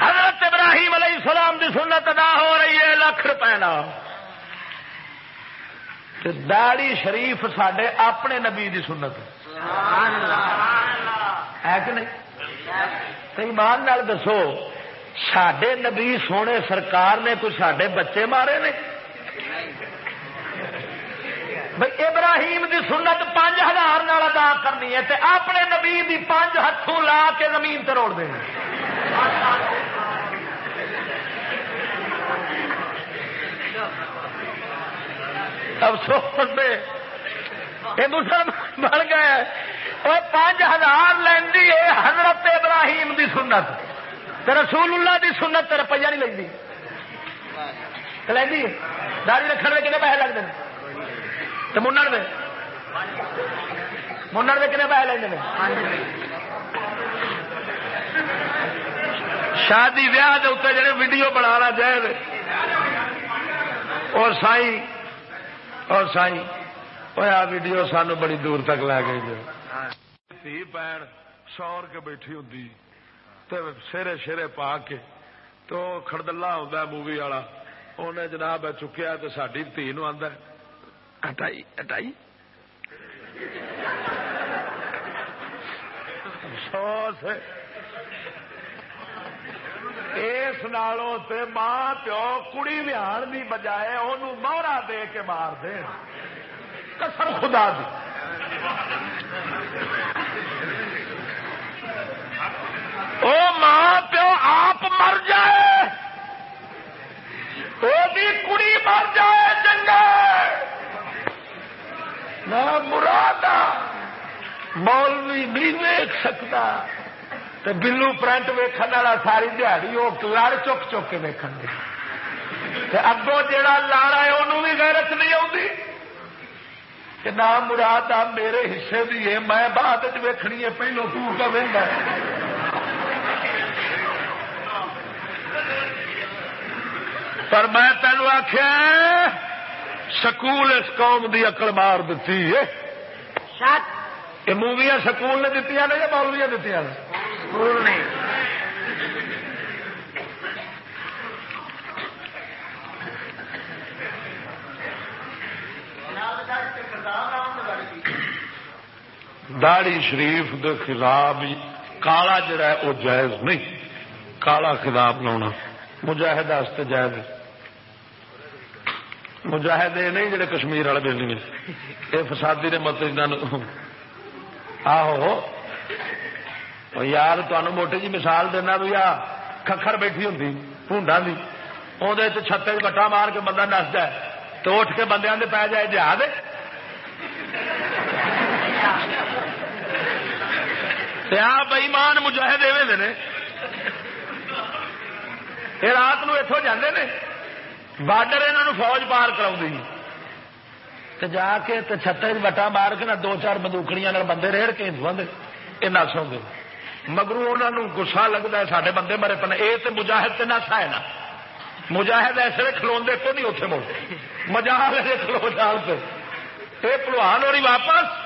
[SPEAKER 1] حضرت ابراہیم علیہ السلام کی سنت ادا ہو رہی ہے لاکھ روپے داڑی شریف سڈے اپنے نبی دی سنت۔ ہے کہ نہیں؟ ایمان دسو۔ سڈے نبی سونے سرکار نے کوئی سڈے بچے مارے نے؟ بھائی ابراہیم دی سنت پانچ ہزار نال ادا کرنی ہے تے اپنے نبی دی پانچ ہاتھوں لا کے زمین تروڑ دیں افسوس یہ مسلمان بن گئے۔ اور پانچ ہزار لینی ہے حضرت ابراہیم دی سنت۔ رسول اللہ دی سنت تو روپیہ نہیں لگتی۔ لینی داری رکھنے میں کنے پیسے لگتے ہیں تو منڈ دے۔ منڈ دے کنے پیسے لگتے ہیں شادی ویاہ کے اتنے جڑے ویڈیو بنا جائے اور سائی اور سائی وہ ویڈیو سانو بڑی دور تک لے گئی جو تھی پین سور کے بیٹھی ہوں سیرے شیرے پا کے تو خردلا آ مووی والا انہیں جناب چکیا تو ساری تھی نو آدھا ہٹائی ہٹائی افسوس اس نالوں تے ماں پیو کڑی وہان کی بجائے انہوں مہرا دے کے مار دے قسم خدا دی او ماں پیو آپ مر جائے۔ وہ کڑی مر جائے چنگا نہ مراد مولوی نہیں ویک سکتا۔ تو بلو پرنٹ ویکن والا ساری دیہڑی وہ لڑ چک چک کے ویکن گے اگوں جا لاڑا ہے انہوں بھی غیرت نہیں آتی کہ نہ مراد آ، میرے حصے بھی ہے، میں بعد ویکنی ہے، پہلو تو کا وہدا پر میں تینو آخیا سکول اس قوم دی اکڑ مار دیتی ہے۔ یہ موویاں سکول نے دیتی نے یا مولویا دیتی نے؟ داڑی شریف دے خلاف کالا جڑا ہے وہ جائز نہیں۔ کالا خلاف لاؤنا مجاہد جائز مجاہد یہ نہیں جڑے کشمیر والے بہلی یہ فسادی نے مطلب آہو۔ یار تمہیں موٹی جی مثال دینا بھی آ ککھر بیٹھی ہوں پونڈا کی وہ چھتے بٹا مار کے بندہ نستا ہے تو اٹھ کے بندے پی جائے جہاز بئیمان مجاہد ایویں نے۔ یہ رات نو اتوں جانے نے۔ بارڈر یہاں فوج پار کرا جا کے چھتے بٹا مار کے نہ دو چار بندوکڑیاں بندے ریڑ کے یہ نسوں گے مگرو انہوں گسا لگتا ہے سارے بندے مرے پنے یہ تو مجاہد سے نسا ہے نا مجاہد ایسے کھلو کو نہیں اتنے مڑ مجاہد ایسے کھلو جال پہ یہ پلوان ہو رہی واپس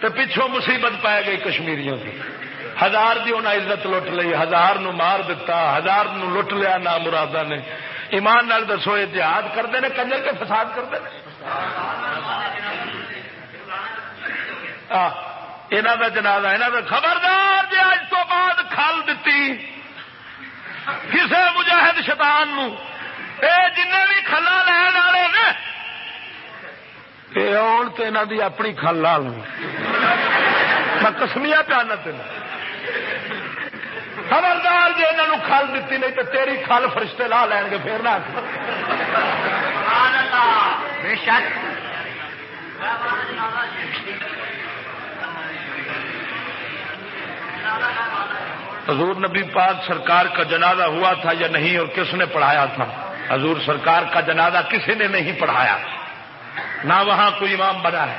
[SPEAKER 1] تو پچھوں مصیبت پائے گئی کشمیریوں کی ہزار کی انہیں عزت لٹ لی ہزار نو مار دتا ہزار نو لٹ لیا نہ مرادہ نے ایمان نال دسو یہ جہاد کرتے ہیں، کنجر کے فساد کرتے ہیں۔ یہاں کا جنازہ یہاں کا خبردار جی اج تو بعد کھل دیتی کسی مجاہد شیطان نو۔ اے جن بھی کھلا لین والے نے آن تو یہاں کی اپنی کھل لا لوں میں کسمیا پیانا تین خبردار جی انہوں کھل دیتی نہیں تو تیری کھل فرشتے لا لین گے پھر نہ۔ بے شک۔ حضور نبی پاک سرکار کا جنازہ ہوا تھا یا نہیں اور کس نے پڑھایا تھا؟ حضور سرکار کا جنازہ کسی نے نہیں پڑھایا۔ نہ وہاں کوئی امام بنا ہے۔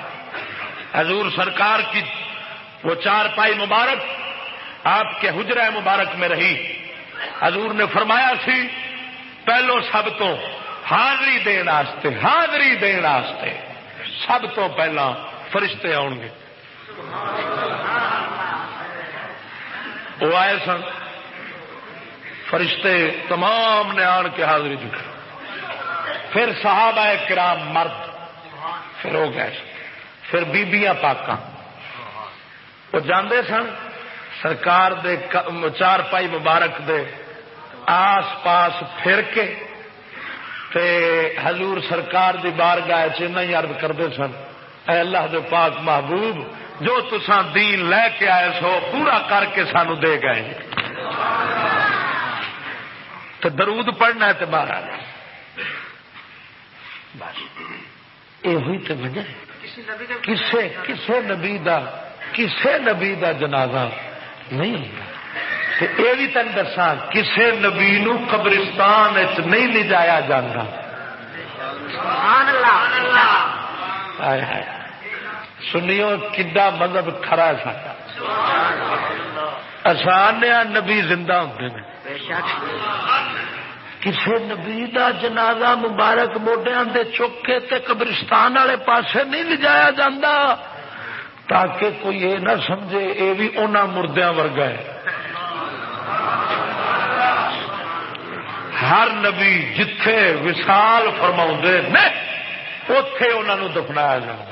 [SPEAKER 1] حضور سرکار کی وہ چار پائی مبارک آپ کے حجرہ مبارک میں رہی۔ حضور نے فرمایا سی، پہلو سب تو حاضری دین آستے حاضری دین آستے سب تو پہلا فرشتے آؤ گے۔ وہ آئے سن۔ فرشتے تمام نے آن کے حاضری دی پھر صحابہ آئے کرام مرد۔ پھر ہو گئے۔ پھر بیبیاں پاکاں۔ وہ جاندے سن؟ سرکار دے چار پائی مبارک دے آس پاس پھر کے تے حضور سرکار دی بار گائے چین ارد کرتے سن، اے اللہ دے پاک محبوب، جو تسان دین لے کے آئے سو، پورا کر کے سانو دے گئے۔ تو درود پڑھنا ہے تو باہر آ مارا یہ ہوئی تو وجہ کسے کسے نبی دا کسے نبی دا جنازہ نہیں. یہ بھی تین دسا کسے نبی نو قبرستان نہیں لے جایا جانا سنیو کڈا مذہب کھرا ہے سارا آسان نبی زندہ ہوتے ہیں کسی نبی دا جنازہ مبارک موڈیا دے چوکے تے قبرستان والے پاسے نہیں لے جایا جاندہ تاکہ کوئی یہ نہ سمجھے، یہ بھی انہوں مردیا ورگا ہے۔ ہر نبی جتھے وسال فرما نے اتے انہوں دفنایا جاتا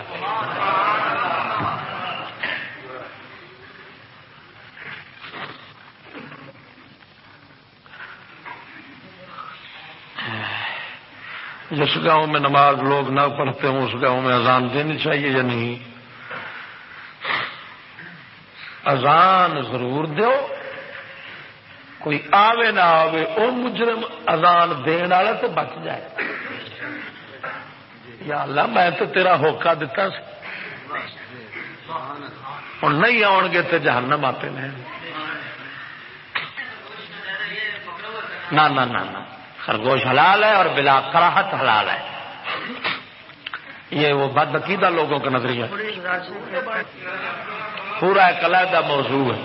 [SPEAKER 1] جس گاؤں میں نماز لوگ نہ پڑھتے ہوں، اس گاؤں میں اذان دینی چاہیے یا نہیں؟ اذان ضرور دو کوئی آوے نہ آوے، او مجرم اذان دین والا تو بچ جائے۔ یا اللہ، میں تو تیرا ہوکا دتا ہوں نہیں آن گے تو جہنم آتے ہیں نہ خرگوش حلال ہے اور بلا کراہت حلال ہے۔ یہ وہ بد عقیدہ لوگوں کا نظریہ۔ پورا ایک علیحدہ موضوع ہے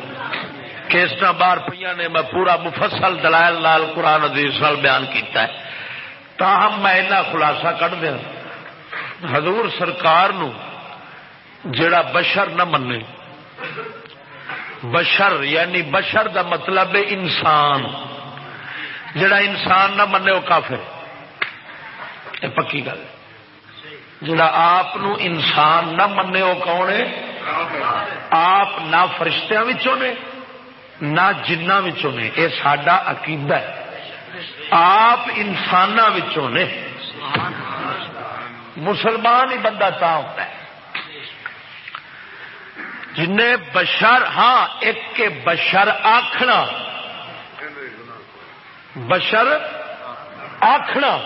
[SPEAKER 1] کیسٹ بار پہ نے میں پورا مفصل دلائل لال قرآن عزیز سال بیان کیتا ہے۔ تاہم میں اینا خلاصہ کٹ دیا۔ حضور سرکار نو جڑا بشر نہ منے بشر یعنی بشر دا مطلب ہے انسان۔ جڑا انسان نہ منے وہ کافر۔ یہ پکی گل۔ جڑا آپ انسان نہ منے وہ کون ہے؟ آپ نہ فرشتیاں نے، نہ جنہ نے، یہ سڈا عقیدہ ہے۔ آپ انسان نے۔ مسلمان ہی بندہ تا ہوتا ہے۔ جن بشر ہاں ایک کے بشر آخنا بشر آخنا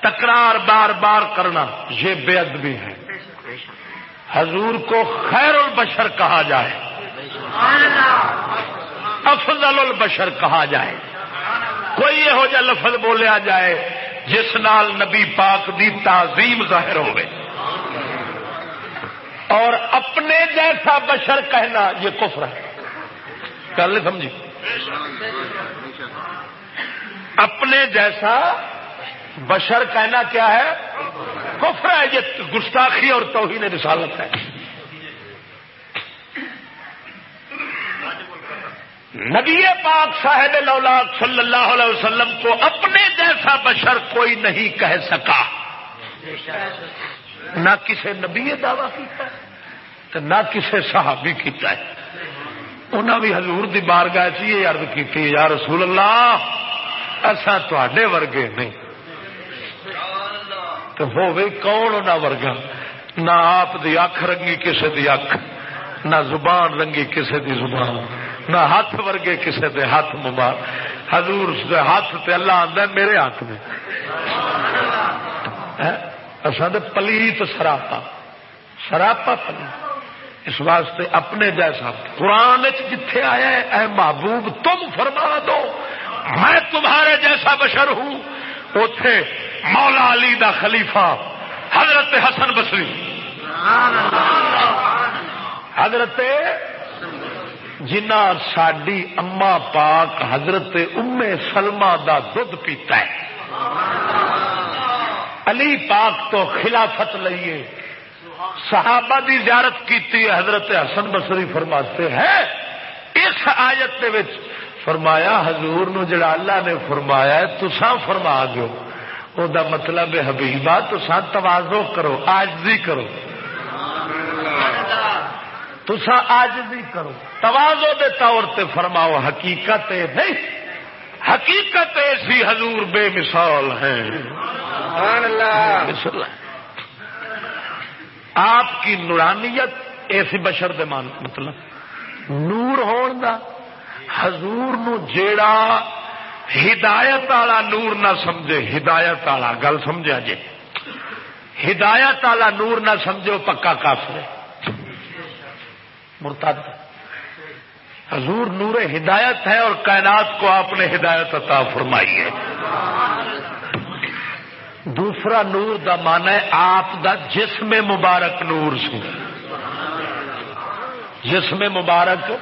[SPEAKER 1] تکرار بار بار کرنا، یہ بے ادبی ہے۔ حضور کو خیر البشر کہا جائے۔ افضل البشر کہا جائے۔ کوئی یہ لفظ بولیا جائے جس نال نبی پاک دی تعظیم ظاہر ہوئے۔ اور اپنے جیسا بشر کہنا، یہ کفر ہے۔ کل سمجھی؟ اپنے جیسا بشر کہنا کیا ہے؟ کفر ہے، یہ گستاخی اور توہین رسالت ہے۔ نبی پاک صاحب لولا صلی اللہ علیہ وسلم کو اپنے جیسا بشر کوئی نہیں کہہ سکا۔ نہ کسی نبی دعوی کیتا نہ کسی صحابی کیتا ہے۔ انہوں بھی حضور دی بار گاہ چی ارد کی یا رسول اللہ ایسا تے ورگے نہیں۔ تو ہوے کون انہوں ورگا نہ آپ دی اکھ رنگی کسی دی اکھ، نہ زبان رنگی کسی دی زبان، نہ ہاتھ ورگے کسی دے ہاتھ مبار۔ حضور دے ہاتھ تے اللہ آدھا میرے ہاتھ میں۔ ہاں؟ اصل پلیت سراپا۔ سراپا پلیت۔ اس واسطے اپنے جیسا قرآن جتھے آیا ہے، اے محبوب تم فرما دو، میں تمہارے جیسا بشر ہوں۔ اتے مولا علی دا خلیفہ حضرت حسن بسری حضرت جنا ساڈی اما پاک حضرت ام سلما دا دھد پیتا ہے۔ علی پاک تو خلافت لئیے صحابہ دی زیارت کی حضرت حسن بسری فرماتے ہیں، اس آیت فرمایا حضور نو جڑا اللہ نے فرمایا تسا فرما دو او دا مطلب حبیبا تسا توازو کرو آجزی کرو۔ تسا آجزی کرو۔ توازو دے طور تے فرماؤ حقیقت نہیں۔ حقیقت ایسی حضور بے مثال ہیں۔ آپ کی نورانیت ایسی بشر دے مطلب نور ہون دا حضور نو جیڑا ہدایت والا نور نہ سمجھے، ہدایت والا، گل سمجھا جی ہدایت والا نور نہ سمجھو پکا کافر مرتد۔ حضور نور ہدایت ہے اور کائنات کو آپ نے ہدایت عطا فرمائی ہے۔ دوسرا نور دا مان ہے آپ دا جسم مبارک نور سی جسم مبارک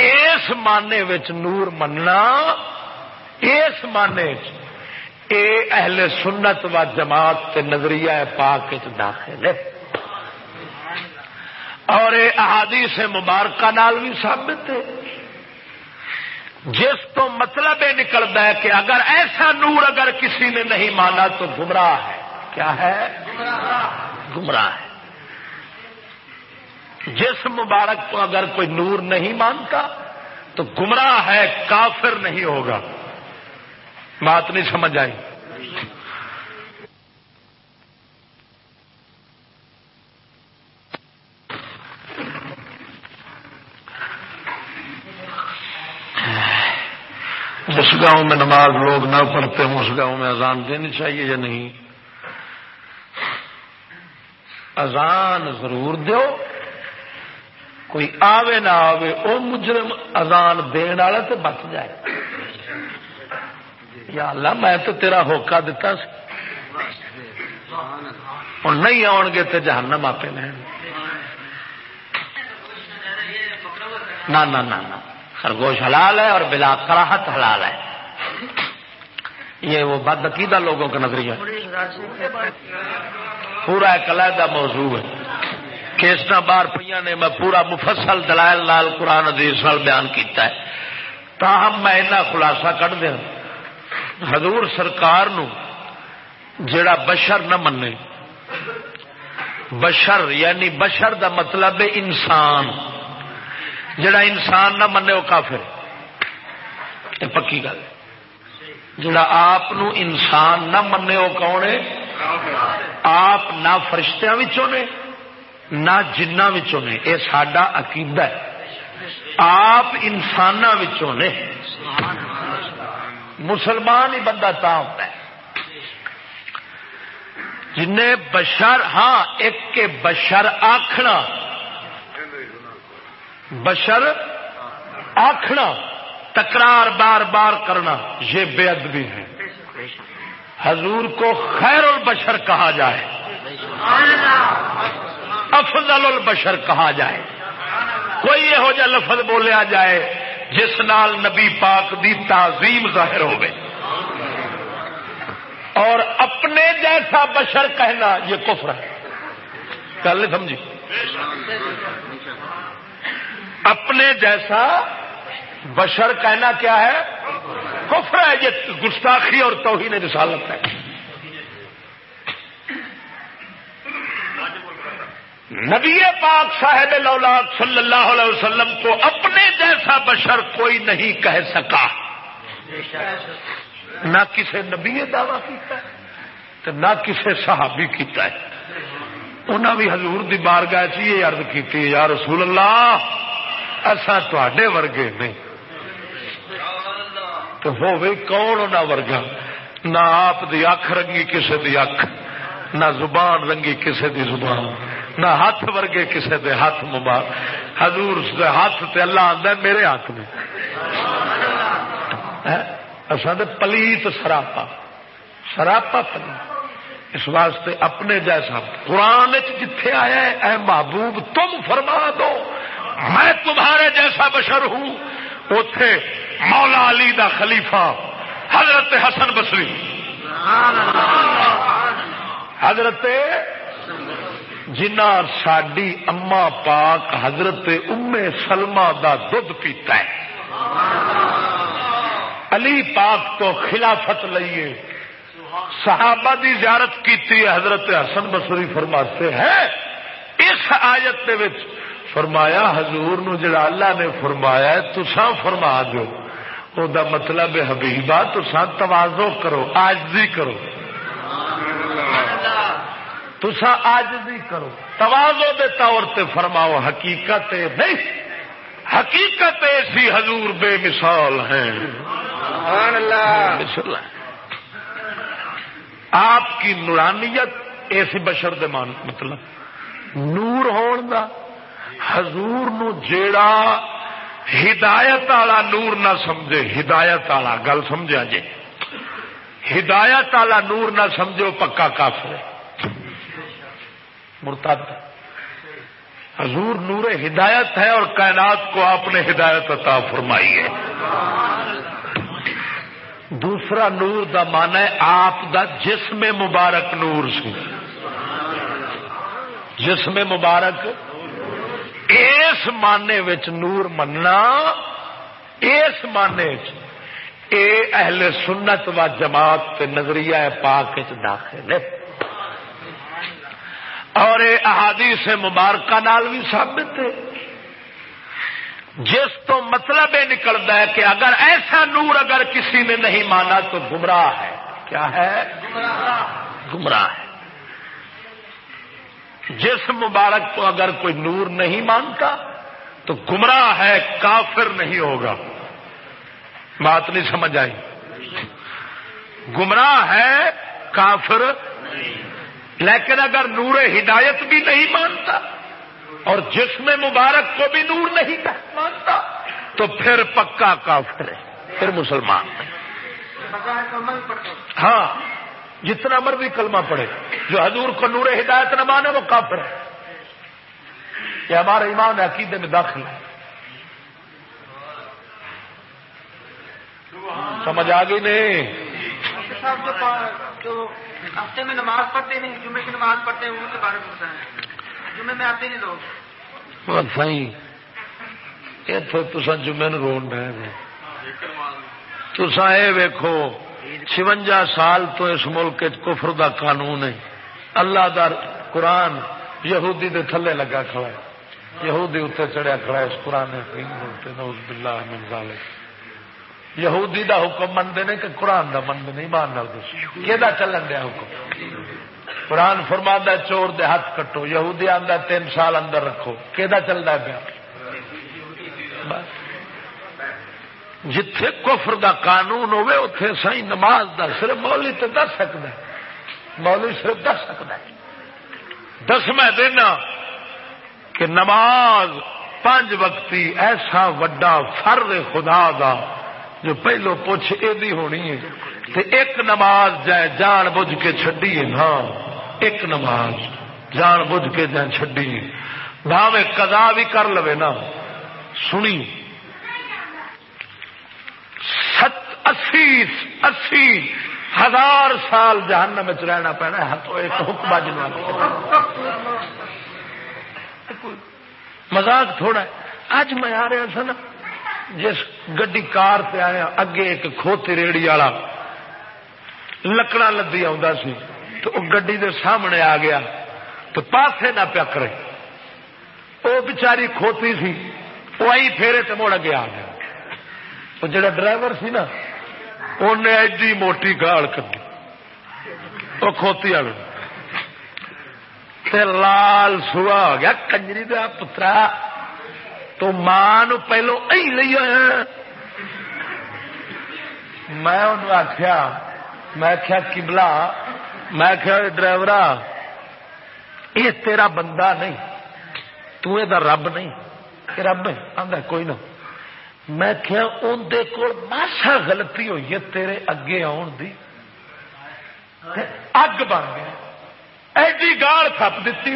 [SPEAKER 1] اس مانے نور مننا، اس مانے اے اہل سنت و جماعت تے نظریہ پاک داخل ہے۔ اور یہ احادیث مبارکہ نال بھی ثابت ہے۔ جس تو مطلب یہ نکلتا ہے کہ اگر ایسا نور اگر کسی نے نہیں مانا تو گمراہ ہے۔ کیا ہے؟ گمراہ ہے۔ جس مبارک کو اگر کوئی نور نہیں مانتا تو گمراہ ہے، کافر نہیں ہوگا۔ بات نہیں سمجھ آئی۔ جس گاؤں میں نماز لوگ نہ پڑھتے ہوں، اس گاؤں میں اذان دینی چاہیے یا نہیں؟ اذان ضرور دو کوئی آوے نہ آوے، او مجرم اذان دین والا تو بچ جائے۔ یا اللہ، میں تو تیرا ہوکا دتا سی۔ ہوں نہیں آن گے تو جہنم آپ نہ خرگوش حلال ہے اور بلا کراہت حلال ہے۔ یہ وہ بد عقیدہ لوگوں کا نظریہ۔ پورا ایک علیحدہ موضوع ہے۔ کیسٹ بار پہ نے، میں پورا مفصل دلائل لال قرآن ادیس بیان کیتا ہے۔ تاہم میں اتنا خلاصہ کٹ دیا حضور سرکار نو جڑا بشر نہ منے۔ بشر یعنی بشر دا مطلب ہے انسان۔ جڑا انسان نہ منے وہ کافر۔ یہ پکی گل۔ جڑا آپ انسان نہ منے وہ کون ہے؟ آپ نہ فرشتیاں نے۔ نہ جنہ نے یہ سڈا عقیدہ ہے آپ انسان نے مسلمان ہی بندہ تا ہوتا ہے جن بشر ہاں ایک کے بشر آخنا بشر آخنا تکرار بار بار کرنا یہ بے ادبی ہے حضور کو خیر البشر کہا جائے افضل البشر کہا جائے۔ کوئی یہو جہ لفظ بولیا جائے جس نال نبی پاک دی تعظیم ظاہر ہو اور اپنے جیسا بشر کہنا یہ کفر ہے۔ کل سمجھی؟ اپنے جیسا بشر کہنا کیا ہے؟ کفر ہے، یہ گستاخی اور توہین رسالت ہے۔ نبی پاک صاحب لولاد صلی اللہ علیہ وسلم کو اپنے جیسا بشر کوئی نہیں کہہ سکا۔ نہ کسی نبی دعوی کیتا ہے تو نہ کسی صحابی کیتا ہے۔ انہوں بھی حضور دی بارگاہ چ یہ عرض کی یا رسول اللہ ایسا تے ورگے نہیں۔ تو ہوے کون انہوں ورگا؟ نہ آپ دی اکھ رنگی کسی دی اکھ، نہ زبان رنگی کسی دی زبان۔ نہ ہاتھ ورگے کسے دے ہاتھ مبارک۔ حضور دے ہاتھ تے اللہ آتا میرے ہاتھ میں۔ اصل پلیت سراپا۔ سراپا پلیت۔ اس واسطے اپنے جیسا قرآن جتھے آیا ہے، اے محبوب، تم فرما دو۔ میں تمہارے جیسا بشر ہوں۔ اتے مولا علی دا خلیفہ حضرت حسن بسری حضرت جنا ساڈی اما پاک حضرت ام سلما دا دھد پیتا ہے۔ علی پاک تو خلافت لئیے۔ صحابہ دی زیارت کی حضرت حسن بسری فرماتے ہیں۔ اس آیت دے وچ فرمایا، حضور نو جڑا اللہ نے فرمایا تسا فرما دو او دا مطلب حبیبا تسا توازو کرو، آجزی کرو۔ تسا آجزی کرو۔ توازو دے طور تے فرماؤ حقیقت نہیں۔ حقیقت ایسی حضور بے مثال ہیں۔ آپ کی نورانیت ایسی بشر دے مان مطلب نور ہون دا۔ حضور نو جیڑا ہدایت والا نور نہ سمجھے ہدایت والا گل سمجھا جی ہدایت والا نور نہ سمجھو پکا کافر مرتد۔ حضور نور ہدایت ہے اور کائنات کو آپ نے ہدایت عطا فرمائی ہے۔ دوسرا نور دا مانا ہے آپ دا جسم مبارک نور سی۔ جسم مبارک۔ اس مانے وچ نور مننا، اس مانے اے اہل سنت و جماعت نظریہ پاک داخل ہے۔ اور یہ احادیث مبارکہ نال بھی ثابت ہے۔ جس تو مطلب یہ نکلتا ہے کہ اگر ایسا نور اگر کسی نے نہیں مانا تو گمراہ ہے۔ کیا ہے؟ گمراہ ہے۔ جس مبارک کو اگر کوئی نور نہیں مانتا تو گمراہ ہے، کافر نہیں ہوگا۔ بات نہیں سمجھ آئی۔ گمراہ ہے، کافر نہیں۔ لیکن اگر نور ہدایت بھی نہیں مانتا اور جسم مبارک کو بھی نور نہیں مانتا، تو پھر پکا کافر ہے، پھر مسلمان ہاں جتنا مرضی کلمہ پڑے جو حضور کو نور ہدایت نہ مانے، وہ کافر ہے۔ یہ ہمارا ایمان عقیدے میں داخل ہے۔ سمجھ آ گئی نہیں؟
[SPEAKER 7] صاحب جو ہفتے میں نماز پڑھتے نہیں، جمعے کی نماز پڑھتے ہیں، ان کے بارے میں بتائیں۔ جمعے میں آتے نہیں لوگ۔
[SPEAKER 1] سی اتو جمعے رون رہے تسا یہ ویکو چونجا سال تو اس ملک کفر دا قانون ہے۔ اللہ دا قرآن یہودی دے تھلے لگا کھڑا ہے۔ یہودی اتنے چڑھیا کھڑا ہے، اس قرآن باللہ من ذالک۔ یہودی دا حکم منتے نے کہ قرآن دا منتے نہیں مان کہ چلن دیا حکم؟ قرآن فرما چور دے ہاتھ کٹو، یہودی آدھا تین سال اندر رکھو۔ کہ چلتا پیا؟ جتھے کفر دا قانون ہوے اتے سی نماز دا صرف مولی تو دس سکتا ہے۔ مولی صرف دس سکتا ہے۔ دس میں دینا کہ نماز پانچ وقتی ایسا وڈا فر خدا دا جو پہلو پوچھ یہ ہونی ہے کہ ایک نماز جائے جان بوجھ کے چڈی ہے نا ایک نماز جان بوجھ کے جائے چڈی بھاوے کدا بھی کر لو نا، سنی۔ ست اسی اسی ہزار سال جہنم میں رہنا پینا ہے تو ایک حکم جنا مزاق تھوڑا ہے۔ اج میں آ رہا سا نا جس گڈی کار پہ آیا، اگے ایک کھوتی ریڑی والا لکڑا لدی آ تو گڈی دے سامنے آ گیا، تو پاسے نہ پیا کرے وہ بچاری کھوتی سی وہ آئی پھیرے تو مڑ اگے آ گیا۔ وہ جڑا ڈرائیور سی نا انہیں ایڈی موٹی گال کھی وہ کھوتی والے لال سوا ہو گیا، کنجری دیا پترا۔ تو ماں پہلو ائی لئی میں انہوں آخیا میں آخیا کبلا میں آخیا ڈرائیور یہ تیرا بندہ نہیں، تو یہ رب نہیں یہ رب ہے آدھا کوئی نہ۔ میں کیا اندر کول ماسا غلطی ہوئی ہے، تیرے اگے آن دی۔ اگ بن گیا۔ ایڈی گال تھپ دیتی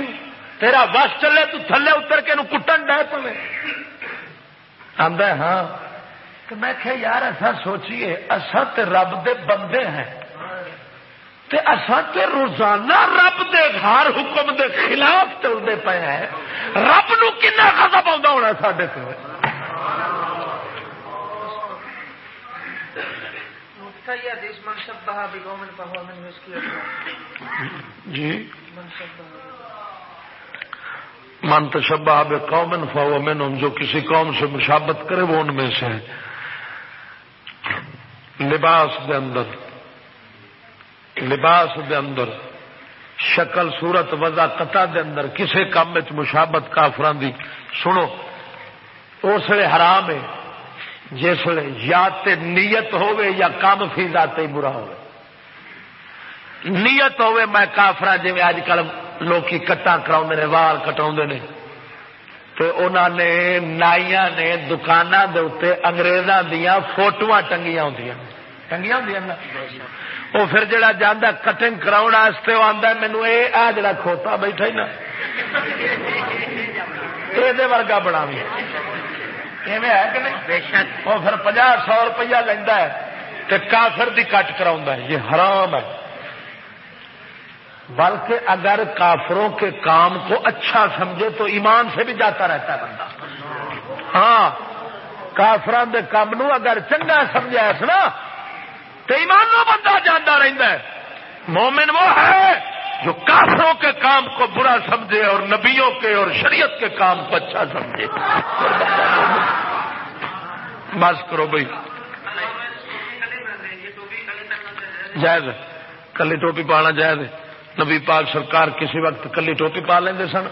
[SPEAKER 1] تیرا وس چلے تو تھلے اتر کے کٹن ڈے پوے۔ آدھا ہاں۔ تو میں کہ یار ایسا سوچیے اصا تے رب دے بندے ہیں۔ تے اصا تے روزانہ رب دے ہر حکم دے خلاف چلتے پے ہیں۔ رب نو کنا خزب آتا ہونا سڈے سے جی۔ من تشبہ بے قومن فاو من جو کسی قوم سے مشابت کرے وہ ان میں سے لباس دے اندر، لباس دے اندر، شکل، صورت وضع قطع دے اندر کسی کام میں مشابت کافران دی۔ سنو، اس لیے حرام ہے، جس یا تے نیت ہوئے یا کام فی ذاتے برا ہوئے نیت ہوئے میں کافرا جی اج کل لوگ کٹا کرا نے وال کٹا نے۔ تو انہوں نے نائیا نے دکان دے اگریزاں دیا فوٹو ٹنگیا ہوں ٹنگیا ہوں وہ پھر جڑا جانا کٹنگ کراؤ وہ آتا مینو یہ آ جڑا کھوتا بیٹھا ہی نا یہ ورگا بنا بھی۔ ہے کہ نہیں؟ وہ پھر پناہ سو روپیہ لینا ہے کافر دی کٹ کرا یہ حرام ہے۔ بلکہ اگر کافروں کے کام کو اچھا سمجھے تو ایمان سے بھی جاتا رہتا ہے بندہ۔ ہاں کافران کے کام نو اگر چنگا سمجھا نا تو ایمان نو بندہ جانا رہتا ہے۔ مومن وہ ہے جو کافروں کے کام کو برا سمجھے اور نبیوں کے اور شریعت کے کام کو اچھا سمجھے۔ بس کرو بھائی۔ جائز کلی ٹوپی پانا جائز نبی پاک سرکار کسی وقت کلی ٹوپی پا لیں سن،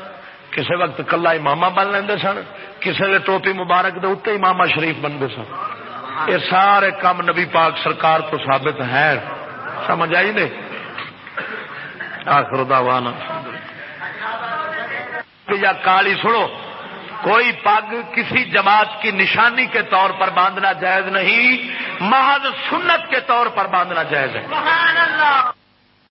[SPEAKER 1] کسی وقت کلا امام بن لیں سن، کسی ٹوپی مبارک دے اتنے امام شریف بنتے سن۔ یہ سارے کام نبی پاک سرکار کو ثابت ہے سمجھ آئی نہیں؟ آخر دعوانا۔ یا کالی سنو، کوئی پگ کسی جماعت کی نشانی کے طور پر باندھنا جائز نہیں، محض سنت کے طور پر باندھنا جائز ہے۔